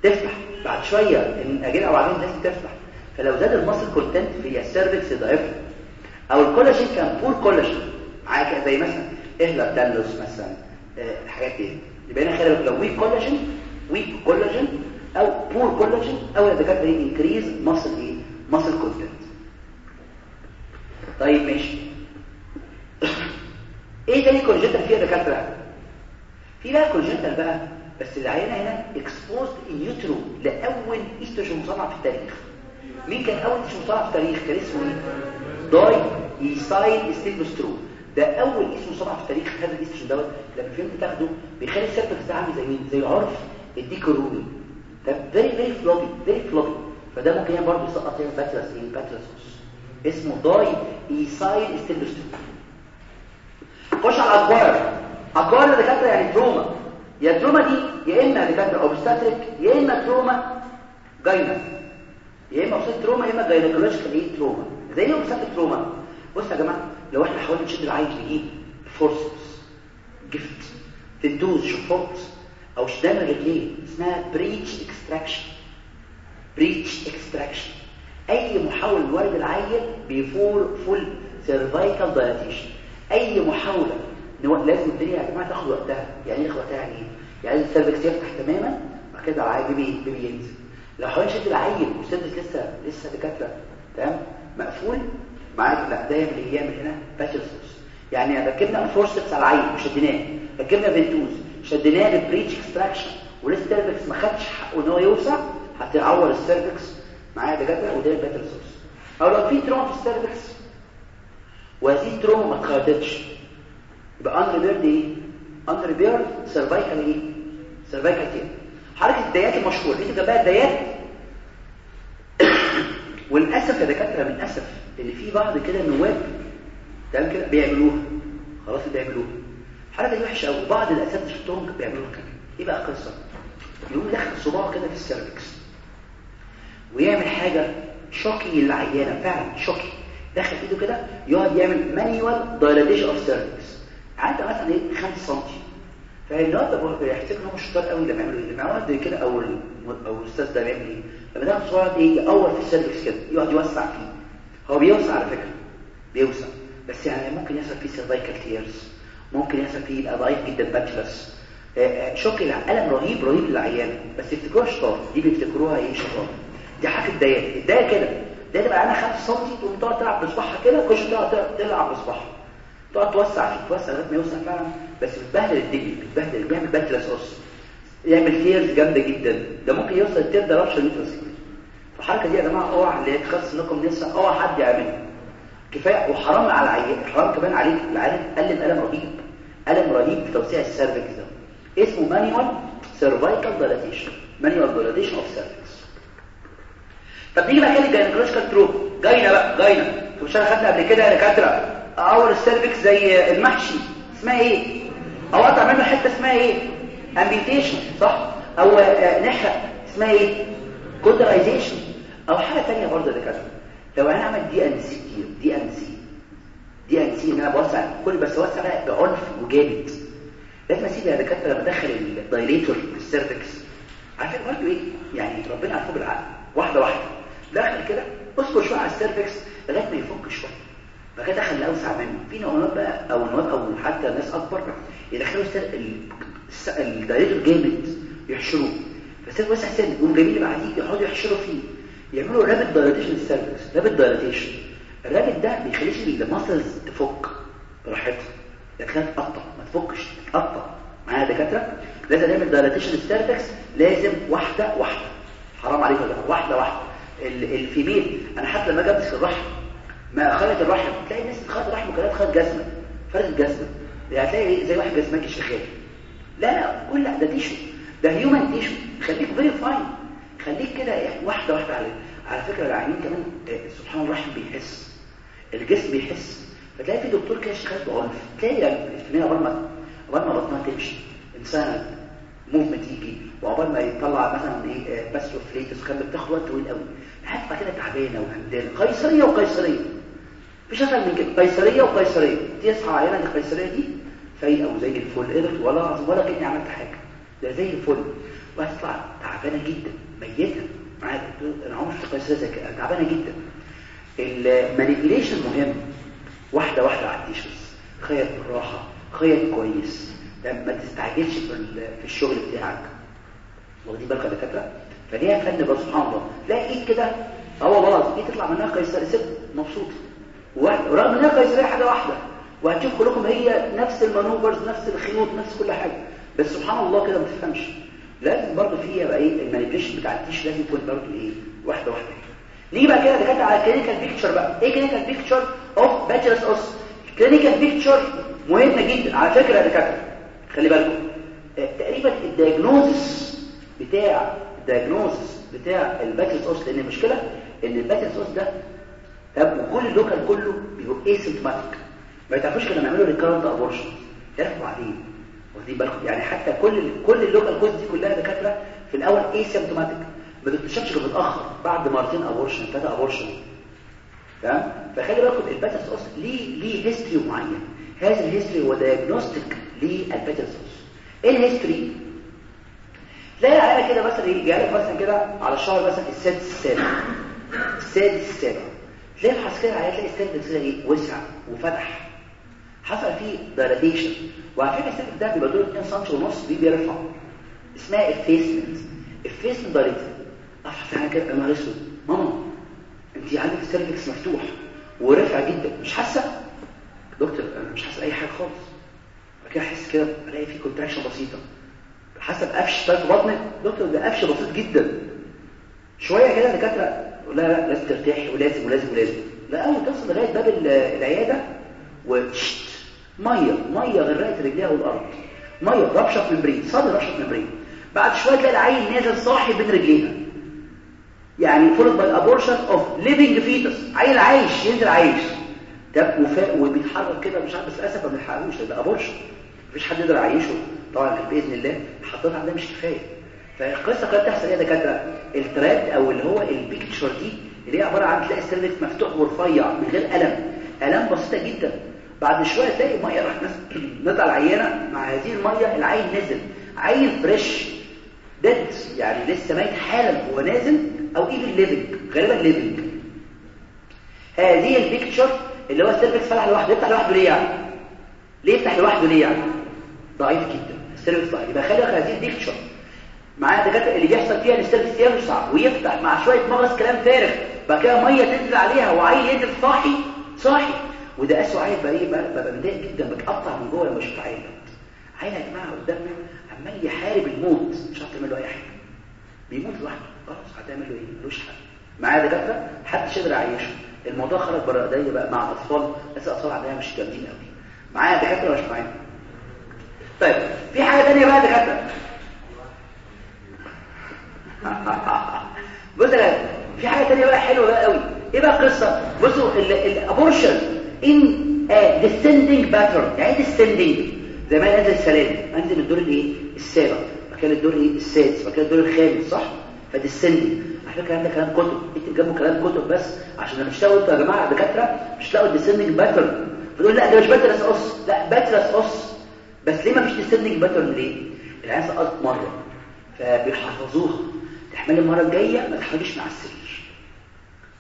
تفتح. بعد شوية الاجنه أو بعدين لازم تفتح. فلو زاد ال muscle content في ال cervix ضعف أو الكولاجين كان poor collagen معاك زي مثلا Ehlers-Danlos مثلا آه الحاجات دي. يبقى هنا خلي لو weak collagen weak collagen أو poor collagen أو اذا كانت increase muscle إيه muscle content طيب ماشي. إيه تاني congenital فيها دكاترة؟ في بقى congenital بقى بس العيانة هنا exposed in utero لأول ايستروجين مصنع في التاريخ. مين كان أول ايستروجين مصنع في التاريخ؟ كان اسمه إيه؟ diethylstilbestrol ده أول اسم مصنع في التاريخ هذا الايستروجين دوت. لما فهمت تاخده بيخلي ال cervix ده عامل زي مين؟ زي عرف الديك الرومي. ده very very floppy very floppy فده ممكن يعني برضه يسقط هنا patulous إيه؟ patulous اسمه diethylstilbestrol خش على ال acquired acquired دكاترة يعني trauma. يا trauma دي يا إما دكاترة obstetric يا إما trauma gyna. يا إما obstetric trauma يا إما gynecological إيه trauma. زي إيه obstetric trauma؟ بصوا يا جماعة لو إحنا حاولنا نشد العيل نجيب forceps جفت ventouse شفاط أو شدينا رجليه اسمها breech extraction breech extraction أي محاوله لولادة العيل before full cervical dilatation أي محاولة no... لازم الدنيا يا جماعة تاخد وقتها. يعني إيه وقتها؟ يعني إيه؟ يعني ال cervix يفتح تماما بعد كده العيل baby ينزل لو حاولنا نشد العيل وال cervix لسه لسه دكاترة تمام؟ مقفول معاك لا يعمل إيه يعمل هنا patulous os يعني ركبنا forceps على العيل وشديناه ركبنا ventouse شديناه بال breech extraction ولسه ال cervix ما خدش حقه إن هو يوسع هتعور ال cervix معايا دكاتره وده ال patulous os أو لو في trauma في ال cervix وهذه ال trauma ما اتخيطتش يبقى unrepaired إيه؟ unrepaired cervical إيه؟ cervical tear حركة الدايات المشهورة دي جنبها الدايات وللاسف يا دكاترة من اسف اللي في بعض كده النواب تمام كده بيعملوها. خلاص بيعملوها. الحركه دي وحشة قوي بعض الأساتذة شفتهم بيعملوها كده. إيه بقى القصة؟ يقوم يدخل صباعه كده في ال cervix ويعمل حاجة shocky للعيانه فعلا shocky. دخل إيده كده يقعد يعمل manual dilatation of cervix عندك مثلا إيه؟ 5 سم فالنهارده بيحتاج إن هو شطار قوي لما يعملوا إيه لما يقعد كده أو أو الأستاذ ده بيعمل إيه؟ لما ياخد صباعه إيه؟ يقور في ال cervix كده يقعد يوسع فيه. هو بيوسع على فكرة بيوسع. بس يعني ممكن يحصل فيه cervical tears ممكن يحصل فيه يبقى ضعيف جدا patulous shock الالم رهيب رهيب للعيان بس يفتكروها شطار. دي بيفتكروها إيه؟ شطار. دي حاجة الدايه الدايه كده. ده تبقى أنا 5 سم تقوم تقعد تلعب بصباعها كده كل تقعد تلعب بصباعها تقعد توسع فيه توسع لغاية ما يوسع فعلا. بس بتبهدل الدنيا بتبهدل بيعمل patulous os يعمل tears جامدة جدا. ده ممكن يوصل ال tear ده rupture uterus الحركه دي يا جماعة أوعى اللي تخص انكم لسه أوعى حد يعملها. كفاية. وحرام على العيان حرام كمان عليك. العيان قلب ألم رهيب. ألم رهيب في توسيع ال cervix ده. اسمه manual cervical dilatation manual dilatation of cervix طب نيجي بقى كده ال gynecological trauma gyna بقى gyna. مش انا خدنا قبل كده دكاترة. أول ال cervix زي المحشي. اسمها إيه؟ أو أقطع منه حتة اسمها إيه؟ amputation صح؟ أو نحرق اسمها إيه؟ cauterization أو حاجة ثانية برضه دكاترة. لو أنا أعمل D and C كتير D and C D and C إن أنا بوسع كل بس بقى بعنف وجامد. لازم أسيب يا دكاترة لما ادخل ال dilator في ال cervix عارفين برضه إيه؟ يعني ربنا عارفه بالعقل. واحدة واحدة. دخل كده. اصبر شوية على ال cervix لغاية ما يفك شوية. فكده دخل الاوسع منه. في نواب بقى أو نواب أو حتى ناس أكبر يدخلوا ال dilator جامد يحشروه. فال cervix واسع سن. جايبين اللي بعديه يقعدوا يحشروا فيه. يعملوا rapid dilatation لل cervix rapid dilatation ال rapid ده بيخليش ال muscles تفك. براحتها لكن تقطع ما تفكش. تقطع معايا دكاترة؟ لازم نعمل dilatation لل cervix لازم واحدة واحدة. حرام عليكم يا واحدة واحدة. ال female أنا حتى لما امسك الرحم ما خلت الرحم تلاقي الناس خدت الرحم وكانت خدت جزمة فرد جزمة. يعني هتلاقي زي واحد جزماكي شغال لا لا كل ده tissue. ده human tissue خليك very fine خليك كده واحدة واحدة عليه على فكرة العينين كمان آه، سبحان الله الرحم بيحس. الجسم بيحس. فتلاقي في دكتور كده شغال بعنف. تلاقي الاجتماعيه عقبال ما عقبال ما بطنها تمشي انسانه movement يجي. وعقبال ما يطلع مثلا إيه بس فليت وكان بتاخد وقت طويل قوي. هتبقى كده تعبانة وهمدانه قيصرية وقيصرية. مفيش اسهل من كده. قيصرية وقيصرية. تصحى عيانة القيصرية دي فايقة وزي الفل. قدرت ولا ولا كأني عملت حاجة. ده زي الفل. وهتطلع تعبانة جدا. ميتة. معاك أنا عمري في قيصرية زي كده. تعبانة جدا. ال manipulation مهم. واحدة واحدة على ال tissues خيط بالراحة. خيط كويس. ما تستعجلش في الشغل بتاعك. واخدين بالك يا دكاترة؟ فدي فن بقى سبحان الله. تلاقي إيد كده. آه والله إيد تطلع منها قيصريه ست مبسوط. ورغم إنها قيصريه حاجة واحدة. وهتشوف كلكم هي نفس ال maneuvers نفس الخيوط نفس كل حاجة. بس سبحان الله كده ما تفهمش. لازم برضه في يبقى إيه ال manipulation بتاع ال tissue لازم يكون برضه إيه واحدة واحدة. نيجي بقى كده دكاترة على ال clinical picture بقى. إيه clinical picture of patulous os clinical picture مهمه جدا. على فكرة يا دكاترة خلي بالكم. آه، تقريبا ال diagnosis بتاع ال diagnosis بتاع ال patulous os لأن المشكلة إن ال patulous os ده طب وكل ال local كله بيبقى asymptomatic ما يتعرفوش كانوا يعملوا recurrent abortion يعرفوا عليه واخدين بالكم؟ يعني حتى كل كل ال local cause دي كلها دكاترة في الأول asymptomatic ما تكتشفش غير متأخر بعد مرتين abortion ثلاثة abortion تمام؟ فخلي بالكم ال patulous os ليه ليه history معين. هذا ال history هو diagnostic لل patulous os إيه ال history تلاقي العيانة كده مثلا إيه جاي مثلا كده على الشهر مثلا السادس السابع. السادس السابع. تلاقي كده العيانة تلاقي السيرفكس كده إيه؟ وسع وفتح. حصل فيه dilatation وعلى فكرة ال cervix ده بيبقى دور 2 سم ونص بيرفع. اسمها effacement effacement dilatation افحص حاجة كده؟ أنا اسود ماما أنت عندك ال cervix مفتوح ورافع جدا. مش حاسة؟ دكتور أنا مش حاسة أي حاجة خالص. بعد كده أحس كده ألاقي في contraction بسيطة. حسب قفش. طيب بطنك دكتور ده قفش بسيط جدا. شوية كده الدكاتره لا لا لازم ترتاحي ولازم ولازم ولازم. لا اول توصل لغاية باب العيادة وشت مية مية غرقت رجليها والأرض. مية rupture membrane صار rupture membrane بعد شوية تلاقي العيل نازل صاحي بين رجليها. يعني followed by abortion of living fetus عيل عايش ينزل عايش. ده وفاء وبيتحرك كده مش عارف بس للأسف ما بنلحقوش ده abortion مفيش حد يقدر يعيشه. طبعا بإذن الله حطيت عندها مش كفاية. فالقصة كانت تحصل إيه ده كانت التراد أو اللي هو ال picture دي اللي هي عبارة عن تلاقي ال cervix مفتوح ورفيع من غير ألم. ألم بسيطة جدا. بعد شوية تلاقي مية راح نطلع العينه مع هذه المية العيل نزل. عيل fresh dead يعني لسه ميت حالا. هو نازل أو even living غالبا living هذه ال picture اللي هو ال cervix فتح لوحده. يفتح لوحده ليه يعني؟ ليه يفتح لوحده ليه يعني؟ ضعيف جدا. ال cervix ضعيف يبقى خلي هذه ال picture معايا دكاتره اللي بيحصل فيها ال cervix يوسع ويفتح مع شوية مغص كلام فارغ بعد كده مية تنزل عليها وعيل ينزل صاحي صاحي. وده اسوء عيل بقى إيه؟ ببقى متضايق جدا بتقطع من جوه لما أشوف عيل. عيل يا جماعة قدامنا عمال يحارب الموت. مش عارف تعمل له أي حاجة. بيموت لوحده. خلاص هتعمل له إيه؟ ملوش حل. معايا دكاتره محدش يقدر يعيشه. الموضوع خرج بره إيديا بقى مع الاطفال بس الاطفال عندنا مش جامدين قوي معايا دكاترة مش معايا؟ طيب في حاجة ثانية بقى دكاترة؟ بص يا في حاجة ثانية بقى حلوة بقى قوي. إيه بقى القصة؟ بصوا الابورشن in descending pattern يعني إيه descending زي ما انزل السلالم أنزل الدور الإيه؟ السابع. كده الدور إيه؟ السادس. كده الدور الخامس صح؟ ف descending على فكرة الكلام ده كلام كتب. اكتب جنبه كلام كتب بس عشان لما تشتغلوا أنتوا يا جماعة دكاترة مش تلاقوا ال descending pattern فتقول لا ده مش patulous os لا patulous os بس ليه ما فيش descending pattern ليه؟ العيانة سقطت مرة. فبيحفظوها تحمل المرة الجاية ما تحملش مع السرير.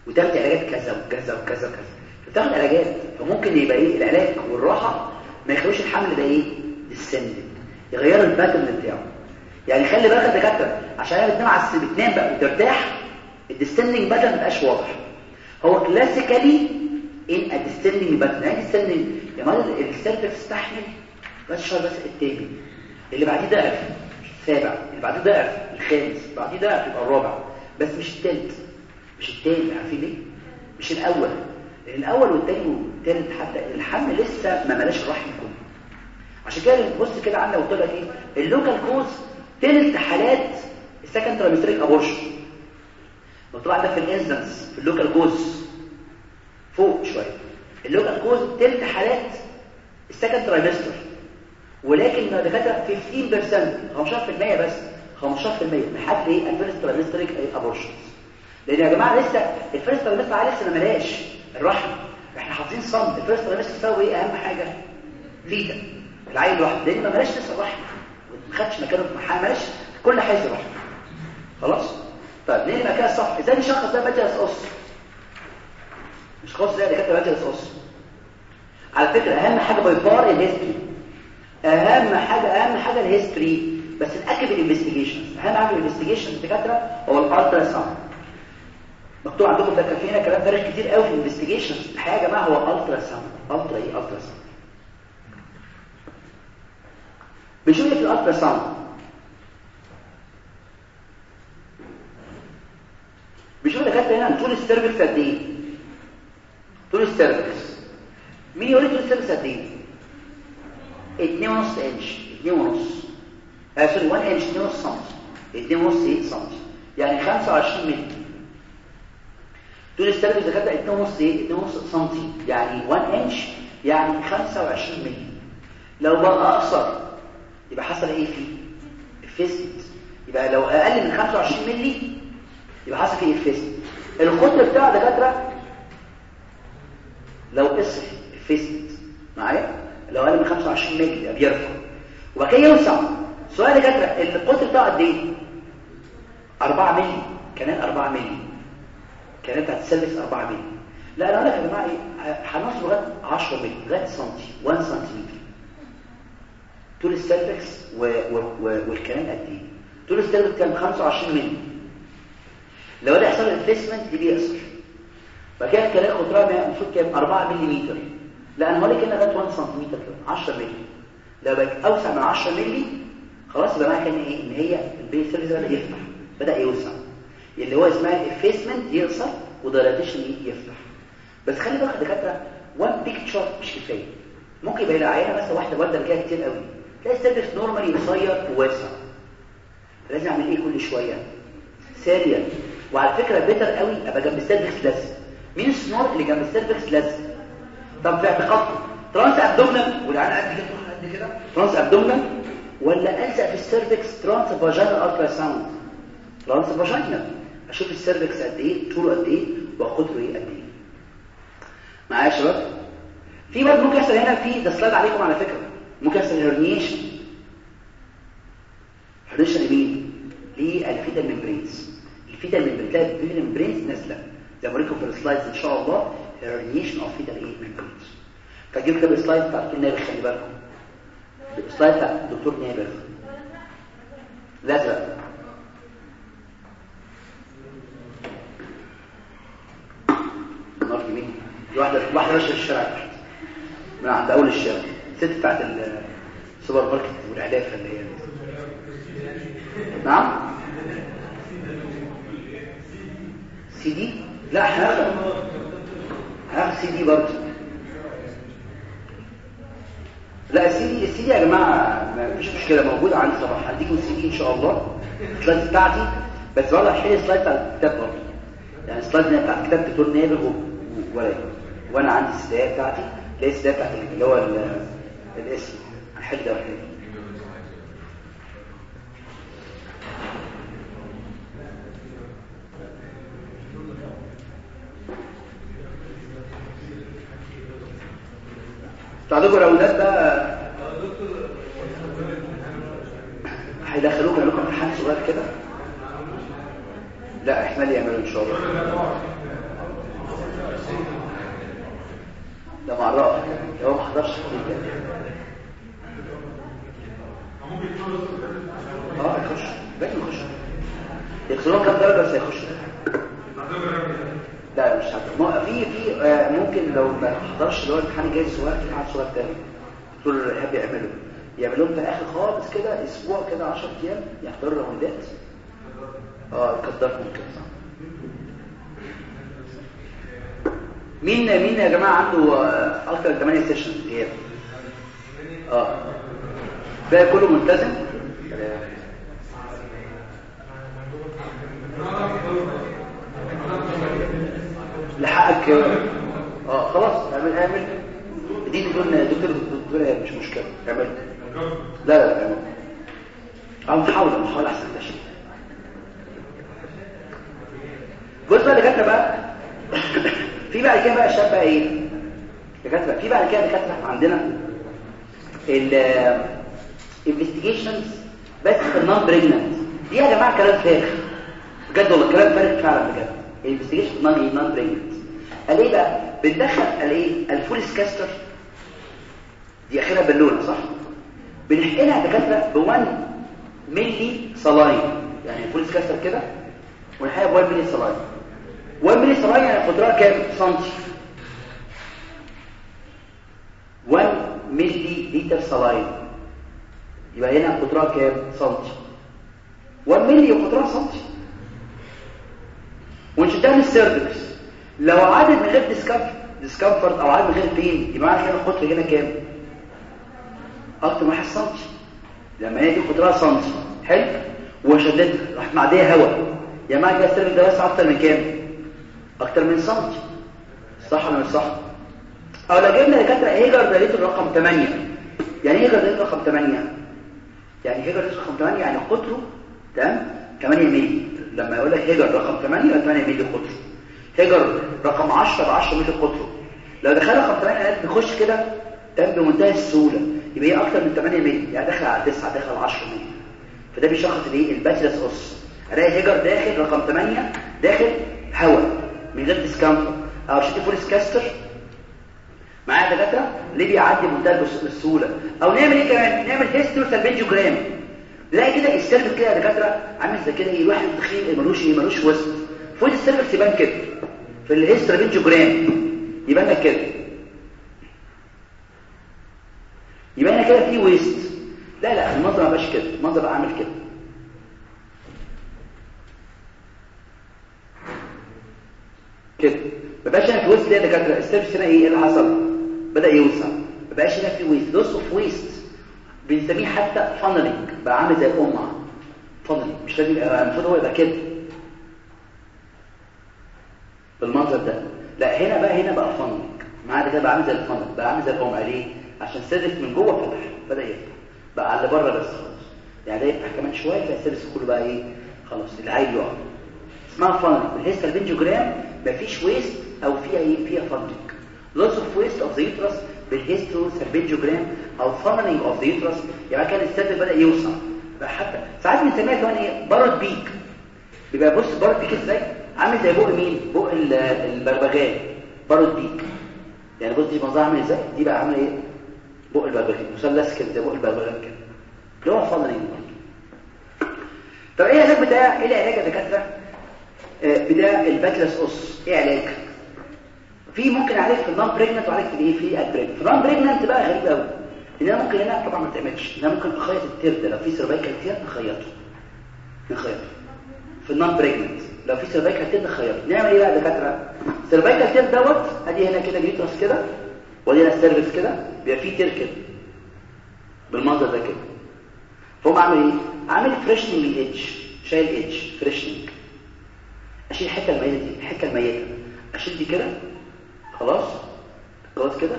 وتاخد علاجات كذا وكذا وكذا وكذا. بتاخد علاجات. فممكن يبقى إيه؟ العلاج والراحة ما يخلوش الحمل ده إيه؟ descending يغيروا ال pattern بتاعه. يعني خلي بالك يا دكاترة عشان هي بتنام على السرير بتنام بقى وترتاح ال descending pattern ما بقاش واضح. هو classically ان ال descending pattern يعني ال descending يا مال ال cervix استحمل بس شهر بس التاني. اللي بعديه ضعف. السابع. اللي بعديه ضعف. الخامس. بعديه ضعف يبقى الرابع. بس مش الثالث مش الثاني عارفين ليه؟ مش الأول. الأول والثاني والثالث حتى. الحمل لسه ما ملاش الرحم كله عشان كده بص كده عندنا قلت لك إيه؟ ال local cause ثلث حالات ال second trimesteric abortion مكتوب عندك في ال incidence في ال local cause. فوق شوية. ال local cause ثلث حالات ال second trimester ولكن دكاترة 15% 15% بس 15% من حد إيه ال first trimesteric abortions لأن يا جماعة لسه ال first trimester عادي لسه ما ملاش. الرحم. إحنا حاطين صمت ال first trimester تساوي إيه؟ أهم حاجة. fetal. العيل لوحده لأن ما ملاش لسه الرحم. ما خدش مكانه في محل. ملاش. كل حيز الرحم خلاص؟ طيب ليه مكان الصح إزاي نشخص ده patulous os مش خاص ده دكاترة patulous os على فكرة أهم حاجة by far ال history أهم حاجة أهم حاجة ال history بس ناكد ال investigation أهم حاجة ال investigation الدكاتره هو ال ultrasound مكتوب عندكم ده كان في هنا كلام فارغ كتير قوي في ال investigation الحقيقة يا جماعة هو ultrasound ultra إيه ultrasound بنشوف في ال ultrasound بنشوف الدكاتره هنا طول ال cervix قد إيه؟ طول ال cervix مين يقول لي طول ال cervix قد إيه 2.5 انش 2.5 آه sorry 1 انش 2.5 سم 2.5 سم يعني 25 مللي طول ال cervix دكاتره 2.5 إيه 2.5 سم يعني 1 انش يعني 25 مللي لو بقى اقصر يبقى حصل إيه فيه effaced يبقى لو أقل من 25 مللي يبقى حصل فيه الفيسد القطر بتاع دكاتره لو قصر الفيسد معايا لو أقل من 25 مللي يبقى بيرفع. وبعد يوسع. سؤال يا دكاتره القطر بتاعه قد إيه؟ 4 مللي كمان 4 مللي كانت السيرفكس 4 مللي لا أنا أقول لك يا جماعة إيه هنوصل لغاية 10 مللي لغاية سنتي 1 سنتيمتر طول السيرفكس. والكلام قد إيه؟ طول ال cervix كان 25 مللي لو ده يحصل effacement دي بيقصر فكان الكلام قطرها المفروض كام 4 ملم لا أنا هقول لك لغاية 1 سم كده 10 مللي. لو بقت أوسع من 10 مللي خلاص يبقى معنى كده إيه؟ إن هي البيت cervix بدأ يفتح بدأ يوسع. اللي هو اسمها effacement يقصر و dilatation يفتح. بس خلي بالك دكاترة one picture مش كفاية. ممكن يبقى العينه مثلا واحدة والده كده كتير قوي. تلاقي السيرفيس نورمالي قصير وواسع لازم أعمل إيه كل شوية؟ سيريال وعلى فكرة بيتر قوي أبقى جنب السيرفكس لازم مين السنور اللي جنب السيرفكس لازم؟ طب في اعتقادكم ترانس ابدومينال والعين قد كده قد كده؟ ترانس ابدومينال ولا الزق في السيرفكس ترانس فاجينال الترا ساوند ترانس فاجينال. أشوف السيرفكس قد إيه طوله قد إيه وقطره إيه قد إيه. معايا يا شباب؟ في برضه ممكن يحصل هنا في ده slide عليكم على فكرة. ممكن يحصل herniation herniation لمين؟ لل fetal membranes ال fetal membrane تلاقي ال fetal membranes نازلة. زي ما في ال slides ان شاء الله herniation of fetal إيه membranes فجيب كده ال slide بتاع الدكتور نابل خلي بالكم. ال slide بتاع الدكتور نابل الازرق نار جميل واحدة ماشية في الشارع. من عند أول الشارع. الست بتاعت السوبر ماركت والعلافه اللي هي نعم. سي دي؟ لا هناخد هناخد سي دي برضه. لا السي دي السي دي يا جماعة مفيش مشكلة موجوده عندي صراحة. هديكم السي دي إن شاء الله. السلايد بتاعتي. بس والله حلو السلايد بتاع الكتاب برضه. يعني السلايد بتاع الكتاب دكتور نابل ولا وأنا عندي السلايد بتاعتي. اللي السلايد بتاعت اللي هو الاسم. هنحل ده وحل تعالوا الاولاد بقى هيدخلوك يعملوا لكم امتحان صغير كده. لا احتمال يعملوا إن شاء الله. ده معرف هو ما حضرش آه يخش. باقي يخش. يخسرون كام درجه بس هيخش مش هتعرف في في آه، ممكن لو ما حضرش اللي هو الامتحان الجاي الصغير في امتحان صغير تاني. دول اللي يحب يعملوا. في الآخر خالص كده أسبوع كده 10 أيام يحضروا راوندات آه يقدرهم كده. مين مين يا جماعة عنده آه، أكتر من 8 سيشن غياب آه. باقي كله ملتزم؟ لحقك. آه خلاص اعمل اعمل. دي بدون دكتور دكتور مش مشكلة. اعمل. لا لا لا اعمل. أو محاولة محاولة أحسن شيء. بص بقى دكاترة بقى. في بعد كده بقى الشاب بقى إيه؟ دكاترة. في بعد كده دكاترة عندنا. ال investigations بس في النون بريجننت دي يا جماعة كلام فارغ. بجد والله كلام فارغ فعلا بجد. ال investigation non-pregnant قال إيه بقى؟ بندخل قال إيه؟ ال Foley's catheter دي أخرها بالونه صح؟ بنحقنها دكاترة ب 1 ملي saline يعني ال Foley's catheter كده ونحقنها ب 1 ملي saline 1 ملي saline يعني قطرها كام؟ سنتي. 1 ملي لتر saline يبقى هنا قطرها كام؟ سنتي. 1 ملي قطرها سنتي. ونشدها من ال cervix لو عدت من غير discomfort أو عدت من غير pain يبقى معنى كده القطر هنا كام؟ أكتر من 1 سم لما هي دي قطرها سم حلو؟ وشدتها راح معدية هواء يا معنى كده ال cervix ده بس أكتر من كام؟ أكتر من سم صح ولا مش صح؟ أو لو جبنا دكاترة هيجر دليل الرقم 8 يعني إيه هيجر دليل رقم 8 يعني هيجر دليل رقم 8 يعني قطره تمام؟ 8 مللي لما يقول لك هيجر رقم 8 يبقى 8 مللي قطر هيجر رقم 10 ب 10 مللي قطر لو دخل رقم 8 قال بيخش كده تم بمنتهى السهولة. يبقى هي أكتر من 8 مللي يعني داخل على 9 داخل على 10 مللي فده بيشخص الايه الباتلس اوس ألاقي هيجر داخل رقم 8 داخل هواء من غير ديسكامفورت أو شيت فوليس كاستر. معايا دكاترة؟ ليه بيعدي بمنتهى السهولة؟ أو نعمل إيه كمان؟ نعمل هيستوري سالفنجيوجرام نلاقي كده السيرفكس كده يا دكاترة. عامل زي كده إيه؟ الواحد متخيل ملوش إيه؟ ملوش وسط فوق السيرفكس يبان كده. في الهيسترابنجوجرام يبان لك كده. يبان لك كده في ويست. لا لا المنظر ما بقاش كده. المنظر بقى عامل كده. كده. ما بقاش هنا في waist ليه دكاترة. ال cervix هنا إيه؟ اللي حصل؟ بدأ يوسع. ما بقاش هنا في waist. loss of waist بنسميه حتى funneling بقى عامل زي القمع funneling مش لازم المفروض هو يبقى كده. بالمنظر ده. لا هنا بقى هنا بقى funneling معاه ده بقى عامل زي ال funnel بقى عامل زي القمع ليه عشان ال cervix من جوه فتح بدأ يفتح. بقى على اللي بره بس خلاص. يعني ده يفتح كمان شوية تلاقي ال cervix كله بقى إيه؟ خلاص العيل يقع اسمها funneling ال hysterosalpingogram مفيش waist أو فيها إيه؟ فيها funneling loss of waist of the uterus بال hysterosalpingogram أو funneling of the uterus. يعني كان ال os بدأ يوسع بقى حتى ساعات بنسميها كمان إيه؟ bird beak بيبقى بص bird beak إزاي؟ عامل زي بق مين بق البغبغان bird beak. يعني بص دي منظرها عامل إزاي؟ دي بقى عاملة إيه؟ بق البغبغان مثلث كده زي بق البغبغان كده. اللي هو funneling طب إيه العلاج بتاع إيه العلاج يا دكاترة؟ آه بتاع ال patulous os. إيه علاج؟ في ممكن اعالج في ال non-pregnant وعالج في الايه في ال pregnant في ال non-pregnant بقى غريب قوي. ان أنا ممكن هنا طبعا ما تعملش. ان أنا ممكن اخيط ال tear ده لو في cervical tear نخيطه. نخيطه. في ال non-pregnant لو في cervical tear نخيطه نعمل إيه بقى يا دكاترة؟ cervical tear دوت أدي هنا كده ال uterus كده وأدي هنا كده بيبقى فيه tear كده بالمنظر ده كده. فهم عامل إيه؟ عامل freshening ال edge شايل edge freshening أشيل الحتة الميتة دي الحتة الميتة. أشيل دي كده خلاص خلاص كده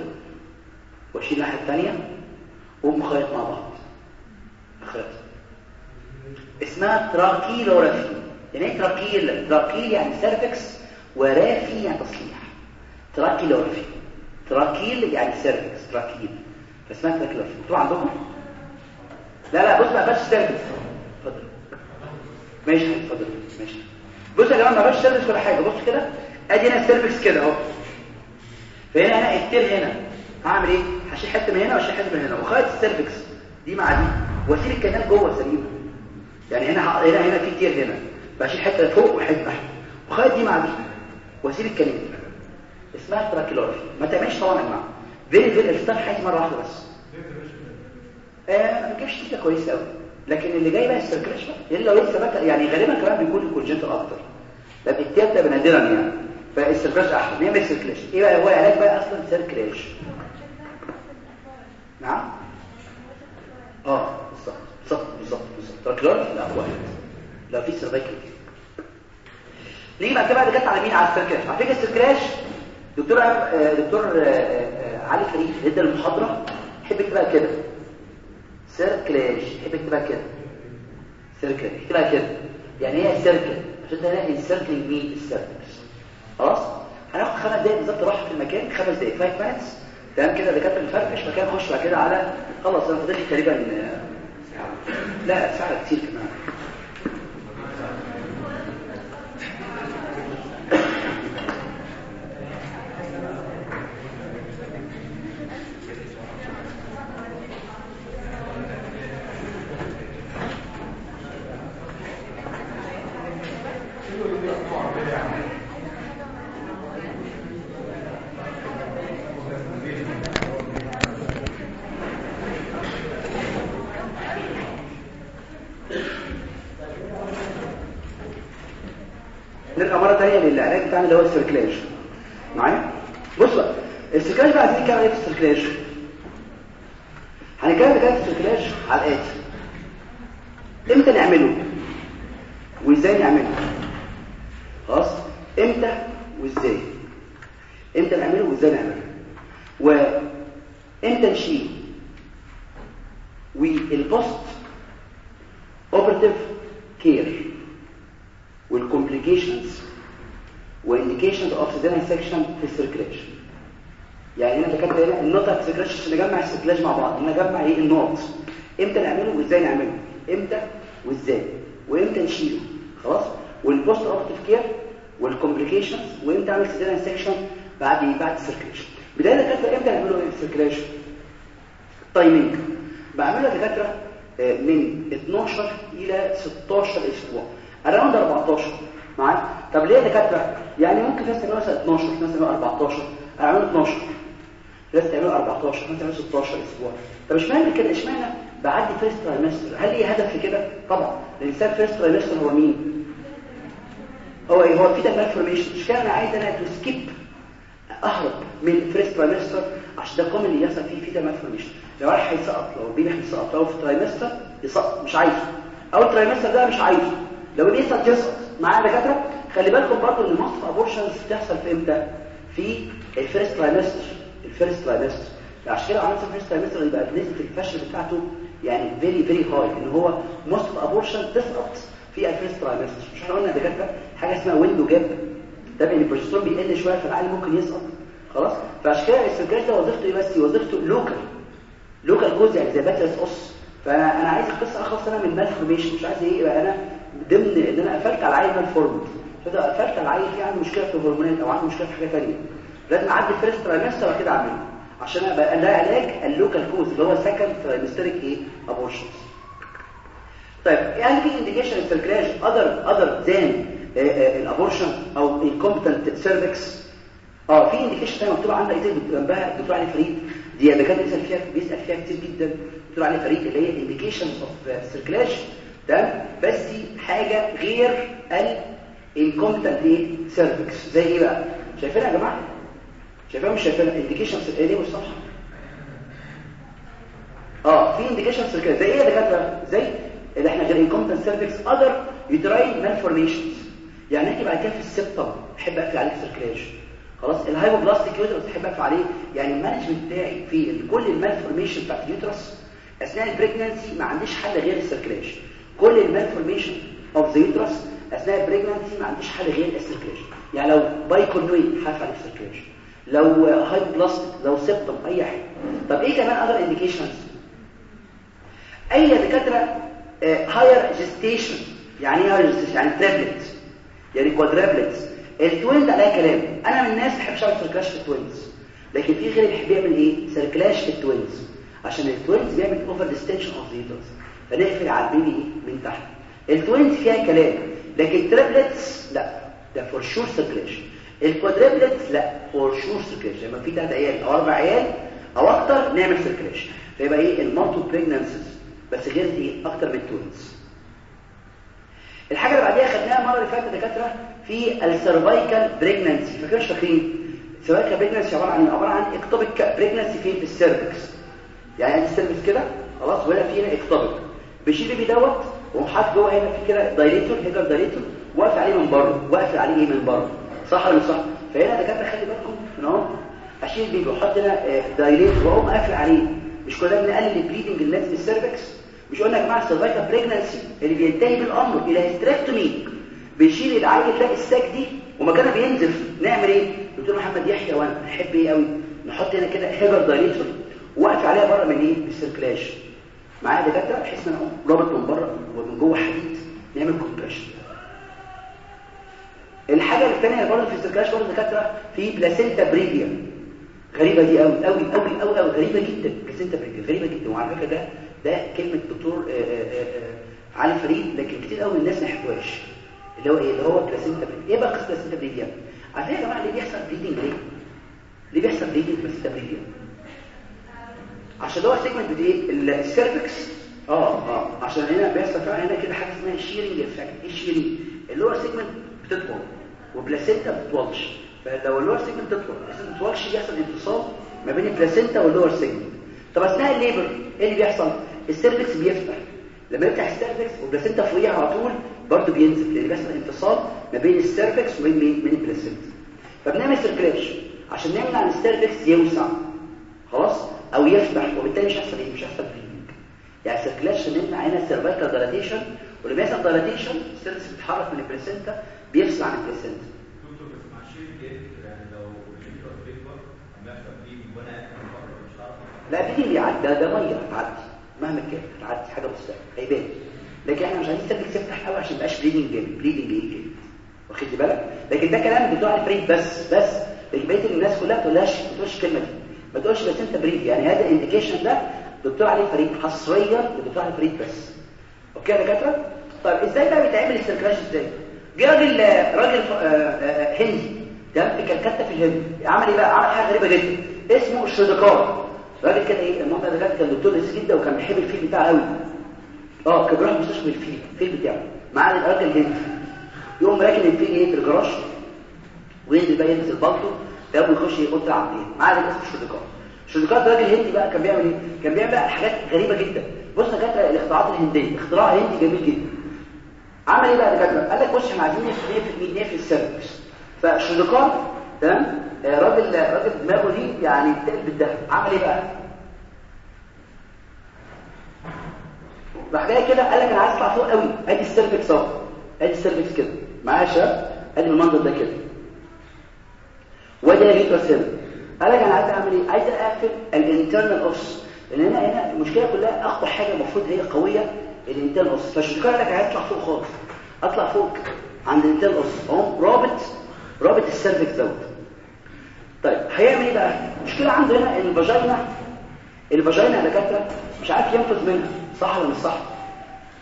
وأشيل الناحية الثانية ومخيط مع بعض. خيط. اسمها trachelorrhaphy يعني إيه trachel trachel يعني cervix و rrhaphy يعني تصليح trachelorrhaphy trachel يعني cervix trachel فاسمها trachelorrhaphy أنتوا عندكم؟ لا لا بص ما بقاش cervix اتفضل. ماشي اتفضل. ماشي. بص يا جماعة ما بقاش cervix ولا حاجة. بص كده. أدي هنا ال cervix كده أهو. فهنا أنا ال tear هنا. هعمل إيه؟ هشيل حتة من هنا واشيل حتة من هنا. وخيط ال cervix دي مع دي. وأسيب ال canal جوه سليم يعني هنا هنا هنا في tear هنا. بشيل حتة فوق وحتة تحت. وخيط دي مع دي. وأسيب ال canal اسمها trachelorrhaphy ما تعملش طبعا يا جماعة. very very افتح حياتي مرة واحدة بس. آه ما تجيبش نتيجه كويسة قوي لكن اللي جاي بقى ال cerclage إلا لو لسه بقى يعني غالبا كمان بيكون ال congenital أكتر. بالتالي ده نادرا يعني. فال cerclage أحسن. نعمل cerclage إيه بقى؟ هو علاج بقى أصلا cerclage نعم؟ آه بالظبط. بالظبط بالظبط. بالظبط تراكلوري لا هو لا في سيرفيكال نيجي بعد كده بقى جت على مين؟ على السيركليشن على فكرة السيركليش دكتور دكتور علي فريد ادى المحاضرة يحب يكتبها كده. سيركليش يحب يكتبها كده. سيركل يكتبها كده. يعني هي سيركل عشان ده السيركلينج مين السيركلز خلاص؟ هناخد خمس دقايق بالظبط راحة في المكان. خمس دقايق 5 minutes. تمام كده؟ دكاترة نفرفش مكان نخش بعد كده على خلص أنا فاضل تقريبا لا ساعة كتير بعدي فيرست ترايمستر هل إيه هدف كده؟ طبعا. الانسان فيرست ترايمستر هو مين؟ هو إيه؟ هو في ده مالفورميشن مش كده أنا عايز أنا تو سكيب أهرب من فيرست ترايمستر عشان ده كومن يحصل فيه في ده مالفورميشن لو رايح هيسقط لو البيبي هيسقط لو في ترايمستر يسقط مش عايزه أو الترايمستر ده مش عايزه لو الاسد يسقط. معايا دكاترة؟ خلي بالكم برضه إن مصف ابورشنز بتحصل في إمتى؟ في الفيرست ترايمستر ال first trimester عشان كده عملت ال first trimester يبقى نسبه الفشل بتاعته يعني very very high ان هو most of abortion تسقط في ال first trimester مش إحنا قلنا دكاترة حاجة اسمها window gap ده بان البروجسترون بيقل شوية فالعيل ممكن يسقط. خلاص؟ فعشان كده ال cerclage ده وظيفته إيه بس وظيفته local local cause يعني زي patulous os فانا عايز القصة اخلص أنا من malformation مش عايز إيه يبقى أنا ضمن إن أنا قفلت على العيل malformed فده قفلت على العيل في عنده مشكلة في الهرمونات أو عنده مشكلة في حاجة ثانية لازم أعدي ال first trimester وبعد كده أعمله. عشان ابقى ده علاج ال local cause اللي هو second trimesteric إيه؟ abortions طيب يعني في indication ال cerclage other other than ال abortion أو incompetent cervix آه في indication ثانية مكتوبة عندها إيه جنبها الدكتور علي فريد دي اللي كان بيسأل فيها بيسأل فيها كتير جدا. الدكتور علي فريد اللي هي indications of cerclage تمام؟ بس دي حاجة غير ال incompetent إيه؟ cervix زي إيه بقى؟ شايفينها يا جماعة؟ شايفينها مش شايفينها indications إيه مش صح آه في indications cerclage زي إيه يا دكاترة؟ زي اللي إحنا غير incompetent cervix other uterine malformations يعني أجي بعد كده في ال septum احب أقفل عليه cerclage خلاص ال hypoplastic uterus احب أقفل عليه. يعني ال management بتاعي في كل ال malformation بتاعت ال uterus أثناء ال pregnancy ما عنديش حل غير ال cerclage كل ال malformation of the uterus أثناء ال pregnancy ما عنديش حل غير ال cerclage يعني لو bicornuate هقفل عليه ال cerclage لو hypoplastic لو septum أي حاجة. طب إيه كمان other indications أي دكاترة higher gestation يعني إيه higher gestation يعني triplet يعني quadruplets ال twins عليها كلام. أنا من الناس بحبش اعمل cerclage في ال twins لكن في غير بيحب يعمل إيه؟ cerclage في ال twins عشان ال twins بيعمل over distention of the فنقفل على ال baby من تحت. ال twins فيها كلام. لكن triplets لا. ده for sure cerclage ال quadruplets لا for sure cerclage لما في ثلاث عيال أو أربع عيال أو أكتر نعمل cerclage فيبقى إيه؟ ال multiple pregnancies بس غير دي أكتر من ال twins الحاجة اللي بعديها خدناها المرة اللي فاتت دكاترة في ال cervical pregnancy فاكرين فاكرين؟ ال cervical pregnancy عبارة عن عبارة عن ectopic pregnancy فين في ال cervix يعني انت ال cervix كده خلاص وهنا في هنا ectopic بيشيل البيبي دوت وحاط جوه هنا في كده dilator Hegar dilator واقف عليه من بره واقف عليه إيه من بره؟ صح ولا مش صح؟ فهنا دكاترة خلي بالكم إن اهو اشيل البيبي واحط هنا dilator واقوم قافل عليه. مش كلنا بنقلل ال bleeding اللي في ال cervix مش قلنا يا جماعة ال cervical pregnancy اللي بينتهي بالأمر إلى hysterectomy بيشيل العيل ده ال sac دي ومكانها بينزف. نعمل إيه؟ دكتور محمد يحيى وأنا احب إيه قوي؟ نحط هنا كده Hegar dilator واقف عليها بره من إيه؟ بال cerclage معايا دكاترة؟ بحيث إن أنا رابط من بره ومن جوه حديد. نعمل compression الحاجة الثانية برضه في ال cerclage برضه دكاتره في placenta previa غريبة دي قوي قوي قوي قوي غريبة جدا placenta previa غريبة جدا. وعلى فكرة ده ده كلمة دكتور علي فريد لكن كتير قوي الناس ما يحبوهاش. اللي هو إيه؟ اللي هو placenta previa إيه بقى قصة placenta previa عارفين يا جماعة ليه بيحصل bleeding ليه؟ ليه بيحصل bleeding placenta previa عشان هو segment إيه؟ ال cervix آه آه. عشان هنا بيحصل فعلا هنا كده حاجة اسمها shearing effect إيه shearing ال lower segment بتطول و placenta ما بتطولش. فلو ال lower segment تطول. ما بتطولش بيحصل انفصال ما بين ال placenta وال lower segment طب أثناء ال labor إيه اللي بيحصل؟ ال cervix بيفتح. لما يفتح ال cervix وال placenta فوقيها على طول برضه بينزل. لأن بيحصل انفصال ما بين ال cervix وبين مين؟ من ال placenta. فبنعمل cerclage عشان نمنع ال cervix يوسع. خلاص؟ أو يفتح. وبالتالي مش هيحصل إيه؟ مش هيحصل يعني cerclage نمنع هنا ال cervical dilatation ولما يحصل dilatation ال cervix بيتحرك من ال placenta بيفصل عن هعرف لا بيجي بيعدي ده, مية هتعدي مهما كان هتعدي حاجة بسيطة هيبان لكن إحنا مش عايزين ال cervix يفتح قوي عشان ما يبقاش bleeding جامد bleeding إيه جامد واخد بالك؟ لكن ده كلام بتوع علي فريد بس بس. لكن بقية الناس كلها ما تقولهاش ما تقولش الكلمة دي. ما تقولش بس أنت بريد يعني هذا ال indication ده دكتور علي فريد حصريا لدكتور علي فريد بس. okay يا دكاترة؟ طيب إزاي بقى بيتعمل ال cerclage إزاي؟ جه راجل راجل هندي. تمام؟ في كلكته في الهند. عمل إيه بقى؟ عمل حاجة غريبة جدا. اسمه الشدقار راجل كده إيه؟ المنطقة ده كان دكتور لذيذ جدا وكان بيحب الفيل بتاعه قوي آه كان بيروح مستشفى الفيل الفيل بتاعه. معاه الراجل الهندي يقوم راكن الفيل إيه؟ في الجراج وينزل بقى يلبس البلطو ده ويخش يقط عبدين معاه اسمه الشدقار الشدقار ده راجل هندي بقى كان بيعمل إيه؟ كان بيعمل بقى حاجات غريبة جدا. بص دكاتره الاختراعات الهندية. اختراع هندي جميل جدا. عمل إيه بقى دكاتره قال لك بص إحنا عايزين نقفل نقفل ال cervix فال Shirodkar تمام؟ راجل راجل دماغه دي يعني بتقلب بالدم عمل إيه بقى؟ راح جاي كده قال لك أنا عايز أطلع فوق قوي. أدي ال cervix أهو. أدي ال cervix كده. معايا يا شباب؟ أدي المنظر ده كده. وده ريتروسيل قال لك أنا عايز أعمل إيه؟ عايز أقفل ال internal os لأن هنا هنا المشكلة كلها أقوى حاجة المفروض هي قوية ال internal os فال Shirodkar قال لك عايز اطلع فوق خالص. اطلع فوق عند ال internal os أهو رابط رابط ال cervix دوت. طيب هيعمل إيه بقى؟ المشكلة عنده هنا إن ال vagina ال vagina يا دكاتره مش عارف ينفذ منها صح ولا مش صح؟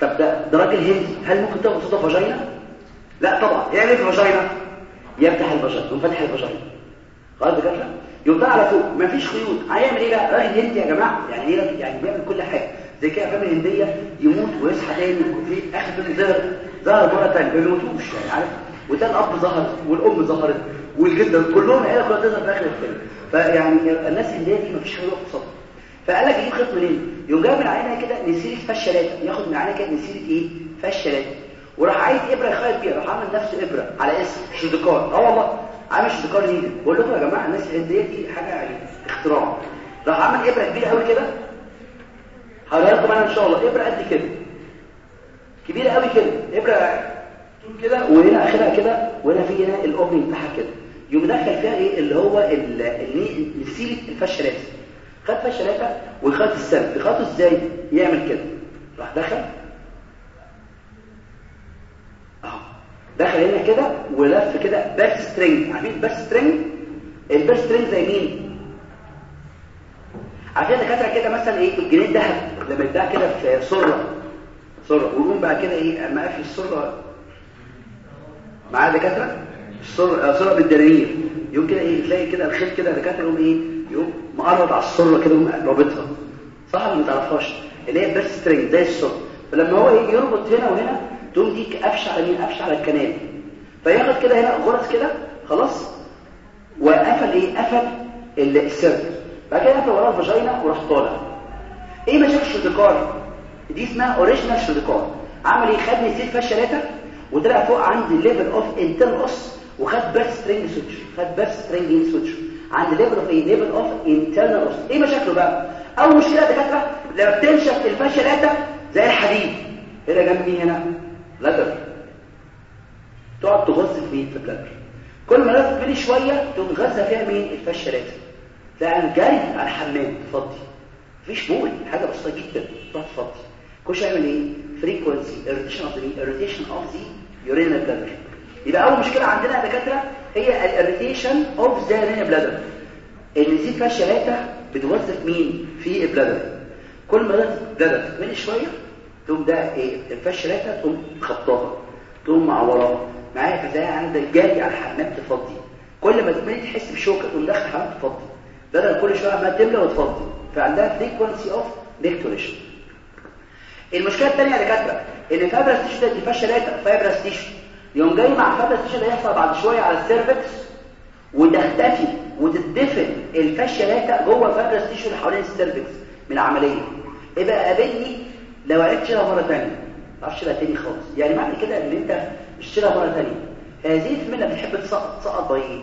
طب ده ده راجل هندي. هل ممكن تاخد صوته vagina لا طبعا. يعمل إيه في يفتح ال vagina يقوم فاتح ال vagina. خلاص دكاتره يقوم على فوق. مفيش خيوط. هيعمل إيه بقى؟ راجل هندي يا جماعة. يعني إيه يعني بيعمل كل حاجة. زي كده افلام الهنديه يموت ويصحى تاني وفي آخر فيلم ظهر ظهر مرة ثانية ما بيموتوش يعني عارف؟ وده الأب ظهر والأم ظهرت والجدة كلهم عيله كلها تظهر في آخر الفيلم فيعني الناس الهنديه دي مفيش خيوط قصاد فقال لك يجيب خيط منين؟ يقوم جايب من عينها كده نسيره فشلاته ياخد من عينها كده نسيره إيه؟ فشلاته وراح عايز إبرة يخيط بيها. راح عامل نفسه إبرة على اسم شدقار آه والله. عامل شدقار نيدل بقول لكم يا جماعة الناس الهنديه دي حاجة اختراع. راح عامل إبرة كبيرة قوي كده. هوريها لكم إن شاء الله. ابره قد كده. كبيره قوي كده. ابره طول كده وهنا آخرها كده وهنا في هنا الأوبننج بتاعها كده. يقوم دخل فيها إيه؟ اللي هو نسيله الفشلات. خد فشلاته وخد السم بيخاطه إزاي؟ يعمل كده. راح دخل. أهو. دخل هنا كده ولف كده. باس سترينج عارفين باس سترينج ال purse string زي مين؟ عارفين الدكاترة كده مثلا إيه؟ الجنيه الذهب. لما يتباع كده في سرة. سرة. ويقوم بقى كده إيه؟ اما قافل السرة. معاه دكاترة؟ السرة سرة بالدنانير. يوم كده إيه؟ تلاقي كده الخيط كده دكاترة يقوم إيه؟ يقوم مقرب على السرة كده يقوم رابطها. صح ولا ما تعرفهاش؟ اللي هي purse string زي السرة. فلما هو إيه؟ يربط هنا وهنا تقوم دي قفش على مين؟ قفش على ال canal فياخد كده هنا غرز كده خلاص وقفل إيه؟ قفل ال cervix بعد كده قفل وراه ال vagina وراح طالع. إيه مشاكل ال Shirodkar دي اسمها original Shirodkar عمل إيه؟ خد نسيلة fascia lata وطلع فوق عند ال level of internal os وخد purse string stitch خد purse string stitch عند level of إيه level of internal os إيه مشاكله بقى؟ أول مشكلة دكاترة لما بتنشف ال fascia lata زي الحديد. هنا جنب مين هنا؟ bladder تقعد تغز في في bladder كل ما لفت بيني شوية تقوم فيها مين؟ ال fascia lata تلاقي جري على الحمام تفضي. مفيش بول حاجة بسيطة جدا. تقعد تفضي كل يعمل إيه frequency irritation of the irritation of the urinary bladder. يبقى أول مشكلة عندنا يا دكاترة هي ال irritation of the urinary bladder. إن دي fascia lata بتوظف مين؟ في ال bladder كل ما ال bladder تتملي شوية تقوم ده إيه؟ ال fascia lata تقوم خبطاها تقوم معوراها معايا فزي عندك جاري على الحمام تفضي. كل ما تتملي تحس بشوكة تقوم داخل الحمام تفضي. بدل كل شوية عمال تملى وتفضي. فعندها frequency of micturition المشكلة الثانية يا دكاترة إن fibrous tissue دي fascia lata fibrous tissue يوم جاي مع fibrous tissue ده يحصل بعد شوية على ال cervix وتختفي وتدفن ال fascia lata جوه fibrous tissue اللي حوالين ال cervix من العملية. يبقى قابلني لو عرفت تشيلها مرة ثانية ما تعرفش تشيلها تاني خالص. يعني معنى كده إن أنت مش تشيلها مرة ثانية هذه ال female بتحب تسقط تسقط بايه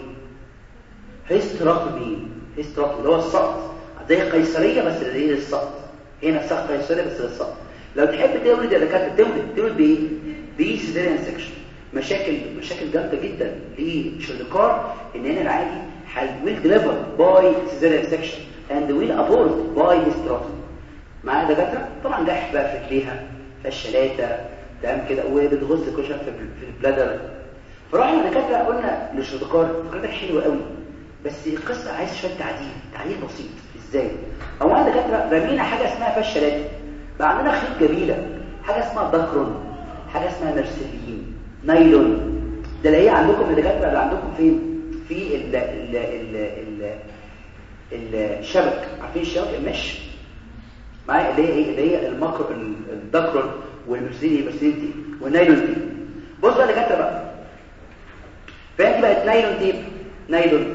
hysterotomy hysterotomy اللي هو السقط. زي قيصرية بس اللي هي السقط هنا سقط قيصرية بس للسقط لو تحب تولد يا دكاتره تولد تولد بايه ب cesarean section مشاكل مشاكل جامدة جدا لشيرودكار إن هنا العادي will deliver by cesarean section. And will abort by hysterotomy معايا دكاترة؟ طبعا جرح بقى في رجليها fascia lata تمام كده وبتغز كشف في ال bladder فرحنا دكاترة قلنا للشيرودكار فكرتك حلوة قوي بس القصة عايز شوية تعديل تعديل بسيط. إزاي؟ اولا دكاترة رمينا حاجة اسمها fascia lata بقى عندنا خيط جميلة. حاجة اسمها دكرون حاجة اسمها مرسلين. نايلون. ده اللي هي عندكم الدكاتره اللي عندكم فين؟ في ال ال ال ال الشبك. عارفين الشبك؟ المش. معايا؟ اللي هي إيه؟ اللي هي المكر الدكرون والمرسلين المرسلين دي والنايلون دي. بص بقى دكاترة بقى. فانت بقت نايلون دي؟ نايلون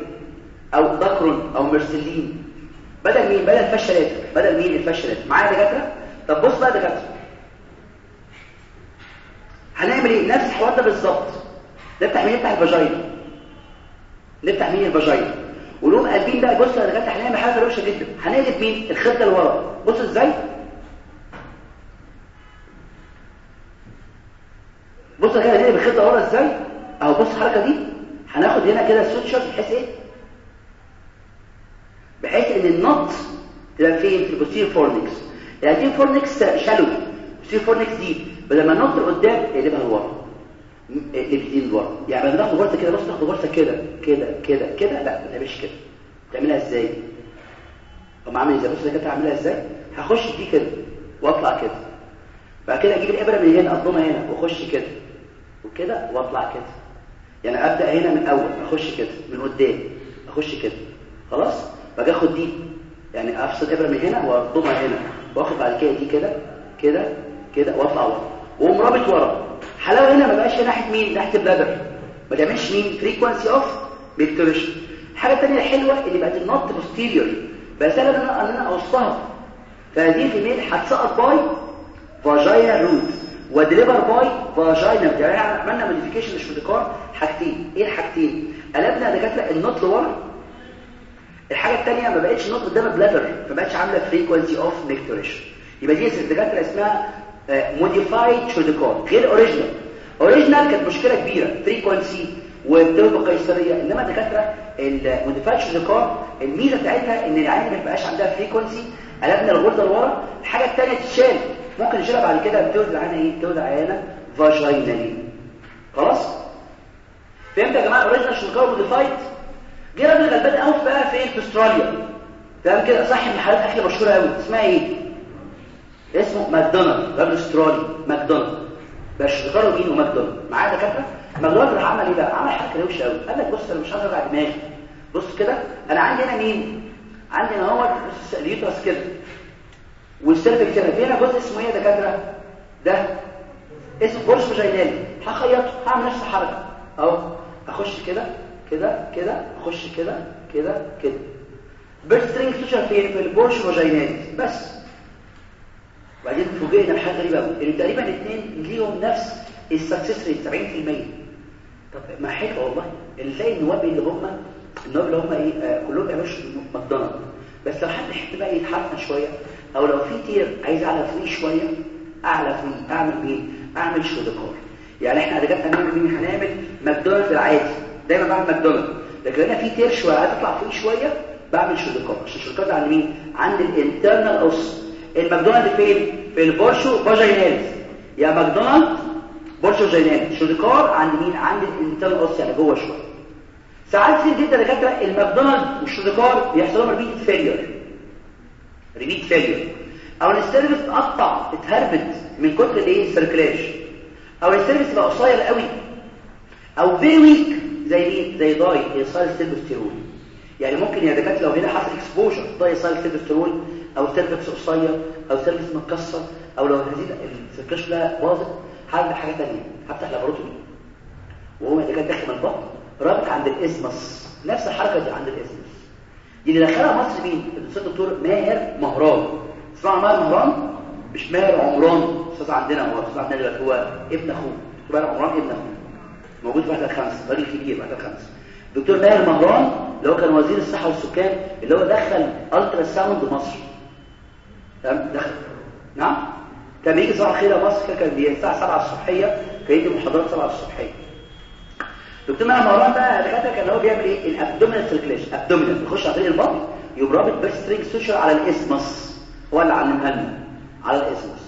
أو دكرون أو مرسلين. بدل مين؟ بدل الفشلات بدل مين الفشلات معايا دكاترة؟ طب بص بقى دكاترة. هنعمل إيه؟ نفس الحوار ده بالظبط. نفتح مين نفتح الفاجينا نفتح مين الفاجينا ونقوم قلبين بقى بص يا دكاترة هنعمل حاجة روشه جدا. هنقلب مين؟ الخدة لورا بص إزاي. بص كده هنقلب الخدة لورا إزاي. أهو بص الحركة دي. هناخد هنا كده ال suture بحيث إيه؟ بحيث إن ال knot تبقى فين في ال posterior fornix ال anterior fornix shallow ال posterior fornix deep بدل ما ننط لقدام نقلبها لورا نقلبها لورا. يعني بدل ناخد غرزه كده بص ناخد غرزه كده كده كده كده لا ما تعملش كده. تعملها إزاي؟ هم عامل إزاي؟ بص كده هعملها إزاي؟ هخش دي كده واطلع كده. بعد كده أجيب الإبرة من هنا أضمها هنا وأخش كده. وكده واطلع كده. يعني أبدأ هنا من أول أخش كده من قدام أخش كده. خلاص؟ باجي آخد دي. يعني افصل ابره من هنا وأضمها هنا. وأخد بعد كده دي كده كده كده وأطلع ورا. وأقوم رابط ورا. حلاوة هنا ما بقاش ناحية مين؟ ناحية ال bladder ما تعملش مين؟ frequency of micturition الحاجة الثانية الحلوه اللي بقت ال knot posterior بس أنا إن أنا أوصلها. فهذه ال female هتسقط by vaginal route و deliver by vagina يعني عملنا modification للشيرودكار حاجتين. إيه الحاجتين؟ قلبنا دكاترة ال knot لورا الحاجة الثانية ما بقتش knot قدام ال bladder ما بقتش عاملة frequency of micturition يبقى دي الدكاتره اسمها modified شيرودكار غير original original كانت مشكلة كبيرة frequency وبتبقى قيصرية إنما الدكاترة ال modified شيرودكار الميزة بتاعتها إن العيانة ما يبقاش عندها frequency قلبنا الغرزه لورا الحاجة الثانية تتشال. ممكن نشيلها بعد كده بتولد عيانة إيه؟ بتولد عيانة vaginally خلاص؟ فهمت يا جماعة؟ original شيرودكار modified جه راجل غلبان قوي بقى فين؟ في أستراليا. تمام كده؟ صاحب محلات اكل مشهورة قوي اسمها إيه؟ اسمه ماكدونالد راجل أسترالي ماكدونالد. باش ذكروا مين وماكدونالد معايا دكاترة؟ ماكدونالد راح عمل إيه بقى؟ عمل حاجة كده وحشة قوي قال لك بص أنا مش عايز اوجع دماغي. بص كده أنا عندي هنا مين؟ عندي هنا هو ال uterus كده. وال cervix هنا في هنا جزء اسمه إيه يا دكاترة؟ ده اسمه portio vaginalis. هخيطه هعمل نفس الحركة. أهو اخش كده. كده كده اخش كده كده كده. purse-string suture فين؟ في ال portio vaginalis بس. وبعدين فوجئنا بحاجة غريبة قوي ان تقريبا الاثنين ليهم نفس ال success rate 70% طب ما حلو والله. تلاقي النواب اللي هم النواب اللي هم إيه آه كلهم بيعملوا ماكدونالد. بس لو حد يحب بقى يتحرك شوية أو لو في tear عايز أعلى فيه شوية أعلى فيه أعمل إيه؟ أعمل شيرودكار يعني إحنا دلوقتي هنعمل مين هنعمل؟ ماكدونالد العادي. دايما بعمل ماكدونالد لكن هنا في tear شوية عايز فوق شوية بعمل شيرودكار عشان الشيرودكار ده عند مين؟ عند ال internal os. الماكدونالد فين؟ في ال portio vaginalis يا ماكدونالد portio vaginalis شيرودكار عند مين؟ عند ال internal os يعني جوه شوية. ساعات كتير جدا دكاترة الماكدونالد والشيرودكار بيحصل لهم repeat failure repeat failure أو ال cervix اتقطع اتهرت من كتر الإيه؟ ال cerclage أو ال cervix بقى قصير قوي. أو very weak زي مين زي diethylstilbestrol يعني ممكن يا دكاترة لو هنا حصل exposure diethylstilbestrol أو cervix قصير أو cervix متكسر أو لو ال cerclage ده باظت هعمل حاجة ثانية هفتح laparotomy وهو اللي كان داخل البطن رابط عند ال isthmus نفس الحركة دي عند ال isthmus دي اللي دخلها مصر مين؟ الأستاذ الدكتور ماهر مهران. اسمعوا ماهر مهران؟ مش ماهر عمران أستاذ عندنا هو أستاذ عندنا هو ابن أخوه. ماهر عمران ابن أخوه. موجود واحدة الخمس راجل كبير واحدة الخمس. دكتور ماهر مهران اللي هو كان وزير الصحة والسكان اللي هو دخل ultrasound مصر تمام؟ دخل. نعم؟ كان بيجي صباح الخير مصر كان بيجي الساعة 7 الصبحية كان يدي محاضرات 7 الصبحية. دكتور ماهر مهران بقى دكاترة كان هو بيعمل إيه؟ ال abdominal cerclage abdominal بيخش على طريق البطن يقوم رابط purse-string suture على ال isthmus. هو اللي علمها لنا. على ال isthmus.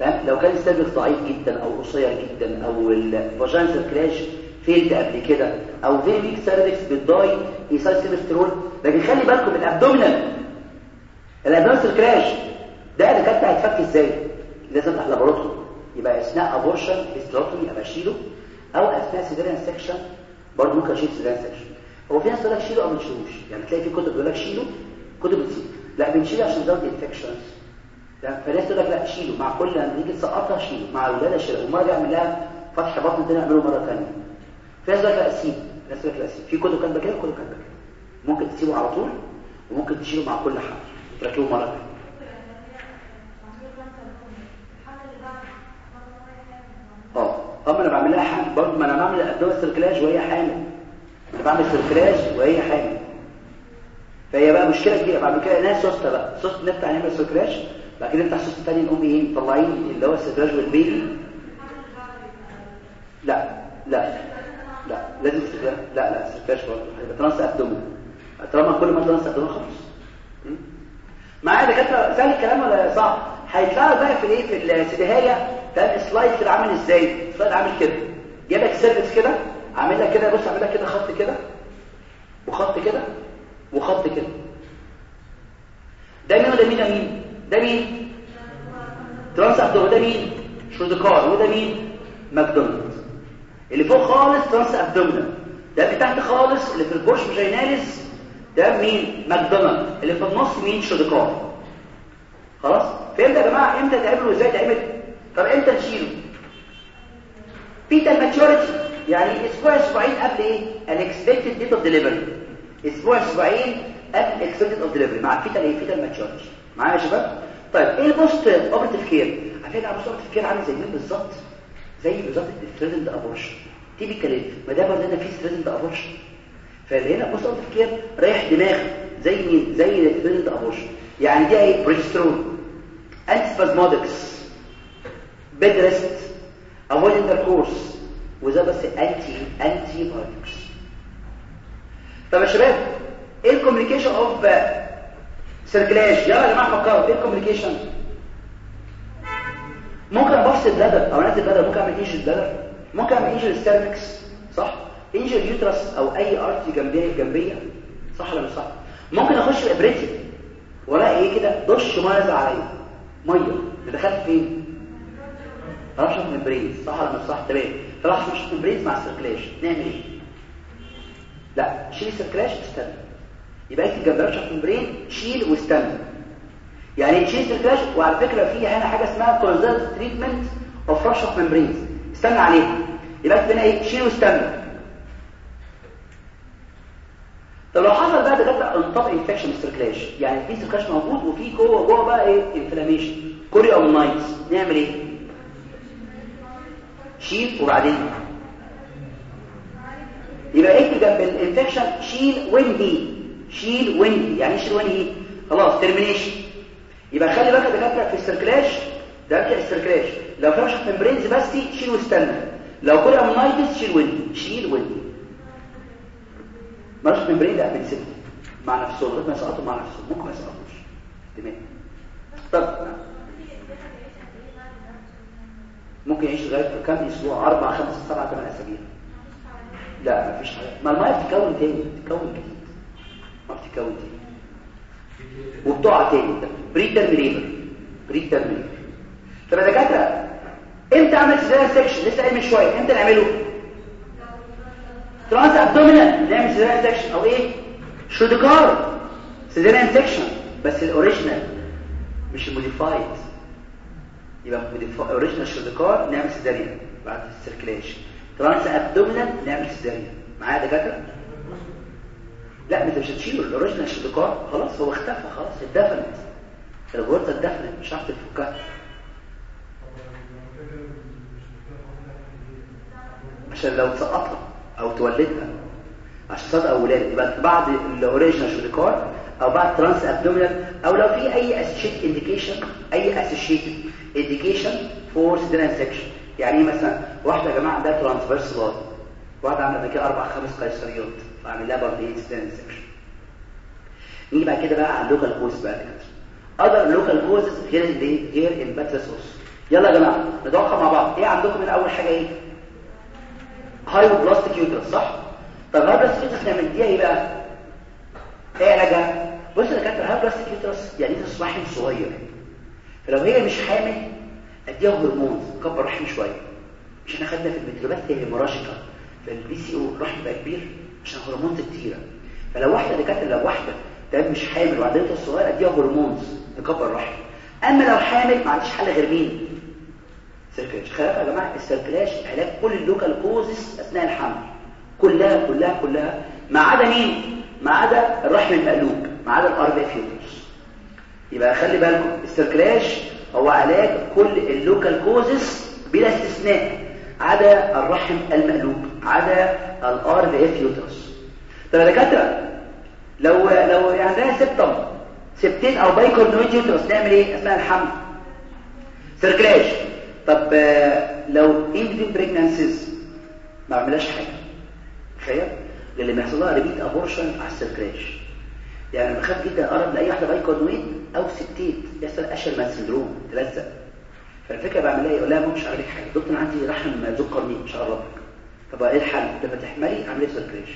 لو كان ال cervix ضعيف جدا أو قصير جدا أو ال vaginal cerclage failed قبل كده أو very weak cervix ب diethylstilbestrol لكن خلي بالكم ال abdominal ال abdominal cerclage ده اللي كانت هيتفك إزاي؟ لازم افتح laparotomy يبقى أثناء abortion hysterotomy ابقى اشيله أو أثناء cesarean section برضه ممكن أشيل cesarean section هو في ناس تقول لك شيله أو ما تشيلوش؟ يعني تلاقي في كتب بيقول لك شيله كتب بتسيب. لا بنشيله عشان نزود infections فناس تقول لك لا شيله مع كل لما نيجي تسقطها شيله مع الولاده شيله ومره يعمل لها فتح بطن تاني يعمله مرة ثانية في ناس تقول لك لا سيب. ناس تقول لك لا سيب. في كتب كاتبة كده وكتب كاتبة كده. ممكن تسيبه على طول وممكن تشيله مع كل حاجة تركبه مرة ثانية آه. اما أنا بعمل لها حامل. برضه ما أنا بعمل abdominal cerclage وهي حامل. أنا بعمل cerclage وهي حامل. فهي بقى مشكلة كبيرة. بعد كده ناس سوسته بقى. سوست نفتح نعمل cerclage. كده نفتح سوست ثاني نقوم إيه؟ مطلعين اللي هو ال cerclage وال baby لا لا لا لازم cerclage لا لا برضه. هيبقى transabdominal. طالما كل ما transabdominal خلاص. معايا دكاترة سهل الكلام ولا صعب هيطلع بقى في الايه في السدهايه ده ال slide كده عامل إزاي؟ ال slide عامل كده. جايب لك cervix كده عامل لك كده بص عامل لك كده خط كده وخط كده وخط كده. ده مين وده مين مين؟ ده مين؟ transabdominal ده مين؟ Shirodkar وده مين؟ McDonald اللي فوق خالص transabdominal ده اللي تحت خالص اللي في ال portio vaginalis ده مين؟ McDonald اللي في النص مين؟ Shirodkar خلاص؟ فهمت يا جماعة؟ إمتى تعمله إزاي تعمل؟ طب إمتى نشيله fetal maturity يعني أسبوع أسبوعين قبل إيه؟ ال expected date of delivery أسبوع أسبوعين قبل ال expected of delivery مع fetal إيه؟ fetal maturity معايا يا شباب؟ طيب إيه ال postoperative care على فكره ال postoperative care عامل زي مين بالظبط؟ زي بالظبط ال threatened abortion typical ما برضه هنا في threatened abortion فهنا postoperative care رايح دماغ زي مين؟ زي ال threatened abortion يعني دي إيه progesterone antispasmodics bed rest. Avoid intercourse. وده بس anti antibiotics طب يا شباب إيه ال complication of cerclage يلا يا جماعة فكروا. إيه ال complication ممكن ابص ال bladder أو أنزل ال bladder ممكن أعمل injury ال bladder ممكن أعمل injury ال cervix صح؟ injury ال uterus أو أي artery جنبيه جنبية. صح ولا مش صح؟ ممكن أخش بإبرتي ولا إيه كده؟ دش مية عليا مية. دخلت فين؟ rupture membranes صح ولا مش صح؟ تمام. طلع rupture membranes مع ال cerclage نعمل إيه؟ لا شيل ال cerclage استنى. يبقى انت rupture membrane شيل واستنى. يعني تشيل السيركلاش وعلى فكرة في هنا حاجة اسمها conservative treatment of rupture membranes استنى عليها. يبقى هنا إيه؟ شيل واستنى. طب لو حصل بقى دكاتره انطبق infection cerclage يعني في cerclage موجود وفي جوه جوه بقى إيه؟ inflammation chorioamnionitis نعمل إيه؟ شيل وبعدين. يبقى اكتب جنب ال infection شيل وانهي شيل وانهي يعني شيل وانهي خلاص termination يبقى خلي بالك دكاترة في ال cerclage ده كده ال cerclage. لو rupture membranes بس شيل واستنى. لو chorioamnionitis شيل وانهي شيل وانهي rupture membrane ده بنسيبه مع نفسه لغايه ما يسقطوا مع نفسه ممكن ما يسقطوش. تمام. طب ممكن يعيش لغاية كام أسبوع؟ أربع خمس سبع ثمان أسابيع. لا مفيش حاجة. ما المية بتتكون تاني بتتكون جديد تاني وبتقع تاني preterm labor preterm labor طب يا دكاتره إمتى اعمل cesarean section لسه قايل من شوية إمتى نعمله transabdominal نعمل cesarean section أو إيه Shirodkar cesarean section بس ال original مش ال modified يبقى original Shirodkar نعمل cesarean بعد ال cerclage transabdominal نعمل cesarean معايا دكاتره لا انت مش هتشيله. ال original Shirodkar خلاص هو اختفى. خلاص اتدفنت الغرزه اتدفنت مش هتعرف تفكها. عشان لو تسقطها أو تولدها. عشان تصدق أو ولاده يبقى بعد ال original Shirodkar أو بعد transabdominal أو لو في أي associated indication أي associated indication for cesarean section يعني إيه مثلا؟ واحدة يا جماعة عندها transverse lie واحدة عاملة كده أربع خمس قيصريات. فاعمل لها برضه section نيجي بعد كده بقى على ال local cause بقى other local causes غير الايه غير ال patulous os يلا يا جماعة نتوقع مع بعض إيه عندكم من اول حاجة إيه hypoplastic uterus صح؟ طب hypoplastic uterus نعمل دي إيه بقى إيه علاجها بص يا دكاتره hypoplastic uterus يعني uterus رحم صغير فلو هي مش حامل اديها هرمون كبر رحم شوية مش إحنا خدنا في ال metropathia hemorrhagica في ال PCO الرحم بقى كبير عشان هرمونات كتيرة. فلو واحدة دكاتره لو واحدة تمام مش حامل uterus صغير اديها hormones تكبر الرحم أما لو حامل ما عنديش حل غير مين cerclage خلاص يا جماعة ال cerclage علاج كل ال local causes أثناء الحمل. كلها كلها كلها. ما عدا مين؟ ما عدا الرحم المقلوب. ما عدا ال RVF uterus يبقى خلي بالكم ال cerclage هو علاج كل ال local causes بلا استثناء. عدا الرحم المقلوب. عدا ال RVF uterus طب يا دكاترة لو لو عندنا septum septate أو bicornuate uterus نعمل إيه؟ أثناء الحمل. cerclage طب لو in between pregnancies ما بعملهاش حاجة. تخيل. اللي بيحصل لها repeat abortion على ال cerclage يعني بخاف جدا اقرب لأي واحدة bicornuate أو septate يحصل Asherman syndrome تلزق. فالفكرة بعمل لها يقول لها مش هعمل لك حاجة. دكتور عندي رحم ذو قرنين مش هقربك طب إيه الحل؟ لما تحملي أعملي cerclage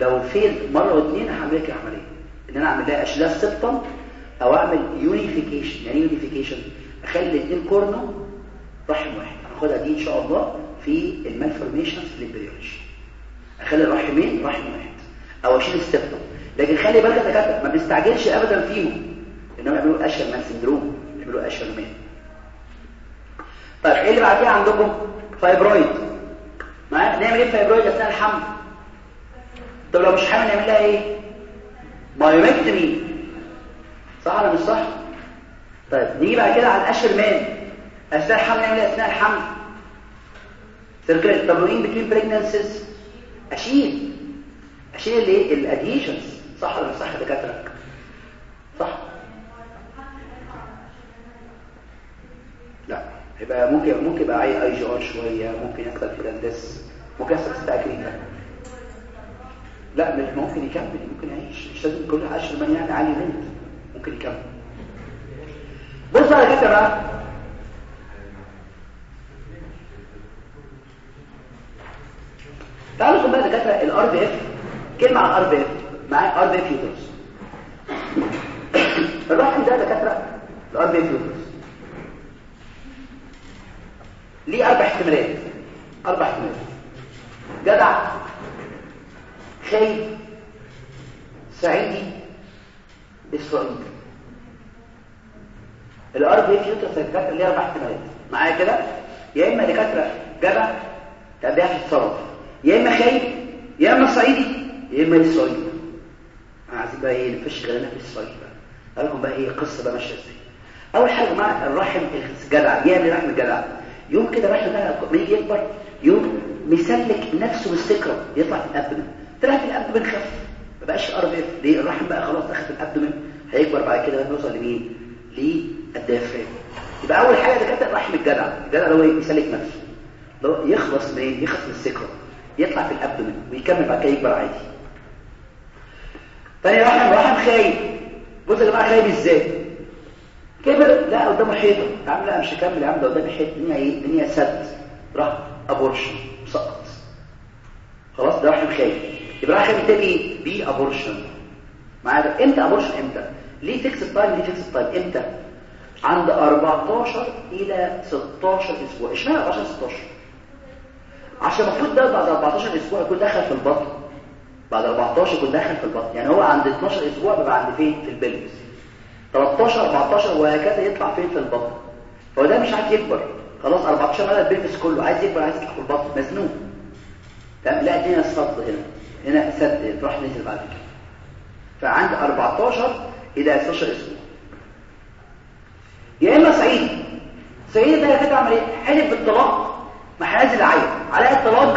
لو fail مرة واثنين هعمل لك العملية إن أنا أعمل لها أشيل ال septum أو أعمل unification يعني unification أخلي الاثنين cornu رحم واحد. هناخدها دي إن شاء الله في ال malformations في ال embryology أخلي الرحمين رحم واحد. أو أشيل ال septum لكن خلي بالك يا ما بنستعجلش ابدا فيهم. إنهم يعملوا Asherman syndrome يعملوا Asherman طيب إيه اللي بعديها عندكم؟ fibroid معايا نعمل إيه fibroid اثناء الحمل طب لو مش حامل نعمل لها إيه؟ myomectomy صح ولا مش صح؟ طيب نيجي بعد كده على ال Asherman اثناء الحمل نعمل إيه أثناء الحمل cerclage طب in between pregnancies أشيل. أشيل الايه الاديشنز صح ولا مش صح يا دكاترة؟ صح لا يبقى ممكن ممكن يبقى اي اي جي ار شوية ممكن يحصل في الدس ممكن يحصل استاكرين لا مش ممكن يكمل ممكن يعيش. مش لازم كل 10 من يعني عالي منت ممكن يكمل. بص على كده بقى. تعالوا نشوف بقى دكاترة ال RVF كلمة عن ال RVF معايا RVF uterus ال RVF ليه أربع احتمالات. أربع احتمالات. جدع. خايف. صعيدي. إسرائيلي. ال RVF uterus الدكاتره ليها أربع احتمالات. معايا كده؟ يا إما دكاترة جدع تبدأ في التصرف يا إما خايف. يا إما صعيدي يا إما إسرائيلي. عايزين بقى إيه؟ نفش غلنا في الصعيد بقى. لكم بقى إيه؟ القصة بقى ماشية إزاي. أول حاجة مع الرحم الجدع. يعمل رحم الجدع. يوم كده الرحم ده لما يجي يكبر يوم مسلك نفسه بال sacrum يطلع في ال abdomen طلع في ال abdomen خف. ما بقاش RVF ليه؟ الرحم بقى خلاص دخل في ال abdomen هيكبر بعد كده يوصل لمين؟ للديافرام يبقى أول حاجة ده كده رحم الجدع. الجدع اللي هو يسلك نفسه. لو يخلص من يخلص من السكرة. يطلع في الابدن ويكمل بعد كده يكبر عادي. تاني رحم رحم خايب بص يا جماعة خايب إزاي؟ كبر لا قدامه حيطة. يا عم لا مش هكمل يا عم ده قدامي حيطة. الدنيا إيه؟ الدنيا سد. راح أبورشن. سقط. خلاص ده رحم خايب يبقى رحم تاني بي abortion. معايا؟ إمتى؟ abortion إمتى؟ ليه fixed time ليه fixed time إمتى؟ عند 14 إلى 16 أسبوع. إشمعنى 14 16 عشان المفروض ده بعد 14 أسبوع يكون دخل في البطن. بعد 14 يكون داخل في البطن. يعني هو عند 12 أسبوع بيبقى عند فين؟ في ال pelvis. 13 14 وهكذا يطلع فين في البطن فهو ده مش عايز يكبر. خلاص 14 مدى ال pelvis كله عايز يكبر عايز يطلع في البطن مزنوق. تمام؟ لا الدنيا الصد هنا. هنا سد تروح نزل بعد كده. فعند 14 إلى 16 أسبوع. يا إما سعيد. سعيد ده كده عمل إيه؟ حلف بالطلاق. ما هينزل عيل على الطلاق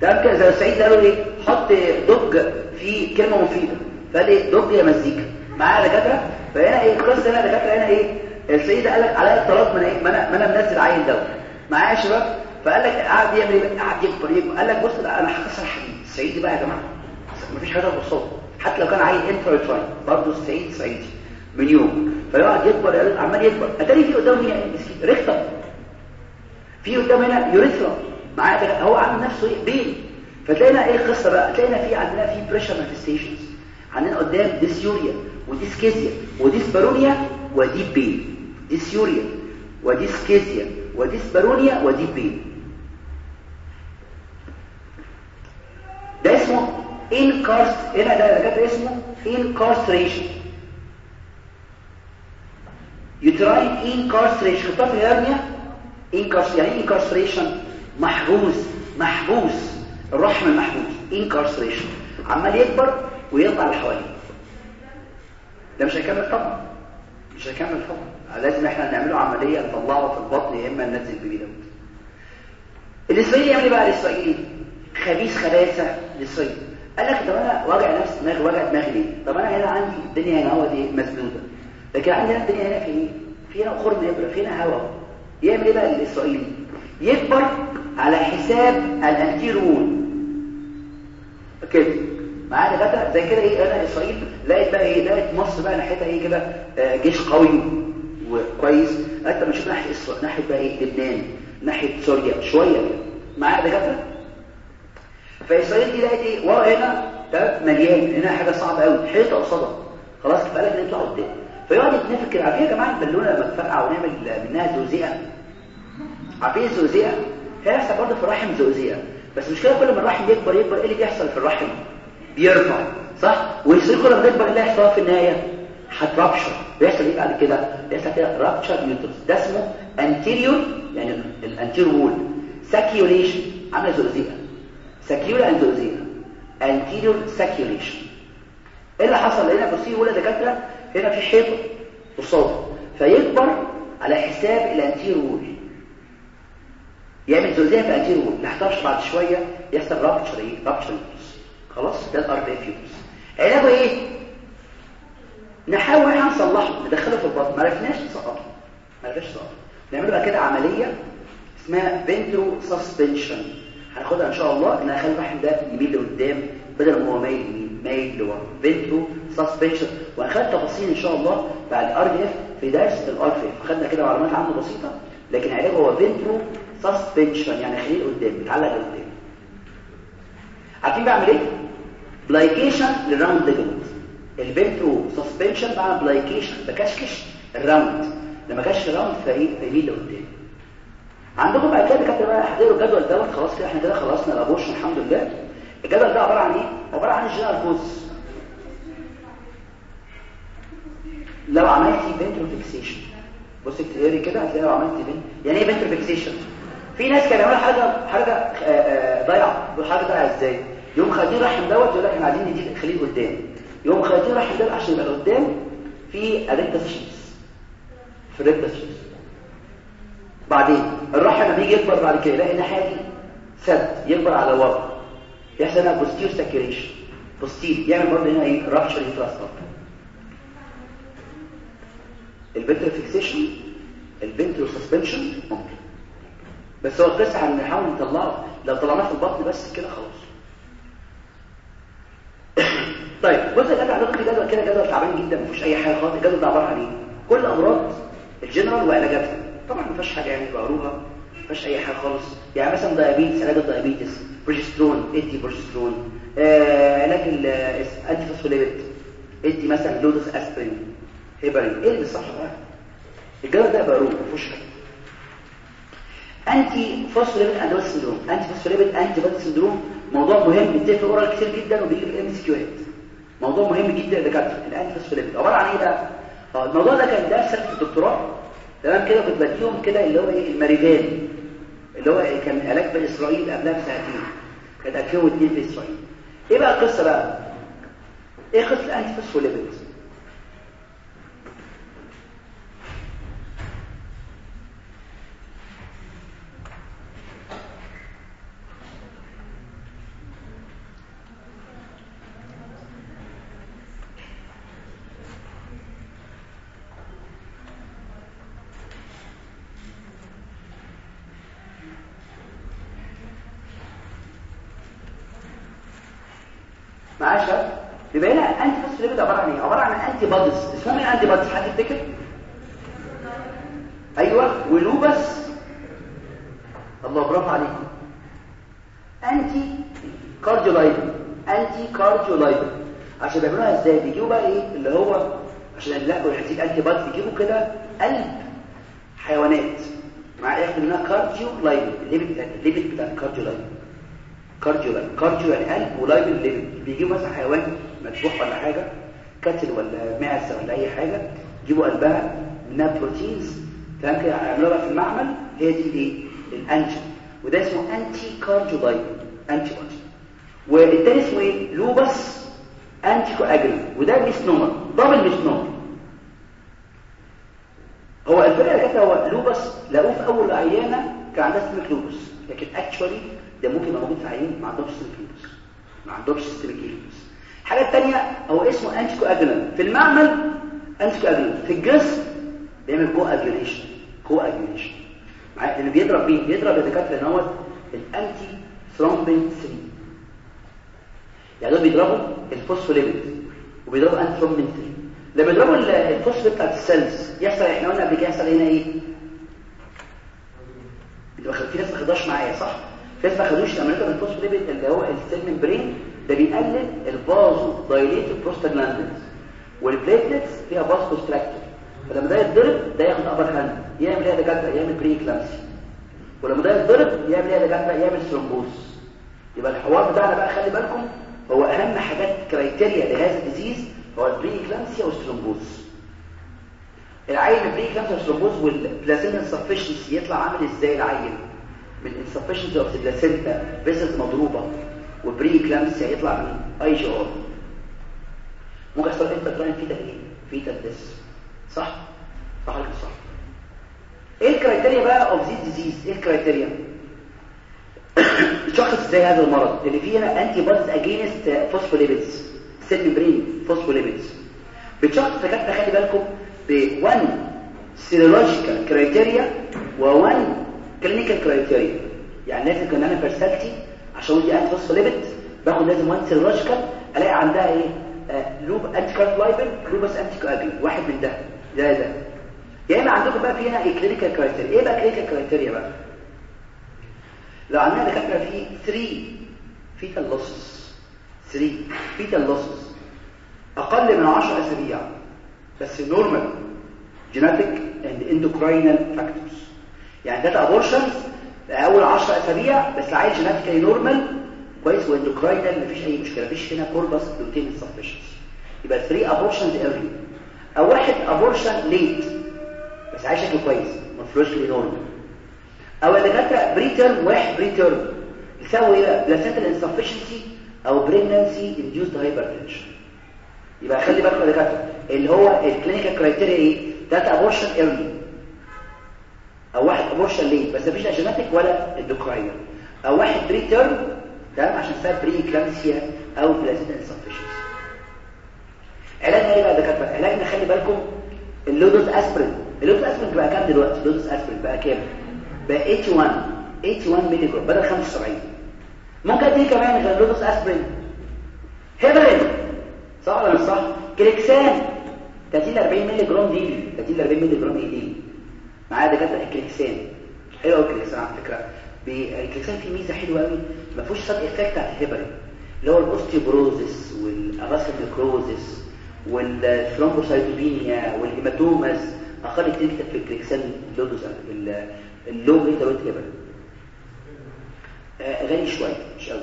تمام كده؟ زي سعيد قالوا إيه؟ حط دج في كلمة مفيدة. فقال إيه؟ دج يا مزيكا. معايا دكاترة؟ فهنا إيه القصة هنا دكاترة هنا إيه السيد قال لك عليا الطلاق من إيه ما أنا ما أنا منزل عيل دوت. معايا يا شباب؟ فقال لك قعد يعمل إيه؟ قعد يكبر يكبر. قال لك بص أنا هكسر حديد الصعيدي بقى يا جماعة مفيش حاجة ببساطه حتى لو كان عيل intrauterine برضه الصعيدي صعيدي من يوم. فيقعد يكبر عمال يكبر. أتاري في قدامه هنا rectum في قدامه هنا urethra معايا هو عامل نفسه إيه؟ بين فتلاقينا إيه القصة بقى؟ تلاقينا في عندنا في pressure manifestations عندنا قدام dysuria و dyschezia و dyspareunia وديب بين ديسيوريا وديسكيزيا وديسبارونيا وديب بين ده اسمه incarcerated هنا ده كاتب اسمه incarceration uterine incarceration خطاب ال hernia incarcerated يعني incarceration محبوس محبوس. الرحم المحبوس incarceration عمال يكبر ويطلع اللي حواليه. ده مش هيكمل طبعا مش هيكمل طبعا لازم إحنا نعمله عملية نطلعه في البطن يا إما ننزل بيه دوت. الإسرائيلي يعمل إيه بقى الإسرائيلي. خبيث خباثة الاسرائيلي قال لك طب أنا واجع نفسي دماغي واجع دماغي ليه؟ طب أنا هنا عندي الدنيا هنا هو دي مسدودة. لكن عندي هنا الدنيا هنا في إيه؟ في هنا خرم يبرى في هنا هواء يعمل إيه بقى الإسرائيلي؟ يكبر على حساب ال anterior wall كده معايا دكاتره زي كده إيه أنا إسرائيل لقيت بقى إيه لقيت مصر بقى ناحيتها إيه كده آه جيش قوي وكويس انت بنشوف ناحية اسرائيل ناحية بقى إيه لبنان ناحية سوريا شوية كده. معايا دكاتره فإسرائيل دي لقيت إيه ورا هنا ده مليان هنا حاجة صعبة قوي حيطة قصادها. خلاص كفايه لك نطلع قدام. فيقعد يتنفك كده عارفين يا جماعة البالونة لما تفرقع ونعمل منها زوزيقة؟ عارفين الزوزيقه هي نفسها برضه في الرحم زوزيقة. بس المشكلة كل ما الرحم يكبر يكبر إيه اللي بيحصل في الرحم؟ بيرفع صح؟ والسرير كل ما تكبر اللي هيحصل في النهاية. هترابشر. بيحصل إيه بعد كده؟ بيحصل كده رابشر يوترس ده اسمه انتيريور يعني الانتيريور وول ساكيوليشن عاملة زوزيقة. ساكيولا اند انتيريور ساكيوليشن إيه اللي حصل؟ هنا بصي ولا دكاترة؟ هنا في حيطه قصاده فيكبر على حساب ال anterior wall يعمل زلزال في ال anterior wall نحتاج بعد شوية يحصل rupture إيه؟ rupture خلاص ده ال RVF uterus علاجه إيه؟ نحاول إحنا نصلحه. ندخله في البطن. ما عرفناش نسقطه ما عرفناش نسقطه نعمل بقى كده عملية اسمها ventro suspension هناخدها إن شاء الله. إن اخلي الرحم ده يميل لقدام بدل ما هو مايل يمين مايل لورا. ventro suspension وهنخلي التفاصيل إن شاء الله بعد ال RVF في درس ال RVF خدنا كده معلومات عنه بسيطة. لكن علاجه هو ventro suspension يعني خليه قدام بيتعلق لقدام. عارفين بعمل إيه؟ plication لل round ligament ال ventro suspension بعمل plication بكشكش ال round لما كانش ال round فايه فيميل لقدام عندكم بعد كده كده بقى احضروا الجدول دوت. خلاص كده إحنا كده خلصنا ال abortion الحمد لله. الجدول ده عبارة عن إيه؟ عبارة عن ال general cause لو عملتي ventro fixation بص تقري كده هتلاقي لو عملتي فين يعني إيه ventro fixation في ناس كانوا يعملوا حاجة حاجة آه، آه، ضايعة. حاجة ضايعة إزاي؟ يوم خارجين رحم دوت يقول لك إحنا عايزين نديك خليه قدام. يوم خارجين رحم دوت عشان يبقى قدام في ال rectus sheath في ال rectus sheath بعدين الرحم لما يجي يكبر بعد كده يلاقي الناحيه دي سد يكبر على ورا يحصل هنا posterior sacculation posterior يعمل برضه هنا إيه؟ rupture يفرس ال ventral fixation ال ventral suspension ممكن. بس هو القصة هنحاول نطلعه. لو طلعناه في البطن بس كده خلاص طيب بص يا جدع كده جدول تعبان جدا ما فيهوش أي حاجة خالص الجدول ده عبارة عن إيه؟ كل أمراض الجنرال وعلاجاتها. طبعا ما فيهاش حاجة يعني بقروها ما فيهاش أي حاجة خالص. يعني مثلا diabetes علاج ال diabetes progesterone ادي بروجسترون علاج ال antiphospholipid ادي مثلا low dose aspirin heparin إيه اللي بالصح بقى؟ الجدول ده بقروه ما فيهوش حاجة. antiphospholipid antibodies syndrome antiphospholipid antibody syndrome موضوع مهم بيتفق في oral كتير جدا وبيجي في ال MCQ ات موضوع مهم جدا يا دكاتره ال antiphospholipid عبارة عن إيه بقى؟ آه الموضوع ده كان درس في الدكتوراه. تمام كده؟ كنت بديهم كده اللي هو إيه؟ ال Marevan اللي هو كان علاج في إسرائيل قبلها بسنتين. كانت 2002 في إسرائيل. إيه بقى القصة بقى؟ إيه قصة ال antiphospholipid معايا يا شباب يبقى هنا antiphospholipid عباره عن إيه عباره عن antibodies اسمهم إيه antibodies حد يفتكر أيوه و lupus الله برافو عليكم anticardiolipin anticardiolipin عشان بيعملوها إزاي بيجيبوا بقى إيه اللي هو عشان يلاقوا يحتاج antibodies بيجيبوا كده قلب حيوانات. مع ياخدوا منها cardiolipin ال lipid بتاع ال lipid ال cardiolipin cardiolipin cardio يعني قلب و lipin lipid بيجيبوا مثلا حيوان مذبوح ولا حاجة قطة ولا معزة ولا أي حاجة يجيبوا قلبها منها proteins تمام كده؟ يعملوها في المعمل هي دي الايه ال antigen وده اسمه anticardiolipin antibody والتاني اسمه إيه؟ lupus anticoagulant وده misnomer double misnomer هو الفرق اللي هو lupus لقوه في أول عيانه كان عندها systemic lupus لكن actually ده ممكن يبقى موجود في عيان ما عندهمش systemic lupus ما عندهمش systemic lupus الحاجة الثانية هو اسمه anticoagulant في المعمل anticoagulant في الجسم بيعمل coagulation coagulation معايا اللي بيضرب مين؟ بيضرب الدكاتره إن هو ال antithrombin 3 يعني دول بيضربوا الفوسفوليبيد وبيضربوا antithrombin 3 لما يضربوا الفوسفوليبيد بتاعت ال cells يحصل إحنا قلنا قبل كده يحصل هنا إيه؟ في ناس ما خدوش معايا صح؟ في ناس ما خدوش لما نضرب الفوسفوليبيد اللي هو ال cell membrane ده بيقلل ال vasodilator prostaglandins. وال platelets فيها vasoconstrictor فلما ده يتضرب ده ياخد upper hand يعمل إيه يا دكاتره يعمل preeclampsia ولما ده يتضرب يعمل إيه يا دكاتره يعمل thrombosis يبقى الحوار بتاعنا بقى خلي بالكم هو أهم حاجات criteria لهذا ال disease هو ال preeclampsia وال thrombosis العين ال preeclampsia وال thrombosis وال placenta insufficiency يطلع عامل إزاي العيل؟ من insufficiency of ال placenta vessels مضروبة. و preeclampsia يطلع من IUGR ممكن يحصل انت تلاقي fetal إيه fetal death صح؟ صح ولا صح؟ إيه ال criteria بقى of this disease إيه ال criteria تشخص إزاي هذا المرض اللي فيها antibodies against phospholipids cell membrane phospholipids بتشخص دكاتره خلي بالكم ب 1 serological criteria و1 clinical criteria يعني لازم كان أنا بيرسالتي عشان دي antiphospholipid باخد لازم 1 serological ألاقي عندها إيه؟ lupus anticardiolipin lupus anticoagulant واحد من ده ده ده. يا إما عندكم بقى في هنا clinical criteria إيه بقى clinical criteria بقى؟ لو عندنا دكاتره في 3 fetal losses 3 fetal losses أقل من 10 أسابيع. بس normal genetic and endocrine factors. يعني ده abortion أول 10 أسابيع بس عايش genetically normal كويس و endocrinal مفيش أي مشكلة. مفيش هنا corpus luteum insufficiency يبقى 3 abortions early أو واحد abortion late بس عايش شكله كويس morphologically normal أو اللي جت preterm واحد يساوي إيه؟ placental insufficiency أو pregnancy induced hypertension يبقى خلي بالك يا دكاترة اللي هو ال clinical criteria إيه؟ ده abortion early أو واحد abortion late بس مفيش genetic ولا endocrine أو واحد preterm تمام؟ عشان سبب preeclampsia أو placenta insufficiency علاجنا إيه بقى يا دكاترة؟ علاجنا خلي بالكم ال low dose aspirin اللودوز اسبرين بقى كام دلوقتي؟ اللودوز اسبرين بقى كام؟ بقى 81 81 مللي جرام بدل 75 ممكن اديه كمان غير ال low dose aspirin. heparin. صح ولا مش صح؟ Clexane 30 40 مللي جرام day 30 40 مللي جرام day. معايا دكاترة ال Clexane حلو قوي ال Clexane على فكرة. ال Clexane فيه ميزة حلوة قوي ما فيهوش side effect بتاعت الهيبرين. اللي هو الاوستيوبروزيس والاراسل نيكروزيس والثرومبوسايتوبينيا والهيماتوماس أقل كتير في ال Clexane ال low dose ال low weight heparin آه غالي شوية مش قوي.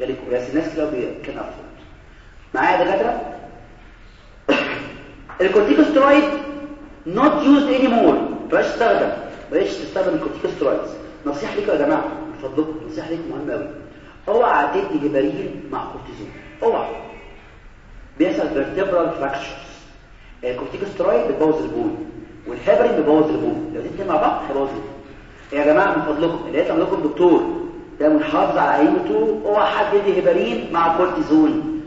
غالي بس الناس كده كان أفضل. معايا دكاترة؟ ال corticosteroid not used anymore. بلاش تستخدم. بلاش تستخدم ال corticosteroids. نصيحة ليكم يا جماعة. من فضلكم نصيحة ليكم مهمة قوي. اوعى تدي هيبارين مع كورتيزون. اوعى. بيحصل vertebral fractures ال corticosteroid بتبوظ ال bone والهيبارين بيبوظ ال bone لو الاثنين مع بعض هيبوظ ال bone يا جماعة من فضلكم. اللي يطلع لكم دكتور. ده منحافظ على عينته اوعى حد يدي هيبارين مع كورتيزون.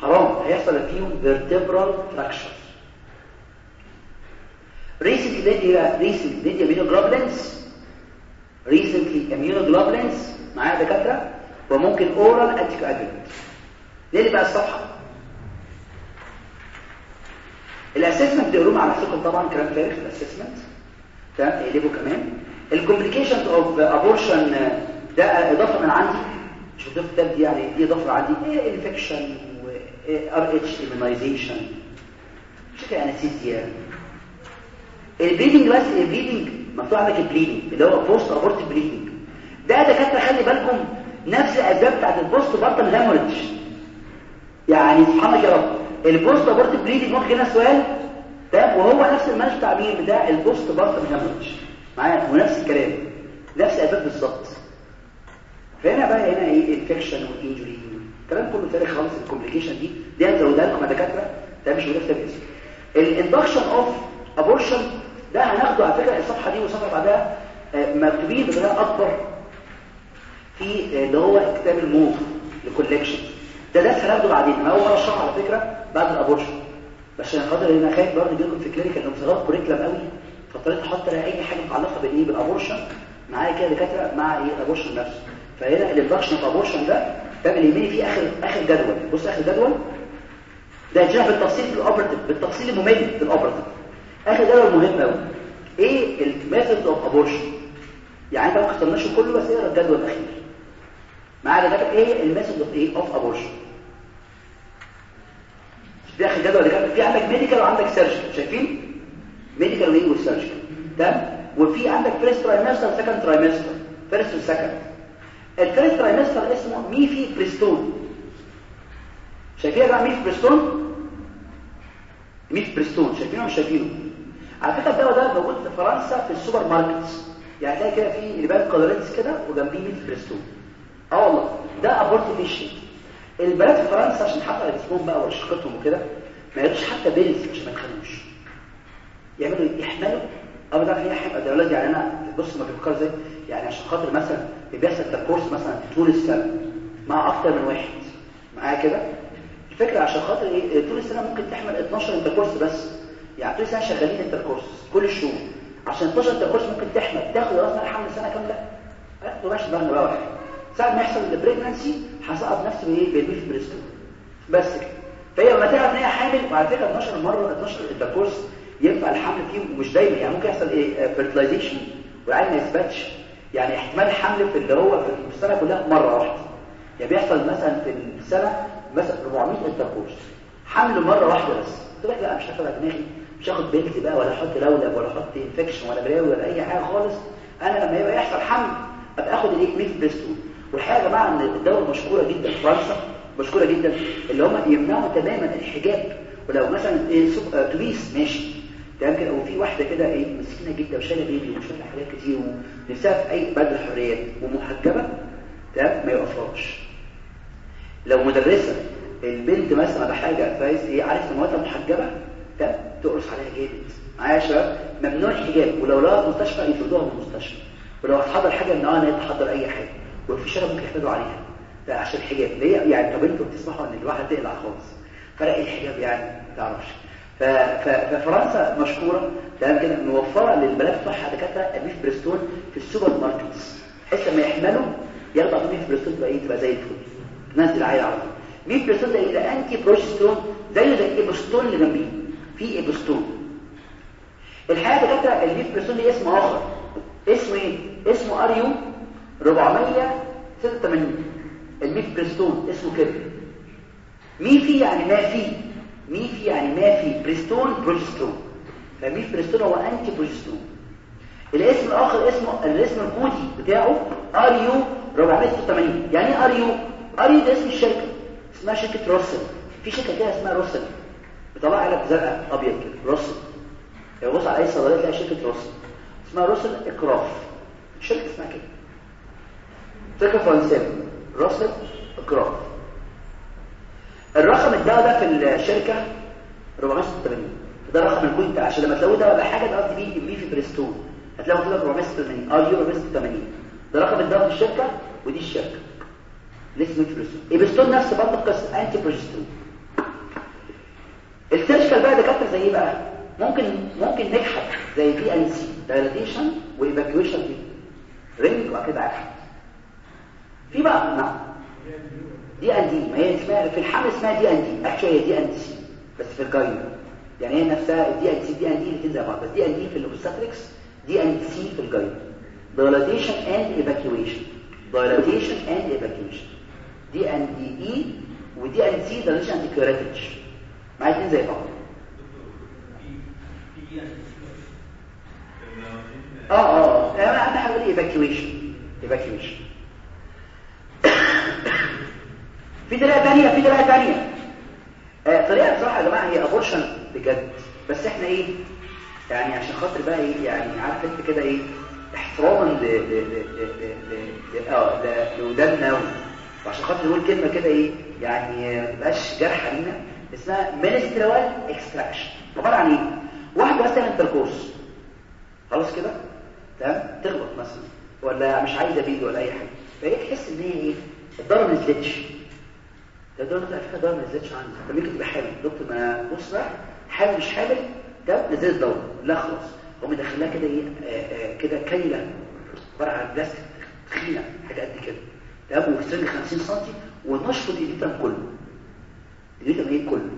حرام. هيحصل فيهم vertebral fractures recently recently immunoglobulins. Recently immunoglobulins. معايا دكاترة؟ وممكن oral anticoagulant. ليه بقى الصفحة؟ ال assessment تقروه مع نفسكم طبعا كلام فارغ ال assessment تمام؟ تقلبوا كمان. ال complications of abortion ده إضافة من عندي. مش اضافه دي يعني دي إضافة عندي. إيه infection و RH immunization شكل anesthesia. ال bleeding بس ال bleeding مكتوب عندك ال bleeding اللي هو post abortive bleeding ده دكاترة خلي بالكم نفس الأسباب بتاعت ال postpartum hemorrhage يعني سبحان الله يا رب ال post abortive bleeding ممكن هنا سؤال؟ تمام وهو نفس المنهج بتاع مين؟ بتاع ال postpartum hemorrhage معايا ونفس الكلام. نفس الأسباب بالظبط. فهنا بقى هنا إيه؟ انفكشن والانجري الكلام كله فارغ خالص الكومبليكيشن دي. دي هنزودها لكم دكاترة. ده مش مدرسه باسم الاندكشن اوف ابورشن ده هناخده على فكرة الصفحة دي والصفحة بعدها مكتوبين بطريقة أكبر في اللي هو كتاب الموف لكولكشن ده درس هناخده بعدين. أنا اول اشرحه على فكرة بعد الأبورشن. عشان خاطر أنا خايف برضه يجيلكم في كلينيكال انفصالات كوريكلم قوي. فاضطريت أحط أي حاجة متعلقة بالايه بالأبورشن. معايا كده دكاترة مع إيه؟ ال abortion نفسه. فهنا ال induction of abortion ده اللي يهمني فيه آخر آخر جدول. بص آخر جدول. ده هتشرح بالتفصيل في ال operative بالتفصيل الممل في ال operative آخر جدول مهم قوي إيه ال method of abortion يعني انت ممكن تطنشه كله بس اقرا الجدول الاخير معايا ده إيه ال method of إيه؟ of abortion في آخر جدول اللي في عندك medical وعندك surgical شايفين؟ medical وايه وال surgical تمام؟ وفي عندك first trimester second trimester first و second ال first trimester اسمه ميفي بريستون شايفين يا جماعة mifepristone mifepristone شايفينه مش شايفينه على فكرة الدواء ده موجود في فرنسا في ال supermarkets. يعني تلاقي كده في لبان Chiclets كده وجنبيه ميفي بريستون آه والله. ده abortification البنات في فرنسا عشان حتى جسمهم بقى ورشقتهم وكده ما ياخدوش حتى بيلز عشان ما يتخانقوش. يعملوا يحملوا أو ده هي حمل الاولاد يعني أنا بص ما بيفكر إزاي؟ يعني عشان خاطر مثلا بيحصل تكورس مثلا طول السنة مع أكتر من واحد. معايا كده؟ الفكرة عشان خاطر إيه؟ طول السنة ممكن تحمل 12 انتركورس بس. يعني طول السنة شغالين انتركورس كل الشهور عشان 12 انتركورس ممكن تحمل. تاخد راس مال حمل سنة كاملة. لا ما دماغنا بقى واحد. ساعة ما يحصل البريجنسي هسقط نفسي بإيه؟ بالبيف بريستون بس كده. فهي لما تعرف إن هي حامل وعلى فكرة 12 مرة 12 intercourse ينفع الحمل فيه ومش دايما. يعني ممكن يحصل إيه؟ fertilization والعيل ما يثبتش. يعني احتمال الحمل في اللي هو في السنة كلها مرة واحدة. يعني بيحصل مثلا في السنة مثلا 400 intercourse حمل مرة واحدة بس. قلت لك لا مش هاخدها دماغي. مش هاخد بنت بقى ولا أحط لولب ولا أحط injection ولا بلاوي ولا أي حاجة خالص. أنا لما يبقى يحصل حمل أبقى آخد الإيه؟ ميفبرستون والحقيقة يا جماعة إن الدولة مشهورة جدا فرنسا مشهورة جدا اللي هم يمنعوا تماما الحجاب. ولو مثلا إيه سوق اتوبيس ماشي. تمام كده وفي واحدة كده إيه مسكينة جدا وشايلة بيبي وشايلة حاجات كتير ونفسها في أي بدل حريات ومحجبة تمام؟ ما يوقفهاش لو مدرسة البنت مثلا بحاجه فايز إيه عارف ان مراتها محجبه تمام؟ تقرص عليها جامد. معايا يا شباب ممنوع الحجاب ولو لها مستشفى يفرضوها من المستشفى. ولو هتحضر حاجة ان آه تحضر أي حاجة. وفي شرب ممكن يحتاجوا عليها. عشان الحجاب. ليه؟ يعني طب أنتوا بتسمحوا إن الواحد تقلع خالص. فرق الحجاب يعني؟ ما تعرفش. ففرنسا تمام كده موفرة للبنات بتوعها دكاترة اميف بريستون في السوبر ماركتس. بحيث لما يحملوا ياخدوا اميف بريستون تبقى إيه تبقى زي الفل. تنزل عيل على طول. ميف بريستون ده إيه أنتي بروجسترون زيه زي الايبوستون اللي جنبيه. في ايبوستون الحقيقة دكاترة الميف بريستون ليه اسم آخر. اسمه إيه؟ اسمه أريو 486 الميف بريستون اسمه كده ميفي يعني ما في. ما في بريستون بروجسترون فميف بريستون هو أنتي بروجسترون الاسم الآخر اسمه الاسم الكودي بتاعه RU 486 يعني إيه RU. RU ده اسم الشركة. اسمها شركة روسل في شركة كده اسمها روسل بتطلع علب زرقاء أبيض كده. روسل لو بص على أي صيدلية تلاقي شركة روسل اسمها روسل أوكلاف. شركة اسمها كده. شركة فرنسية. روسل أوكلاف. الرقم الدواء ده في الشركة 486 ده رقم الكود ده عشان لما تلاقوه ده بقى حاجة ده قصدي بيه في بريستون هتلاقوا كده 486 آه دي 486 ده رقم الدواء في الشركة ودي الشركة. لسه بريستون البريستون نفس برضه القصة انتي بروجستون السيرجيكال بقى دكاترة زي إيه بقى ممكن ممكن نجحد زي في ان سي دايلاتيشن وايفاكيويشن دي رينج وبعد كده عكس في بقى نعم. دي ان دي ما هي اسمها في الحمل اسمها دي ان دي اكشوالي دي ان سي بس في الجاين يعني هي نفسها ال D and C D and E الاثنين زي بعض بس D and E في ال obstetrics D and C في ال gyne dilatation and evacuation. Dilatation and evacuation. D and E و D and C dilatation and curettage معايا الاثنين زي بعض. آه آه أنا عندي حاجة evacuation. Evacuation. في طريقه ثانية في طريقه ثانية آه طريقة بصراحة يا جماعة هي abortion بجد. بس إحنا إيه يعني عشان خاطر بقى إيه يعني عارف أنت كده إيه احتراما ل لوداننا وعشان خاطر نقول كلمة كده إيه يعني ما تبقاش جرح لينا اسمها menstrual extraction عبارة عن إيه؟ واحدة بس تعمل تركوز خلاص كده؟ تمام؟ تغلط مثلا ولا مش عايزة baby ولا أي حاجة. فهي تحس إن هي إيه الضرر ما نزلتش ده دكتور على فكره الضرر ما عندي طب ممكن تبقى حامل دكتور ما بص بقى حامل مش حامل ده نزلت دورة لا خلاص. هو مدخلها كده إيه آآ آآ كده كيلة عبارة عن بلاستيك تخينة حاجة قد كده. تمام وفي سن 50 سم ونشفط الجسم كله. الجسم إيه؟ كله.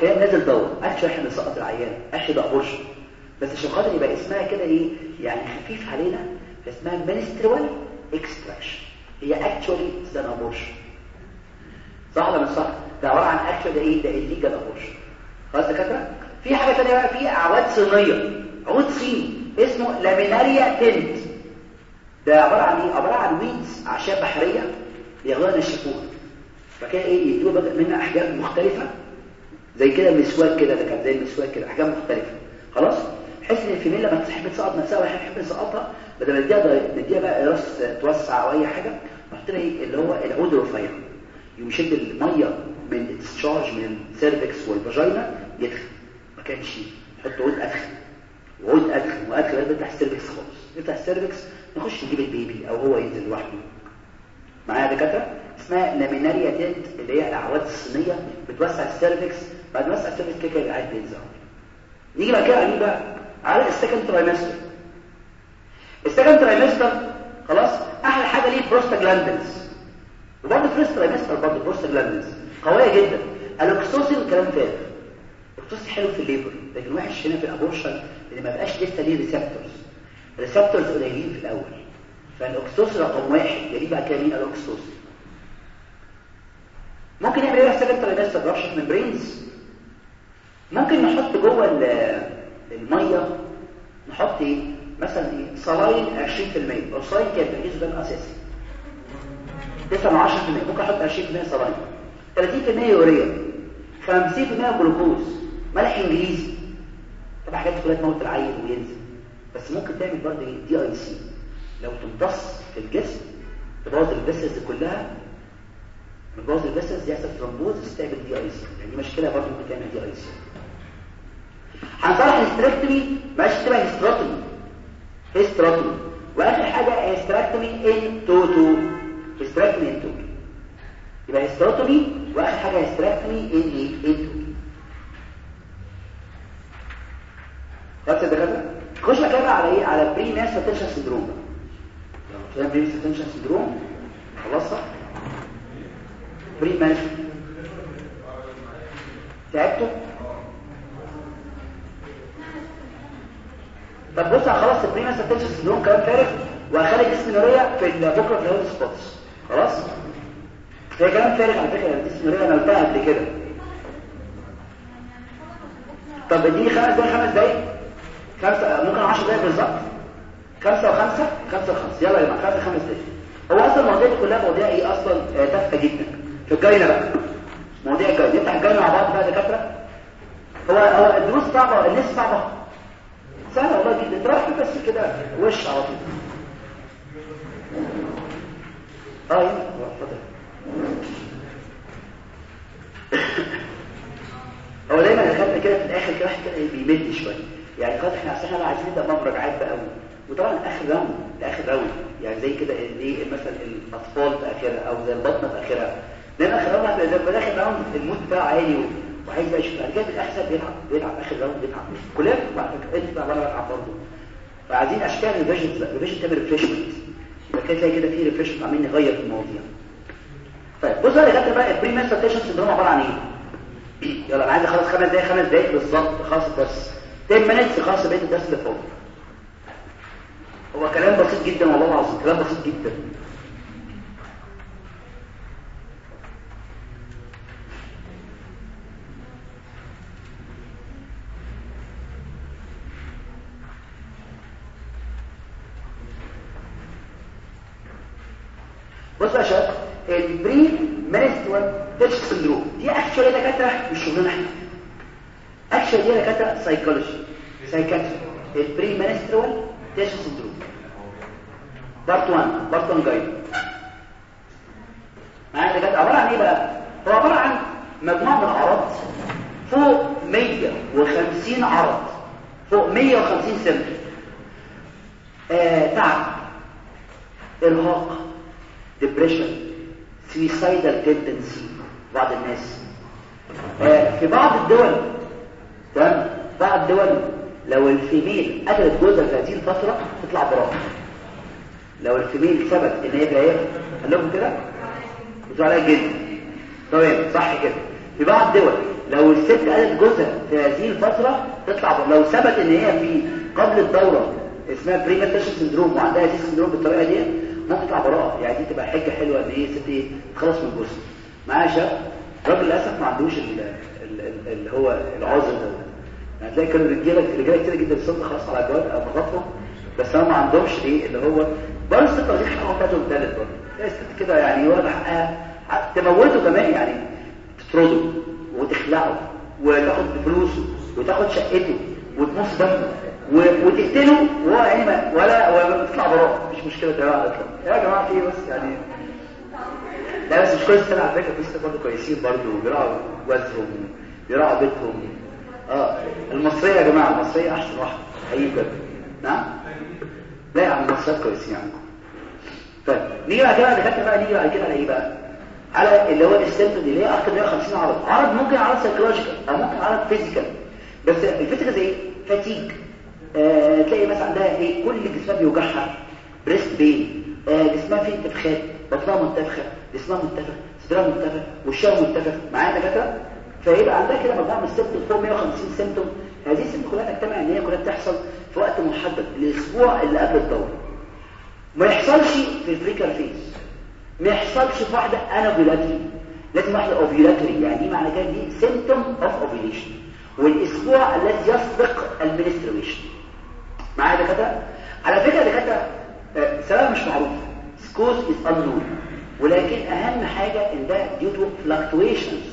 كان نازل دورة اكشن إحنا بنسقط العيان اكشن ده ابورشن بس عشان خاطر يبقى اسمها كده إيه يعني خفيف علينا اسمها menstrual extraction هي actually it's an abortion صح ولا مش صح ده عبارة عن اكشن ده إيه؟ ده ال illegal abortion خلاص دكاترة؟ في حاجة ثانية بقى في أعواد صينية. عود صيني. اسمه laminaria tent. ده عبارة عن إيه؟ عبارة عن weeds أعشاب بحرية بياخدوها ينشفوها فكده إيه؟ بقى منها أحجام مختلفة. زي كده مسواك كده ده كان زي المسواك كده أحجام مختلفة. خلاص؟ بحيث إن ال female لما تحب تسقط نفسها ولا نحب نسقطها بدل ما نديها نديها بقى راس توسع أو أي حاجة نحط لها اللي هو العود الرفيع يشد المية من ال discharge من ال cervix وال vagina يدخل. ما كانش نحط عود أدخل. وعود أدخل وأدخل بيفتح ال cervix خالص. يفتح ال cervix نخش نجيب ال baby أو هو ينزل لوحده. معايا دكاترة؟ اسمها laminaria tent اللي هي الاعواد الصينيه بتوسع ال cervix بعد ما توسع ال cervix كده كده قاعد بينزل. نيجي بقى كده عليه بقى على ال second trimester ال second trimester خلاص أحلى حاجة ليه؟ بروستاجلاندنز وبرضه first trimester برضه بروستاجلاندنز قوية جدا. ال oxytocin كلام فارغ ال oxytocin حلو في ال labor لكن وحش هنا في ال abortion اللي ما بقاش لسه ليه receptors ال receptors قليلين في الأول. فال oxytocin رقم واحد. يليه بقى كده مين ال oxytocin ممكن نعمل إيه ال second trimester rupture membranes ممكن نحط جوه المية نحط إيه؟ مثلا إيه؟ saline 20% أو saline كام تركيزه ده الأساسي. 9 10% ممكن أحط 20% saline 30% يوريا. 50% جلوكوز. ملح إنجليزي. طبعا حاجات كلها تموت العيل وينزل. بس ممكن تعمل برضه DIC لو تمتص في الجسم تبوظ ال vessels كلها. تبوظ ال vessels يحصل thrombosis تعمل DIC يعني دي مشكلة برضه ممكن تعمل DIC هنصلح hysterectomy ماشي تبقى hysterotomy hysterotomy وآخر حاجة hysterectomy in toto hysterectomy in toto يبقى hysterotomy وآخر حاجة hysterectomy in إيه in toto خلاص يا دكاترة خش كده على إيه؟ على premenstrual tension syndrome فاهم premenstrual tension syndrome خلصها premenstrual تعبتوا؟ طب بص خلاص ال premenstrual tension syndrome كلام فارغ وهخلي dysmenorrhea في بكرة في ال hot spots. خلاص؟ هي كلام فارغ على فكرة ال dysmenorrhea أنا قلتها قبل كده. طب اديني خمس دقايق خمس دقايق؟ خمسة ممكن 10 دقايق بالظبط؟ خمسة وخمسة؟ خمسة وخمسة. يلا يا جماعة خمسة خمس دقايق. هو أصلا المواضيع دي كلها مواضيع إيه أصلا؟ آه، تافهة جدا. في الجاينة بقى. مواضيع الجاينة. نفتح الجاينة مع بعض بقى دكاترة. هو هو الدروس صعبة الناس صعبة. سهلة والله جدا. تروح بس كده وش على طول. آه هو دايما الخدمة كده في الآخر كده كده بيمد شوية. يعني خلاص إحنا إحنا عايزين نبدا مراجعات بقى قوي وطبعا آخر round آخر round يعني زي كده إيه مثلا الأطفال في اخرها أو زي الباطنة في اخرها لأن آخر round في آخر round ال mood بتاعه عالي وعايز بقى يشوف في الاحسن بيلعب بيلعب آخر round بيلعب. كلنا على انت بقى بلعب برضه. فعايزين أشكال revision تعمل refreshment كده تلاقي كده في refreshment عاملين نغير في المواضيع. طيب بص بقى يا دكاترة بقى ال premenstrual tension syndrome عبارة عن إيه؟ يلا أنا عايز أخلص خمس دقايق خمس دقايق بالظبط خلاص الدرس 10 minutes خلاص بقيت الدرس اللي فوق. هو كلام بسيط جدا والله العظيم كلام بسيط جدا. بص يا شباب البري منستوال تيتش سندروم دي اكشولي دكاتره مش شغلنا إحنا اكشولي دي دكاتره سايكولوجي سايكاتري البري منستوال تيتش سندروم بارت 1 بارت 1 جايد معايا دكاتره عبارة عن إيه بقى؟ هو عبارة عن مجموعة من الاعراض فوق 150 عرض. فوق 150 سنه آه تعب إرهاق. Depression suicidal tendency بعض الناس. آه في بعض الدول تمام؟ بعض الدول لو ال female قتلت جوزها في هذه الفترة تطلع براءة لو ال female ثبت إن هي جاية قال لهم كده؟ بتقول عليها جد تمام صح كده. في بعض الدول لو الست قتلت جوزها في هذه الفترة تطلع لو ثبت إن هي في قبل الدورة اسمها premenstruation syndrome وعندها هذه ال syndrome بالطريقة دي ممكن تطلع براءة يعني دي تبقى حجة حلوة إن هي ست إيه تخلص من جوزها معايا شباب. راجل للأسف ما عندوش ال- ال- ال- اللي هو العذر ده. يعني هتلاقي كانوا رجاله رجالة كتير جدا بيصلوا خلاص على الجواز أو مخاطره بس هم ما عندهمش إيه اللي هو برضه الست دي حقها بتاعتهم ثالث برضه. تلاقي الست كده يعني واخدة حقها. تموته كمان يعني تطرده وتخلعه وتاخد فلوسه وتاخد شقته وتمص دمه. وتقتله وهو يعني ولا بتطلع براءه مش مشكلة يا جماعة اطلع يا جماعة في إيه بس يعني لا بس مش السنة على في ستات برضه كويسين برضه بيراعوا جوازهم بيراعوا بيتهم. آه المصرية يا جماعة المصرية أحسن واحدة حقيقي بجد نعم؟ لا يا عم المصريات كويسين عندكم طيب نيجي بعد كده دخلت بقى نيجي بعد كده على إيه بقى؟ على اللي هو ال symptom اللي هي أكتر من 150 عرض. عرض ممكن عرض psychological أو ممكن عرض physical بس ال physical زي إيه fatigue آه تلاقي مثلا عندها إيه كل جسمها بيوجعها. breast pain آه جسمها فيه انتفاخات بطنها منتفخة جسمها منتفخ صدرها منتفخ وشها منتفخ. معايا دكاترة؟ فيبقى عندها كده مجموعة من ال symptom فوق 150 symptom. هذه ال symptom كلها تجتمع ان هي كلها بتحصل في وقت محدد الأسبوع اللي قبل الدورة. ما يحصلش في ال follicular phase. ما يحصلش في واحدة anovulatory لازم واحدة ovulatory يعني دي معنى كده دي symptom of ovulation والأسبوع الذي يسبق ال menstruation معايا دكاترة؟ على فكرة دكاترة آه، سبب مش معروف. cause is unknown. ولكن أهم حاجة إن ده due to fluctuations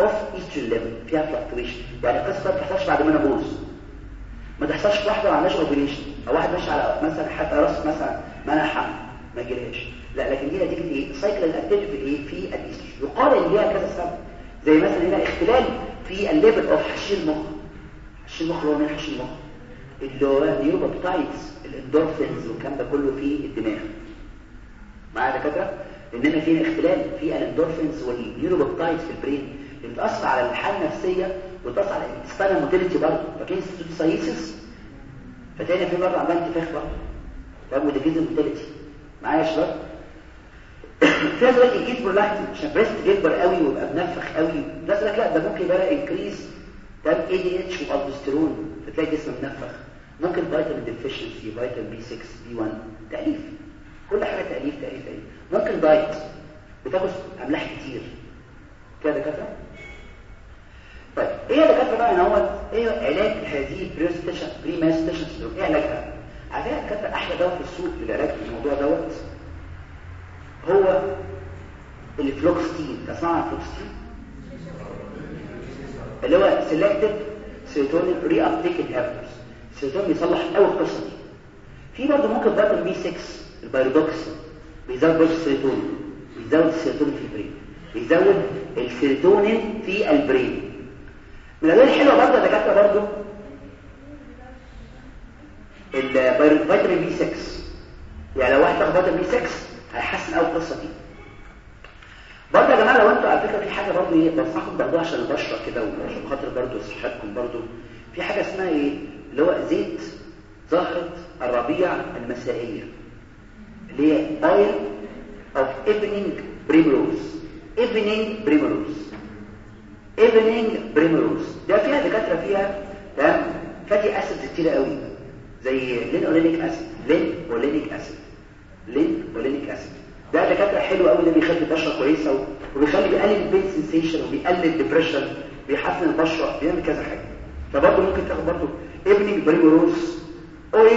of estrogen level. فيها fluctuation. يعني القصة ما بتحصلش بعد menopause ما تحصلش واحدة ما عندهاش ovulation أو واحد ماشي على مثلا حتى أقراص مثلا حمل ما يجيلهاش. لا لكن دي نتيجة إيه؟ cyclical activity في في الايستروجين يقال إن ليها كذا سبب. زي مثلا هنا اختلال في ال level of حشيش المخ. حشيش المخ اللي هو من حشيش المخ. neuropeptides ال endorphins والكلام ده كله في الدماغ. معايا دكاترة؟ انما في اختلال في ال endorphins وال neuropeptides في ال brain اللي بتأثر على الحالة النفسية وتاثر على الانتستانال موتيليتي برضه. فاكرين ستوتيسايسيس فتاني في برضه عندها انتفاخ برضه فاهم وده جزء موتيليتي معايا يا شباب؟ في دلوقتي الجيت برولاكتين عشان بريست بيكبر قوي ويبقى منفخ قوي. الناس لك لا ده ممكن يبقى إنكريز ده اي دي اتش والدوستيرون فتلاقي جسم منفخ. ممكن فيتامين ديفيشنسي فيتامين بي 6 بي 1 تأليف. كل حاجة تأليف تأليف تأليف. ممكن diet. بتاخد أملاح كتير. كده دكاترة؟ طيب إيه يا دكاترة بقى إن هو إيه علاج هذه premenstruation premenstruation syndrome إيه علاجها؟ عارفين يا دكاترة أحلى دواء في السوق للعلاج في الموضوع دوت هو الفلوكستين. تسمع عن الفلوكستين؟ اللي هو selective serotonin reuptake inhibitors ال serotonin بيصلح قوي القصة دي. في برضه ممكن vitamin B 6 ال pyridoxine بيزود برضه السيروتونين. بيزود السيروتونين في ال brain بيزود السيروتونين في ال brain من الأدوية الحلوة برضه يا دكاترة برضه ال vitamin B 6 يعني لو واحد تاخد vitamin B 6 هيحسن قوي القصة دي. برضه يا جماعة لو أنتوا على فكرة في حاجة برضه إيه بنصحكم برضه عشان البشره كده وعشان خاطر برضه صحتكم برضه. في حاجة اسمها إيه؟ اللي هو زيت زهره الربيع المسائية اللي هي oil of evening primrose. Evening primrose. Evening primrose. ده فيها دكاترة فيها تمام؟ fatty acid كتير قوي. زي linolenic acid linolenic acid linolenic acid ده دكاترة حلو قوي ده بيخلي البشرة كويسة وبيخلي بيقلل ال pain sensation وبيقلل ال depression بيحسن البشرة بيعمل كذا حاجة. فبرضه ممكن تاخد برضه evening primrose oil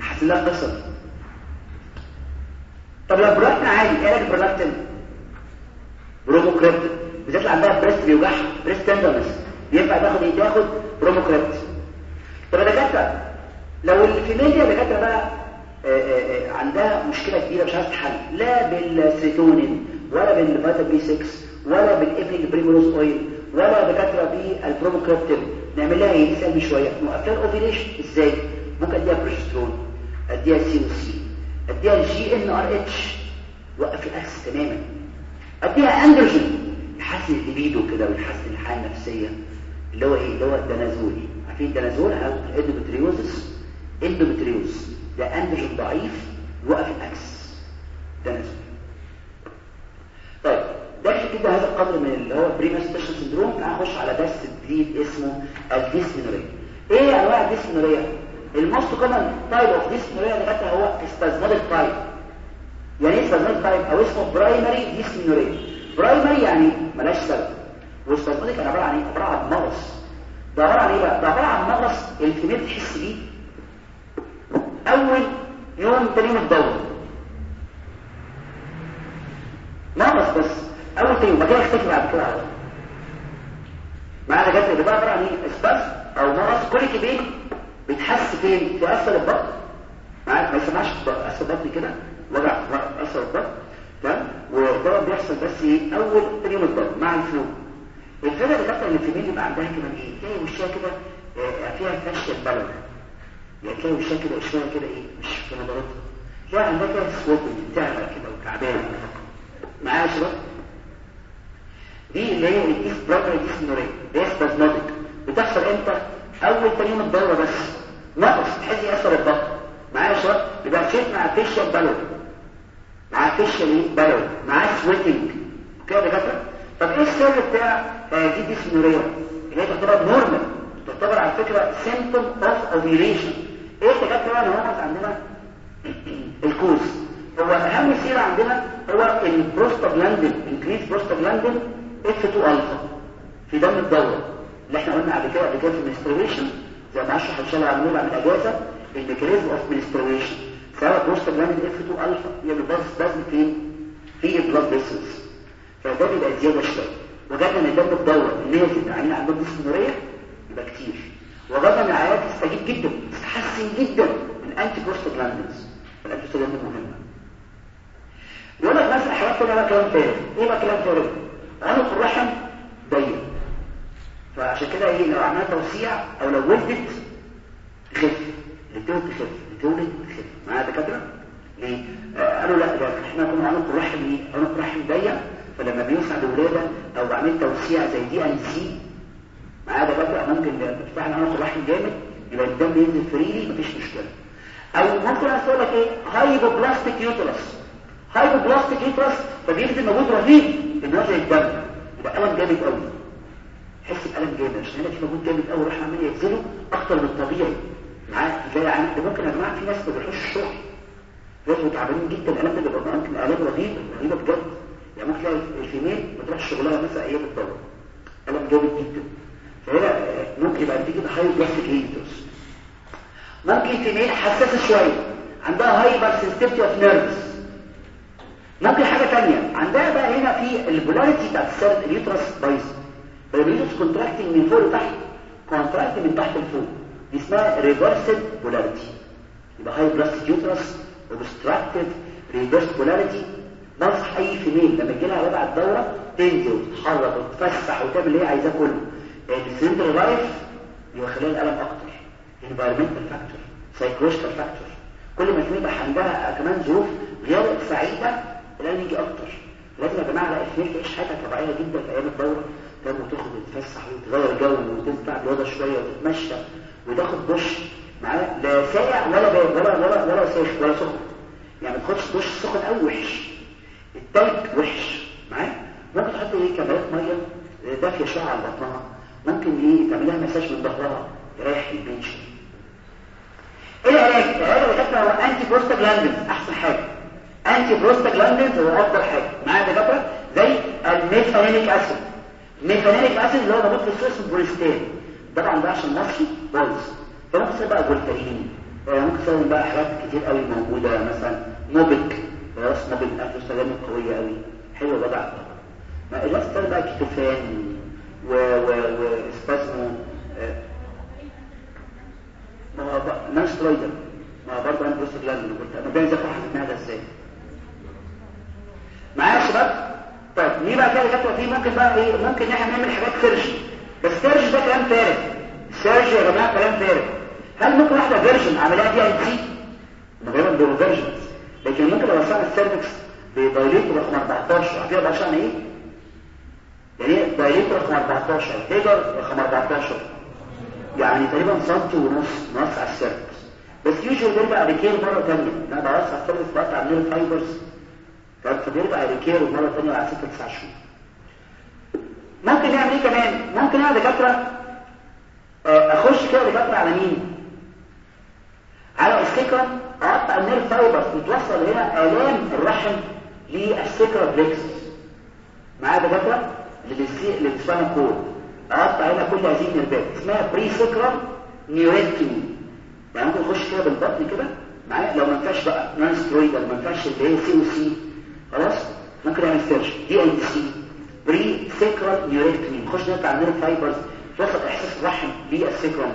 يحسن لها دي طب لو برولاكتين عادي إيه علاج ال prolactin bromocriptine بالذات عندها breast بيوجعها breast tenderness ينفع تاخد إيه؟ تاخد بروموكريبتين طب يا دكاترة لو ال female دي يا دكاترة بقى آآ آآ عندها مشكلة كبيرة مش عايزه تحل لا بالسيتونين ولا بال vitamin B 6 ولا بال evening primrose oil ولا دكاترة بالبروموكريبتين نعمل لها إيه؟ نسال شوية. لها ال ovulation إزاي؟ ممكن أديها بروجسترون أديها COC أديها ال GnRH وقف ال axis تماما. أديها اندروجين يحسن الليبيدو كده ويحسن الحالة النفسية. اللي هو إيه؟ اللي هو ال danazol. عارفين ال danazol؟ أو ال endometriosis endometriosis ده اندروجين ضعيف. يوقف ال axis danazol. طيب. ده كده هذا القدر من اللي هو premenstruation syndrome تعال نخش على درس جديد اسمه ال dysmenorrhea. إيه انواع ال dysmenorrhea؟ ال most common type of dysmenorrhea اللي هو spasmodic type يعني إيه spasmodic type أو اسمه primary dysmenorrhea primary يعني ملاش سبب. و spasmodic أنا عبارة عن إيه؟ عبارة عن مغص. ده عبارة عن إيه بقى؟ ده عبارة عن مغص ال female تحس بيه. أول يوم تاني يوم الدوره مغص بس. أول يختفي بعد كده. على معنى جت عن إيه spasm أو مغص كل كبير بيتحس فين؟ في اسفل البطن. معاك؟ ما يسمعش اسفل البطن كده. وجع اسفل البطن. تمام؟ وده بيحصل بس إيه؟ أول يوم الضرب مع ال flow. الفكرة اللي كانت ان ال female يبقى عندها كده إيه؟ تلاقي وشها كده آه، فيها facial pallor يعني تلاقي وشها كده شوية كده إيه؟ مش في نظرتها تلاقي عندها كده sweat بتعرق كده وتعبان معايا يا شباب؟ دي اللي هي ال dys primary dysmenorrhea دي spasmodic بتحصل إمتى؟ أول تاني يوم الدورة بس. نقص. تحس يأثر الضغط معايا يا شباب؟ يبقى شيت مع facial pallor مع facial إيه pallor مع sweating كده يا دكاترة؟ طب إيه السر بتاع هذه ال dysmenorrhea اللي هي تعتبر normal تعتبر على فكرة symptom of ovulation إيه الدكاتره بقى اللي عندنا ال cause. هو أهم theory عندنا هو ال prostaglandin increase prostaglandin F 2 الفا في دم الدورة. اللي إحنا قلنا قبل كده قبل كده زي ما اشرح ان شاء الله عملوها من الأجازة ال mechanism of menstruation سواء prostaglandin F 2 الفا يعمل vasospasm فين؟ في ال blood vessels فده بيبقى زيادة شوية. وجدنا إن الدم الدورة نازل عين عندهم dysmenorrhea يبقى كتير. وجدنا إن العيال تستجيب جدا تتحسن جدا من anti prostaglandins ال anti prostaglandin مهمة. يقول لك مثلا حاجات بقى كلام فارغ. إيه بقى كلام فارغ؟ عنق الرحم ضيق فعشان كده إيه لو عملنا توسيع أو لو ولدت خف لتولد تخف لتولد تخف معايا دكاترة؟ ليه؟ آه قالوا لا ده إحنا كنا عنق الرحم إيه؟ عنق الرحم ضيق فلما بيوسع الولاده أو بعمل توسيع زي D and C معايا دكاترة ممكن تفتح عنق الرحم جامد يبقى الدم ينزل freely مفيش مشكلة. أو ممكن أقول لك إيه؟ hypoplastic uterus hypoplastic uterus فبيبذل مجهود رهيب. ان هو زي الدم يبقى ألم جامد قوي حس بألم جامد. عشان هنا في مجهود جامد قوي راح عمال يبذله أكتر من الطبيعي معاه زي عن ده ممكن يا جماعة في ناس ما بيروحوش الشغل. بيبقوا تعبانين جدا. الالم ده بيبقى ممكن الام رهيبه رهيبه بجد. يعني ممكن تلاقي ال female ما تروحش شغلها مثلا أيام الدورة. ألم جامد جدا. فهنا ممكن يبقى نتيجه hypoplastic uterus ممكن female حساسة شوية. عندها hyper sensitivity of nerves ممكن حاجة تانية. عندها بقى هنا في ال polarity بتاعت السيرت ال uterus بايظه ال uterus contracting من فوق لتحت. contracting من تحت لفوق. دي اسمها reversed polarity يبقى hypoplastic uterus obstructive reverse polarity بنصح أي female لما يجي لها وجع الدورة تنزل وتتحرك وتتفسح وتعمل اللي هي عايزاه كله. ال sedentary life يخليها الألم أكتر. Environmental factor psychological factor كل ما يبقى عندها كمان ظروف غير سعيدة الألم يجي أكتر. لازم يا جماعة لا ال female تعيش حياتها طبيعية جدا في أيام الدورة. تقوم وتخرج وتتفسح وتغير جو وتطلع الوضع شوية وتتمشى وتاخد دش معاه. لا ساقع ولا بارد ولا ولا ولا ساخن ولا سخن. يعني ما تاخدش دش سخن قوي وحش. التلج وحش معاه. ممكن تحط إيه؟ كمادات مية. دافيه شوية على بطنها. ممكن إيه؟ تعمل لها مساج من ظهرها. تريح البنش إيه العلاج؟ العلاج كاتبه هو anti prostaglandins أحسن حاجة. anti prostaglandins هو أفضل حاجة. معايا دكاترة؟ زي ال mefenamic acid. ال mefenamic acid اللي هو موجود في السوق البونستان طبعا ده عشان مصري؟ بايظ. فممكن تستخدم بقى فولتارين. ممكن تستخدم بقى حاجات كتير قوي موجودة. مثلا موبيك راس موبيك استخدام قويه قوي. حلو وضع ما الناس بقى كيتوفان و و وإسباسمو. ما هو نانس سترويدر ما برضه أنا بروستاجلاندين قلت أنا باين ذكر ده إزاي؟ معايا يا شباب؟ طيب ليه بقى كده كده في ممكن بقى إيه؟ ممكن إحنا نعمل حاجات سيرش بس سيرش ده كلام فارغ. سيرش يا جماعة كلام فارغ. هل ممكن واحدة virgin عملها D and C غالبا دول virgins. لكن ممكن لو وصلنا ال cervix ب dilator رقم 14 عارفين بقى عشان إيه؟ يعني dilator رقم 14 Hegar رقم 14 يعني تقريبا سنتي ونص نص على ال cervix. بس usual بيرجع recur مرة ثانية أنا بوسع ال cervix بقطع ال nerve fibers فبيرجع recur مره ثانية على 6 9 شهور. ممكن نعمل إيه كمان؟ ممكن أنا دكاترة أخش كده دكاترة على مين؟ على ال sacral أقطع ال nerve fibers وتوصل هنا آلام الرحم لل sacral plexus معايا دكاترة؟ بيسيء لل spinal cord أقطع هنا كل هذه النيرفات اسمها presacral neurectomy يعني ممكن اخش كده بالبطن كده؟ معايا؟ لو ما ينفعش بقى non steroidal ما ينفعش اللي هي COC خلاص؟ ممكن اعمل surgery D and C. presacral neurectomy نخش نقطع ال nerve fibers. توصل إحساس الرحم لل sacral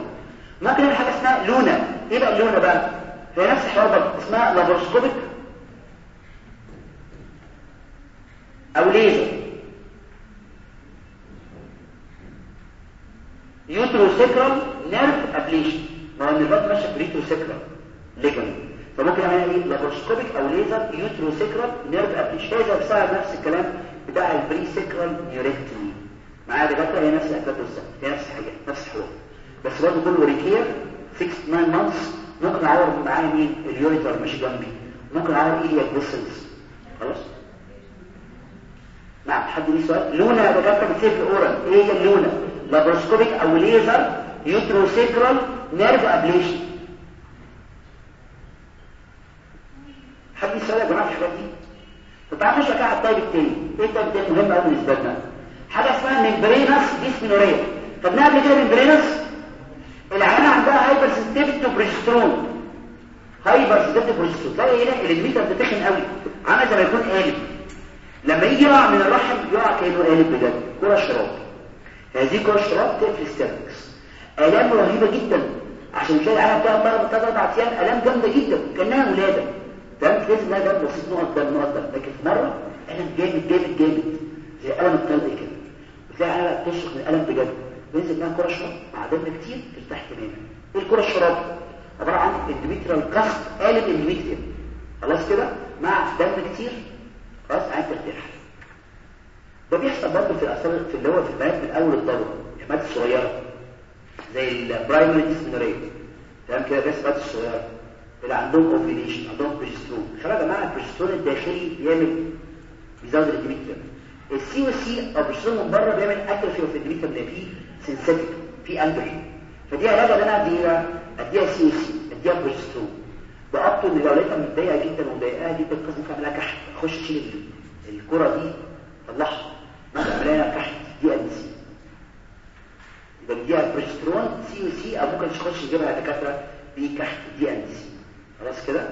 ممكن نعمل حاجة اسمها LUNA. إيه بقى ال LUNA بقى؟ هي نفس الحوار اسمها laparoscopic أو laser uterosacral nerve ablation ما هو النيرفات ماشيه ب uterosacral ligament فممكن اعمل إيه laparoscopic أو laser uterosacral nerve ablation هي بتساعد نفس الكلام بتاع ال presacral neurectomy معايا دكاترة؟ هي نفس الاكلات بالظبط هي نفس الحاجة نفس الحوار. بس برضه كله recur 6 9 months ممكن أعور معايا مين؟ ال ureter مش جنبي. ممكن أعور iliac vessels خلاص؟ نعم حد ليه سؤال؟ LUNA يا دكاترة في ال oral إيه هي ال LUNA؟ laparoscopic أو laser uterosacral nerve ablation حد يسأل يا جماعة الحاجات دي طب تعالوا نخش على ال type التاني إيه ال type التاني مهم قوي بالنسبة لنا حاجة اسمها membranous dysmenorrhea خدناها قبل كده membranous؟ العيان عندها hypersensitivity progesterone hypersensitivity progesterone تلاقي هنا ال endometrium بتخن قوي. عامل زي ما يكون قالب. لما يجي يقع من الرحم يقع كأنه قالب بجد. كرة شراب هذه كرة شراب تقفل ال cervix. آلام رهيبة جدا. عشان كده العيان بتاعها ضرب ثلاث أيام آلام جامدة جدا. كأنها ولادة. تمام تحس انها دم بسيط نقط دم نقط دم لكن في مرة الم جامد جامد جامد. زي الم الطلق كده. وتلاقي العيان بتشرق من الالم بجد. بينزل منها كرة شراب مع دم كتير ترتاح تماما. إيه الكرة الشراب؟ عبارة عن endometrial cast قالب endometrial خلاص كده؟ مع دم كتير خلاص عايز ترتاح. ده بيحصل برضه في الاثار في اللي هو في البنات من أول الدوره الحمات الصغيرة. زي البرايمري ديسمينوريت تمام كده؟ بس الحمات الصغيرة. اللي عندهم اوفيليشن عندهم بروجسترون خلي يا جماعة البروجسترون الداخلي بيعمل بيزود الاندوميتريال السي أو سي أو البروجسترون من بره بيعمل اتروفي اوف الاندوميتريال اللي فيه سنسيتيك في اندروجين فدي علاجه اللي أنا أديها أديها سي أو سي أديها بروجسترون بقطه ان لو متضايقة جدا ومضايقاها جدا. قسم تعملها كحت. أخش أشيل الكرة دي طلعها مثلا أعملها كحت. D and C يبقى نديها progesterone COC أو ممكن تخش تجيبها دكاترة دي كحت. D and C خلاص كده؟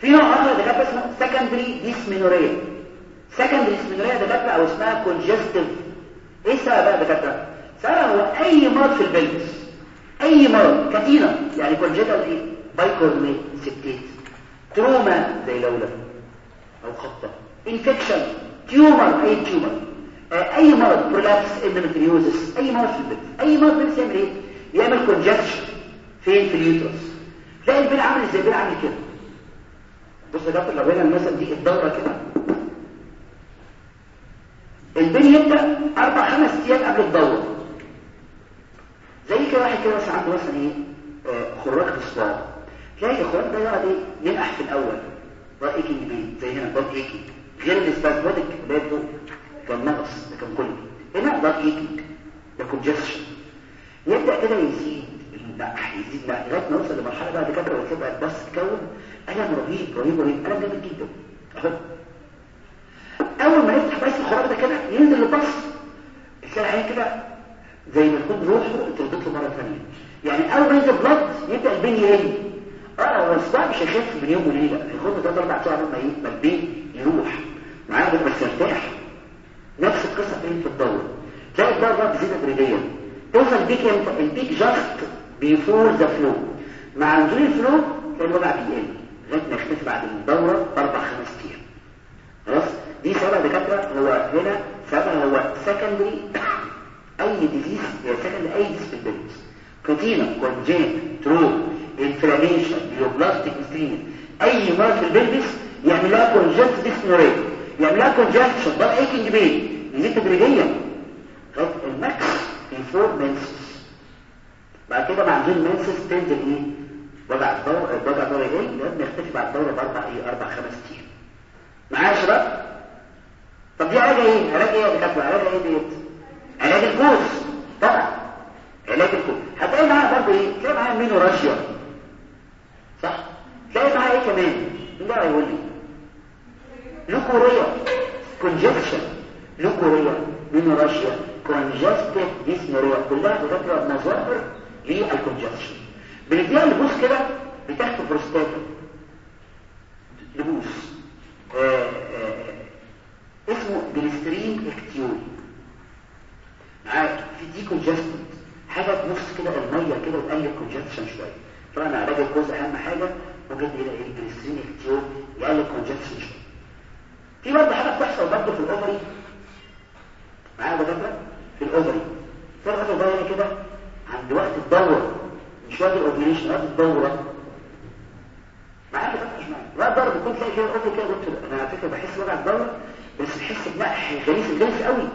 في نوع آخر دكاتره اسمه secondary dysmenorrhea secondary dysmenorrhea دكاتره أو اسمها congestive إيه السبب بقى دكاتره سبب هو أي مرض في ال pelvis أي مرض كتينة يعني congenital إيه؟ bicornuate septate trauma زي لولب أو خطه infection tumor أي tumor آه أي مرض prolapse endometriosis أي مرض في ال pelvis أي مرض pelvis يعمل إيه؟ يعمل congestion فين؟ في ال uterus. تلاقي ال pain عامل إزاي ال pain عامل كده. بص يا دكتور لو هنا مثلا دي الدورة كده. ال pain يبدأ أربع خمس أيام قبل الدورة. زي كده واحد كده مثلا عنده مثلا إيه؟ آه خراج في الصباع تلاقي الخراج ده يقعد إيه؟ ينقح في الأول. ده ايكنج زي هنا ده ايكنج غير ال spasmodic ده كان نقص ده كان كله. هنا ده ايكنج ده congestion يبدأ كده يزيد. النقح يزيد نقح لغايه ما يوصل لمرحلة بعد كده وتبقى ال pus تكون الم رهيب رهيب رهيب الم جامد جدا. أهو. أول ما نفتح بس الخراج ده كده ينزل ال pus تلاقي العيان كده زي ما تكون روحه تردت له مرة ثانية يعني أول ما ينزل blood يبدأ ال pain يقل آه هو مش هيخف من يوم وليلة. هياخد ثلاث أربع ساعات ما ال pain يروح. معاه بس يرتاح نفس القصة فين؟ في الدورة. تلاقي الدورة بقى بتزيد تدريجيا. توصل ال peak إمتى؟ ال peak just before the flow مع ال flow تلاقي الوجع بيقل لغاية ما يختفي بعد الدورة بأربع خمس أيام. خلاص؟ دي سبب دكاترة هو هنا. سبب هو سكندري أي ديزيز هي سكندري أي ديزيز في البلد كوتينا كونجين تروم انفلاميشن بيوبلاستيك ستريم أي مرض في البلبس يعمل لها كونجست ديسنوريا يعمل لها كونجستشن ده ايكنج بين يزيد تدريجيا الماكس في فور منسس بعد كده مع جين منسس تنزل إيه وضع الدورة وضع الدورة إيه؟ لازم يختفي بعد الدورة باربع إيه أربع خمس أيام. معايا يا شباب طب دي علاج إيه؟ علاج إيه يا دكاتره علاج إيه ديت علاج ال cause. طبعا. علاج ال cause. هتلاقي معاها برضه إيه؟ تلاقي معاها menorrhagia. صح؟ تلاقي معاها إيه كمان؟ ده هيقول لي؟ leucorrhea. congestion. leucorrhea. menorrhagia. congestive dysmenorrhea كلها دكاتره مظاهر لل congestion بنديها لبوس كده بتحت بروستاتا لبوس. آآ آآ اسمه glycerin ichthyol. معاك. في decongestant حاجة تنفس كده المية كده وتقلل congestion شوية. طبعا علاج ال cause أهم حاجة. ممكن إلى ال glycerin ichthyol. يقلل congestion شوية. في برضه حاجة بتحصل برضه في ال ovary. معايا دكاترة؟ في ال ovary. في ده هنا كده؟ عند وقت الدورة. مش وقت الاوفريشن وقت الدورة؟ معايا دكاتره مش معايا وقت الدوره بتكون تلاقي كده الاوفري كده قلت أنا على فكرة بحس وجع الدورة بس بحس بنقح غليظ غليظ قوي.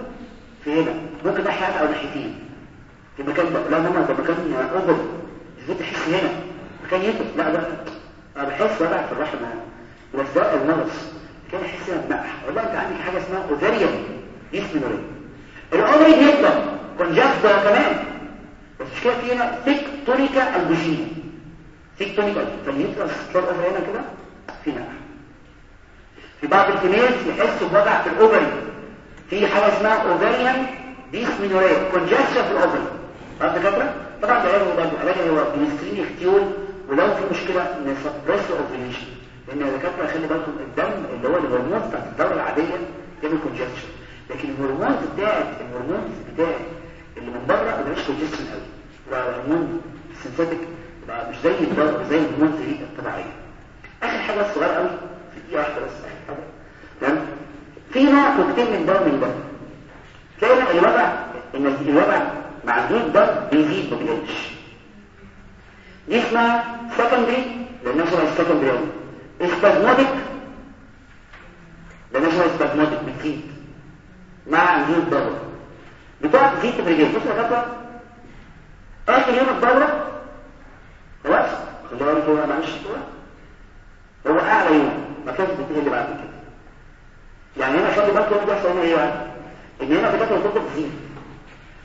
في هنا ممكن ناحيه أو ناحيتين في المكان ده لا ماما ده مكان اوفر إزاي تحس هنا؟ مكان يكبر. لا ده أنا بحس وجع في الرحم ده المرض كان أحس بنقح والله أنت عندك حاجة اسمها اوفريان ديسمينوريا الاوفري بيكبر ده كمان. بس مش كده في هنا ثيك تونيكا. البوجين ثيك تونيكا فاليوترس تلاقي الاوفري هنا كده. في نقح في بعض الكنيز يحسوا بوجع في الأوفري. في حاجة اسمها أوفريان ديسمينوريا كونجكشن في الأوفري. يا دكاتره طبعا ده علاجه برضه. علاجه هو بنسترين اختيول ولو في مشكلة نسبريس اوفريشن لأن يا دكاترة خلي بالكم الدم اللي هو الهرمون بتاعت الدورة العادية يعمل congestion لكن ال hormones بتاعت ال hormones بتاعت اللي من بره ما بيبقاش congestion قوي. يبقى هرمون synthetic يبقى مش زي الدوره زي ال hormones دي الطبيعية. آخر حاجة الصغيرة قوي في دقيقة واحدة بس آخر حاجة. تمام؟ في نوع كوكتيل من ده ومن ده تلاقي الوجع إن الوجع مع الجيل ده بيزيد ما بيقلش. دي اسمها secondary للناشونال secondary اسبازموديك للناشونال اسبازموديك بتزيد مع الجيل الدورة بتقعد تزيد تدريجيا بص يا آخر يوم الدورة خلاص. خلي بالك هو معلش هو أعلى يوم. ما كانش بتقل بعد كده. يعني هنا خلي بالك يوم بيحصل هنا إيه بقى؟ إن هنا بتاكل الكتب تزيد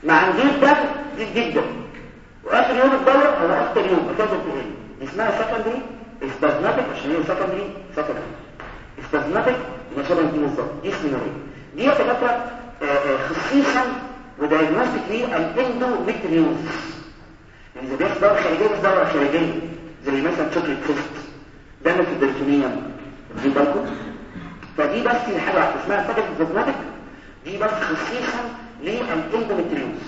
مع الجيل ده تزيد جدا. وآخر يوم الدورة هو أكتر يوم. ما كانش بتقل دي اسمها سكندري اسبازماتيك عشان هي سكندري سكندري اسبازماتيك نشرة دي بالظبط. دي اسمها دي يتكتر خصيصا ودايجنوستيك ليه الاندوميتريوز يعني إذا بيحصل دورة خارجية بس دورة خارجية زي مثلا شوكليت كريست دم في البريتونيوم دي بالكم؟ فدي بس الحاجة واحدة اسمها سكت زوجماتيك دي بس خصيصا للاندوميتريوز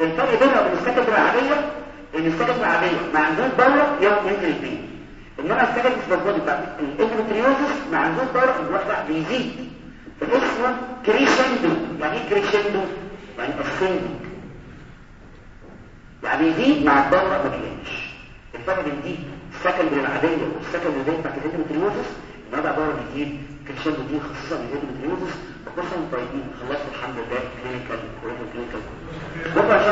الفرق بينها وبين السكت العادية إن السكت العادية ما عندوش دورة يوم يمكن الاثنين إنما السكت الزوجماتيك بتاع الاندوميتريوزس ما عندوش دورة الوضع بيزيد. اسمه كريشندو يعني إيه كريشندو يعني اسcending يعني يزيد مع الدورة ما بيقلش الفرق بين دي السكندري العادية والسكندري دي بتاعت الاندوميتريوزس ان وضع دورة بيزيد كريشندو دي خصوصا الاندوميتريوزس وخصوصا طيبين. خلصت الحمد لله. clinical clinical